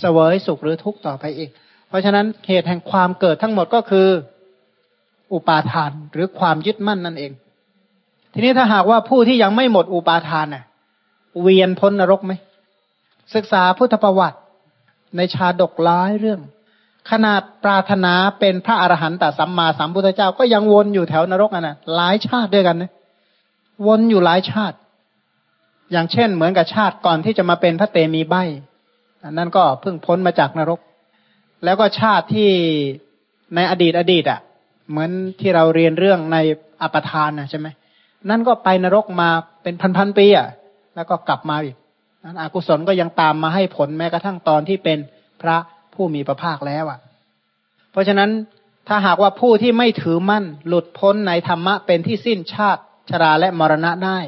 เสวยสุขหรือทุกข์ต่อไปอีก เพราะฉะนั้นเหตุแห่งความเกิดทั้งหมดก็คือ อุปาทานหรือความยึดมั่นนั่นเอง ทีนี้ถ้าหากว่าผู้ที่ยังไม่หมดอุปาทานน่ะ เวียนพ้นนรกไหม ศึกษาพุทธประวัติ ในชาดกหลายเรื่อง ขนาดปรารถนาเป็นพระอรหันต์แต่สัมมาสัมพุทธเจ้าก็ยังวนอยู่แถวนรกอะนะหลายชาติด้วยกันนะวนอยู่หลายชาติ อย่างเช่นเหมือนกับชาติก่อนที่จะมาเป็นพระเตมีใบ อันนั้นก็เพิ่งพ้นมาจากนรก แล้วก็ชาติที่ในอดีตอดีตอะ เหมือนที่เราเรียนเรื่องในอปทานนะใช่ไหมนั่นก็ไปนรกมาเป็นพันๆปีอะ แล้วก็กลับมาอีกนั้นอกุศลก็ยังตามมาให้ผลแม้กระทั่งตอนที่เป็นพระผู้มีพระภาคแล้วอะ เพราะฉะนั้นถ้าหากว่าผู้ที่ไม่ถือมั่น หลุดพ้นในธรรมะเป็นที่สิ้นชาติชราและมรณะได้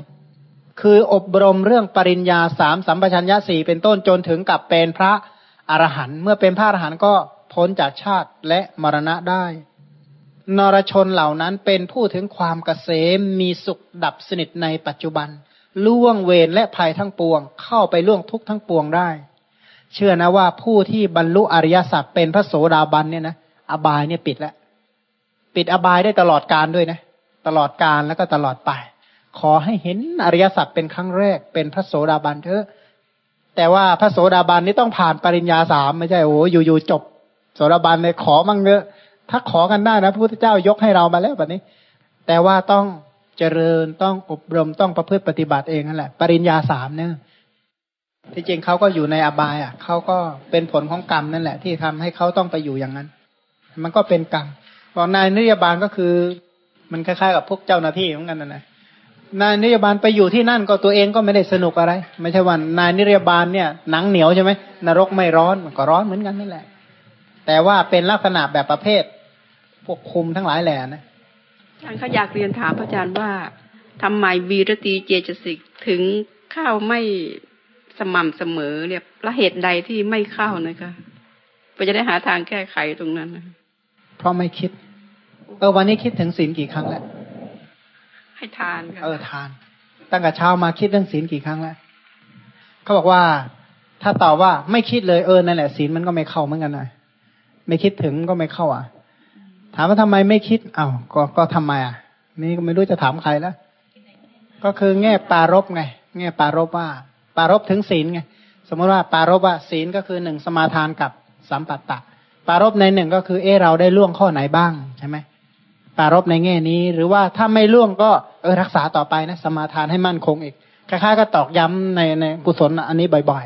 คืออบรมเรื่องปริญญาสามสัมปชัญญะสี่เป็นต้นจนถึงกับเป็นพระอรหันต์เมื่อเป็นพระอรหันต์ก็พ้นจากชาติและมรณะได้ นรชนเหล่านั้นเป็นผู้ถึงความเกษมมีสุขดับสนิทในปัจจุบัน ล่วงเวรและภัยทั้งปวง เข้าไปล่วงทุกทั้งปวงได้ เชื่อนะว่าผู้ที่บรรลุอริยสัจเป็นพระโสดาบันเนี่ยนะอบายเนี่ยปิดแล้ว ปิดอบายได้ตลอดการด้วยนะ ตลอดการแล้วก็ตลอดไป ขอให้เห็นอริยสัจเป็นครั้งแรกเป็นพระโสดาบันเถอะ แต่ว่าพระโสดาบันนี่ต้องผ่านปริญญาสามไม่ใช่โอ้อยู่ๆจบโสดาบันเลยขอมั่งเนอะถ้าขอกันได้นะพระพุทธเจ้ายกให้เรามาแล้วแบบนี้ แต่ว่าต้องเจริญต้องอบรมต้องประพฤติปฏิบัติเองนั่นแหละ ปริญญาสามเนี่ยที่จริงเขาก็อยู่ในอบายอะเขาก็เป็นผลของกรรมนั่นแหละ ที่ทำให้เขาต้องไปอยู่อย่างนั้น มันก็เป็นกรรมบอกนายนิยบาลก็คือ มันคล้ายๆกับพวกเจ้าหน้าที่เหมือนกันนะนะ นายนิยบาลไปอยู่ที่นั่นก็ตัวเองก็ไม่ได้สนุกอะไร ไม่ใช่ว่านายนิยบาลเนี่ยหนังเหนียวใช่ไหมนรกไม่ร้อนมันก็ร้อนเหมือนกันนั่นแหละ แต่ว่าเป็นลักษณะแบบประเภท พวกคุมทั้งหลายแหล่นะอาจารย์เขาอยากเรียนถามพระอาจารย์ว่าทำไมวีรตีเจจสิกถึงเข้าไม่สม่ำเสมอเนี่ยละเหตุใดที่ไม่เข้านะคะเพื่อจะได้หาทางแก้ไขตรงนั้นนะเพราะไม่คิดเออวันนี้คิดถึงศีลกี่ครั้งแล้ว ให้ทานเออทาน ตั้งแต่เช้ามาคิดเรื่องศีลกี่ครั้งแล้วเขาบอกว่า ถ้าตอบว่าไม่คิดเลยเออนั่นแหละศีลมันก็ไม่เข้าเหมือนกันนะไม่คิดถึงก็ไม่เข้า อะ ถามว่าทำไมไม่คิดเอา้าก็ก็ทำไมอะ นี่ก็ไม่รู้จะถามใครแล้วก็คือแง่ปารบไง แง่ปารบว่า ปารบถึงศีลไง สมมติว่าปารบว่าศีลก็คือหนึ่งสมาทานกับสัมปัตตะ ปารบในหนึ่งก็คือ เออเราได้ล่วงข้อไหนบ้างใช่ไหม ปารบในแง่นี้ หรือว่าถ้าไม่ล่วงก็เออรักษาต่อไปนะ สมาทานให้มั่นคงอีกคล้ายๆก็ตอกย้ำในในกุศลอันนี้บ่อย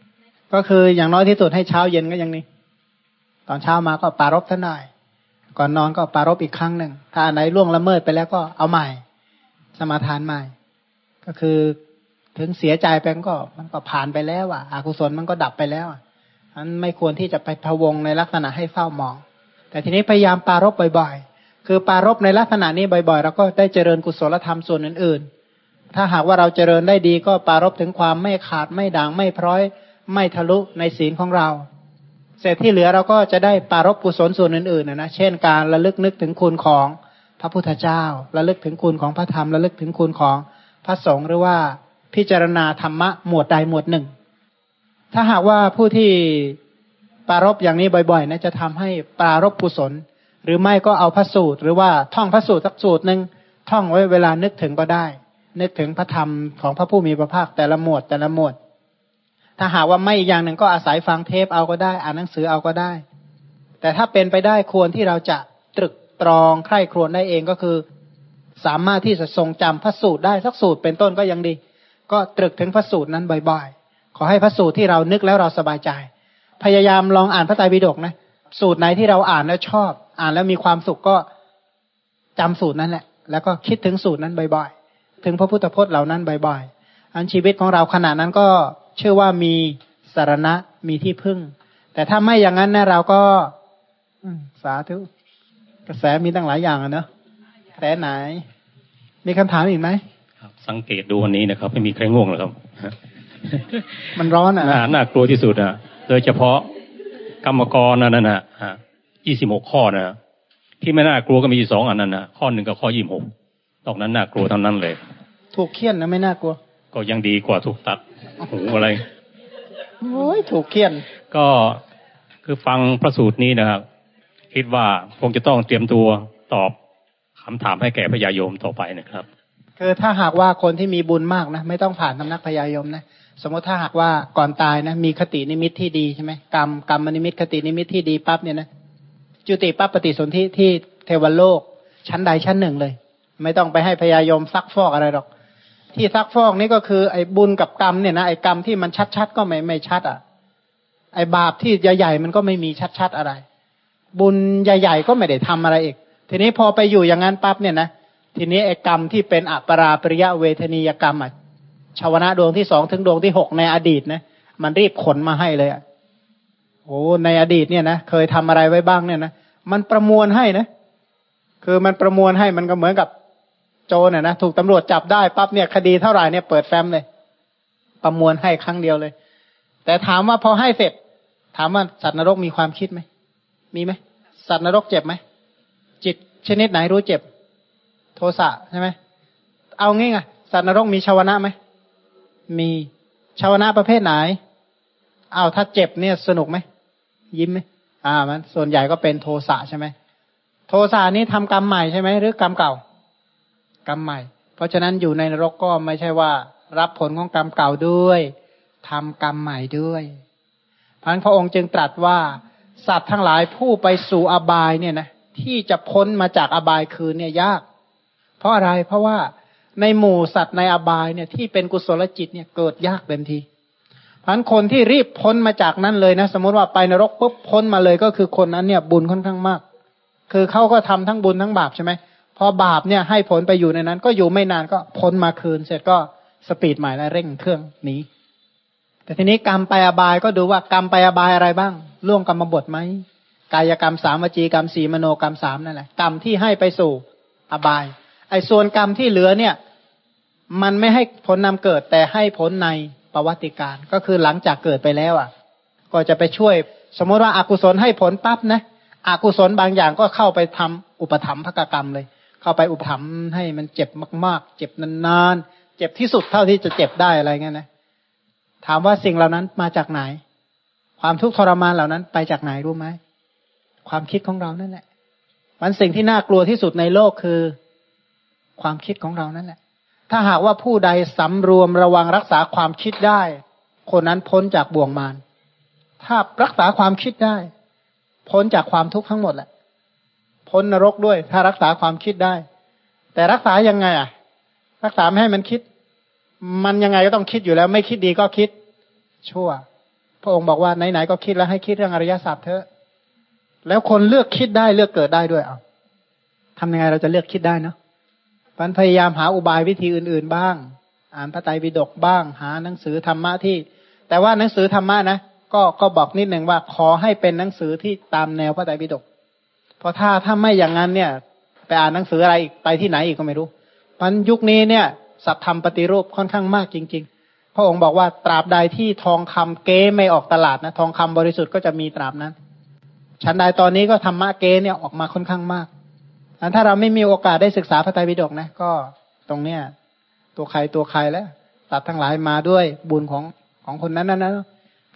ๆ ก็คืออย่างน้อยที่สุดให้เช้าเย็นก็ยังนี้ ตอนเช้ามาก็ปารบท่านหน่อยก่อนนอนก็ปารบอีกครั้งหนึ่งถ้าอันไหนล่วงละเมิดไปแล้วก็เอาใหม่ สมาทานใหม่ ก็คือถึงเสียใจไปก็ มันก็ผ่านไปแล้วอะอกุศลมันก็ดับไปแล้วอะนั้นไม่ควรที่จะไปพะวงในลักษณะให้เฝ้ามอง แต่ทีนี้พยายามปารบบ่อยๆ คือปารบในลักษณะนี้บ่อยๆ เราก็ได้เจริญกุศลธรรมส่วนอื่นๆ ถ้าหากว่าเราเจริญได้ดีก็ปารบถึงความไม่ขาดไม่ด่างไม่พร้อย ไม่ทะลุในศีลของเรา เสร็จที่เหลือเราก็จะได้ปารบกุศลส่วนอื่นๆนะนะเช่นการระลึกนึกถึงคุณของพระพุทธเจ้าระลึกถึงคุณของพระธรรมระลึกถึงคุณของพระสงฆ์หรือว่าพิจารณาธรรมะหมวดใดหมวดหนึ่ง ถ้าหากว่าผู้ที่ปารบอย่างนี้บ่อยๆนะจะทำให้ปารบกุศล หรือไม่ก็เอาพระสูตร หรือว่าท่องพระสูตรสักสูตรหนึ่งท่องไว้เวลานึกถึงก็ได้ นึกถึงพระธรรมของพระผู้มีพระภาคแต่ละหมวดแต่ละหมวด ถ้าหากว่าไม่อย่างหนึ่งก็อาศัยฟังเทปเอาก็ได้ อ่านหนังสือเอาก็ได้ แต่ถ้าเป็นไปได้ควรที่เราจะตรึกตรองใคร่ครวญได้เองก็คือ สามารถที่จะทรงจำพระสูตรได้สักสูตรเป็นต้นก็ยังดี ก็ตรึกถึงพระสูตรนั้นบ่อยๆ ขอให้พระสูตรที่เรานึกแล้วเราสบายใจ พยายามลองอ่านพระไตรปิฎกนะ สูตรไหนที่เราอ่านแล้วชอบ อ่านแล้วมีความสุขก็จำสูตรนั้นแหละ แล้วก็คิดถึงสูตรนั้นบ่อยๆ ถึงพระพุทธพจน์เหล่านั้นบ่อยๆ อันชีวิตของเราขณะนั้นก็เชื่อว่ามีสารณะมีที่พึ่ง แต่ถ้าไม่อย่างนั้นนะเราก็สาธุกระแสมีตั้งหลายอย่างอะเนอะกระแสไหน มีคำถามอีกไหมครับ สังเกตดูวันนี้นะครับ ไม่มีใครง่วงหรอกครับ มันร้อนอะน่าน่ากลัวที่สุดอะ โดยเฉพาะ กรรมกรนั่นน่ะยี่สิบหกข้อนะที่ไม่น่ากลัวก็มีสองอันนั้นนะข้อหนึ่งกับข้อยี่สิบหกตอกนั้นน่ากลัวทั้งนั้นเลย ถูกเคี่ยนนะไม่น่ากลัว ก็ยังดีกว่าถูกตัดหูอะไรโอ้ยถูกเคี่ยน ก็คือฟังพระสูตรนี้นะครับ คิดว่าคงจะต้องเตรียมตัวตอบคำถามให้แก่พญายมต่อไปนะครับ คือถ้าหากว่าคนที่มีบุญมากนะ ไม่ต้องผ่านสำนักพญายมนะ สมมติถ้าหากว่าก่อนตายนะ มีคตินิมิตที่ดีใช่ไหมกรรมกรรมนิมิตคตินิมิตที่ดีปั๊บเนี่ยนะจุติปั๊บปฏิสนธิที่เทวโลกชั้นใดชั้นหนึ่งเลย ไม่ต้องไปให้พญายมซักฟอกอะไรหรอก ที่ซักฟอกนี่ก็คือไอ้บุญกับกรรมเนี่ยนะไอ้กรรมที่มันชัดๆก็ไม่ไม่ชัดอะ ไอ้บาปที่ใหญ่ๆมันก็ไม่มีชัดๆอะไร บุญใหญ่ ๆ ก็ไม่ได้ทำอะไรอีก ทีนี้พอไปอยู่อย่างนั้นปั๊บเนี่ยนะทีนี้ไอ้กรรมที่เป็นอัปราปริยะเวทนียกรรมอะ ชาวนะดวงที่สองถึงดวงที่หกในอดีตนะมันรีบขนมาให้เลยอะโอ้ในอดีตเนี่ยนะเคยทำอะไรไว้บ้างเนี่ยนะมันประมวลให้นะคือมันประมวลให้มันก็เหมือนกับโจรน่ะนะถูกตำรวจจับได้ปั๊บเนี่ยคดีเท่าไหร่เนี่ยเปิดแฟ้มเลย ประมวลให้ครั้งเดียวเลย แต่ถามว่าพอให้เสร็จ ถามว่าสัตว์นรกมีความคิดไหมมีไหมสัตว์นรกเจ็บไหมจิตชนิดไหนรู้เจ็บ โทสะใช่ไหมเอางี้ไงสัตว์นรกมีชาวนะไหม มีชาวนะประเภทไหนเอาถ้าเจ็บเนี่ยสนุกไหมยิ้มไหมอ่ามันส่วนใหญ่ก็เป็นโทสะใช่ไหมโทสะนี้ทำกรรมใหม่ใช่ไหมหรือกรรมเก่า กรรมใหม่ เพราะฉะนั้นอยู่ในนรกก็ไม่ใช่ว่า รับผลของกรรมเก่าด้วยทำกรรมใหม่ด้วยพันพระองค์จึงตรัสว่าสัตว์ทั้งหลายผู้ไปสู่อบายเนี่ยนะที่จะพ้นมาจากอบายคืนเนี่ยยาก เพราะอะไรเพราะว่า ในหมู่สัตว์ในอบายเนี่ยที่เป็นกุศลจิตเนี่ยเกิดยากเต็มทีเพราะคนที่รีบพ้นมาจากนั้นเลยนะ สมมติว่าไปนรกปุ๊บพ้นมาเลยก็คือคนนั้นเนี่ย บุญค่อนข้างมาก คือเขาก็ทำทั้งบุญทั้งบาปใช่ไหมพอบาปเนี่ยให้ผลไปอยู่ในนั้น ก็อยู่ไม่นานก็พ้นมาคืน เสร็จก็สปีดใหม่แล้วเร่งเครื่องหนีแต่ทีนี้กรรมไปอบายก็ดูว่ากรรมไปอบายอะไรบ้างล่วงกรรมบทไหมกายกรรมสามวจีกรรมสี่มโนกรรมสามนั่นแหละกรรมที่ให้ไปสู่อบาย ไอ้ส่วนกรรมที่เหลือเนี่ย มันไม่ให้ผลนำเกิด แต่ให้ผลในประวัติการ ก็คือหลังจากเกิดไปแล้วอะ ก็จะไปช่วย สมมติว่าอากุศลให้ผลปั๊บนะอกุศลบางอย่างก็เข้าไปทำอุปถัมภกกรรมเลย เข้าไปอุปถัมให้มันเจ็บมาก ๆ เจ็บนานๆเจ็บที่สุดเท่าที่จะเจ็บได้อะไรเงี้ยนะถามว่าสิ่งเหล่านั้นมาจากไหน ความทุกข์ทรมานเหล่านั้นไปจากไหนรู้ไหมความคิดของเรานั่นแหละมันสิ่งที่น่ากลัวที่สุดในโลกคือ ความคิดของเรานั่นแหละ ถ้าหากว่าผู้ใดสำรวมระวังรักษาความคิดได้ คนนั้นพ้นจากบ่วงมารถ้ารักษาความคิดได้ พ้นจากความทุกข์ทั้งหมดแหละ พ้นนรกด้วย ถ้ารักษาความคิดได้ แต่รักษายังไง อะ รักษาไม่ให้มันคิด มันยังไงก็ต้องคิดอยู่แล้ว ไม่คิดดีก็คิด ชั่ว พระองค์บอกว่าไหนๆก็คิดแล้วให้คิดเรื่องอริยสัจเถอะ แล้วคนเลือกคิดได้เลือกเกิดได้ด้วยเอาทำยังไงเราจะเลือกคิดได้เนาะ มันพยายามหาอุบายวิธีอื่น ๆบ้าง อ่านพระไตรปิฎกบ้าง หาหนังสือธรรมะที่ แต่ว่าหนังสือธรรมะนะก็ก็บอกนิดหนึ่งว่าขอให้เป็นหนังสือที่ตามแนวพระไตรปิฎกเพราะถ้าถ้าไม่อย่างนั้นเนี่ย ไปอ่านหนังสืออะไรอีกไปที่ไหนอีกก็ไม่รู้มันยุคนี้เนี่ยสัตธรรมปฏิรูปค่อนข้างมากจริง ๆ พระองค์บอกว่าตราบใดที่ทองคำเก้ไม่ออกตลาดนะทองคำบริสุทธิ์ก็จะมีตราบนั้น ชั้นใดตอนนี้ก็ธรรมะเก้เนี่ยออกมาค่อนข้างมาก อันถ้าเราไม่มีโอกาสได้ศึกษาพระไตรปิฎกนะ ก็ตรงเนี้ย ตัวใครตัวใครแล้วตัดทั้งหลายมาด้วยบุญของของคนนั้นนั้นนะ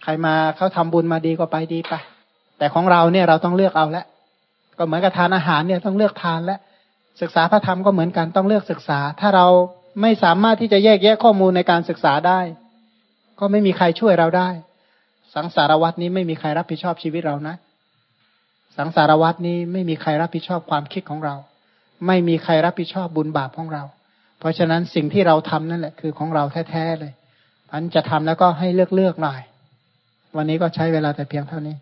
ใครมาเขาทำบุญมาดีก็ไปดีไปแต่ของเราเนี่ยเราต้องเลือกเอาแล้วก็เหมือนกับทานอาหารเนี่ยต้องเลือกทานและศึกษาพระธรรมก็เหมือนกันต้องเลือกศึกษา ถ้าเราไม่สามารถที่จะแยกแยะข้อมูลในการศึกษาได้ ก็ไม่มีใครช่วยเราได้ สังสารวัตนี้ไม่มีใครรับผิดชอบชีวิตเรานะ สังสารวัตนี้ไม่มีใครรับผิดชอบความคิดของเรา ไม่มีใครรับผิดชอบบุญบาปของเรา เพราะฉะนั้นสิ่งที่เราทำนั่นแหละคือของเราแท้ๆเลยมันจะทำแล้วก็ให้เลือกเลือกหน่อย วันนี้ก็ใช้เวลาแต่เพียงเท่านี้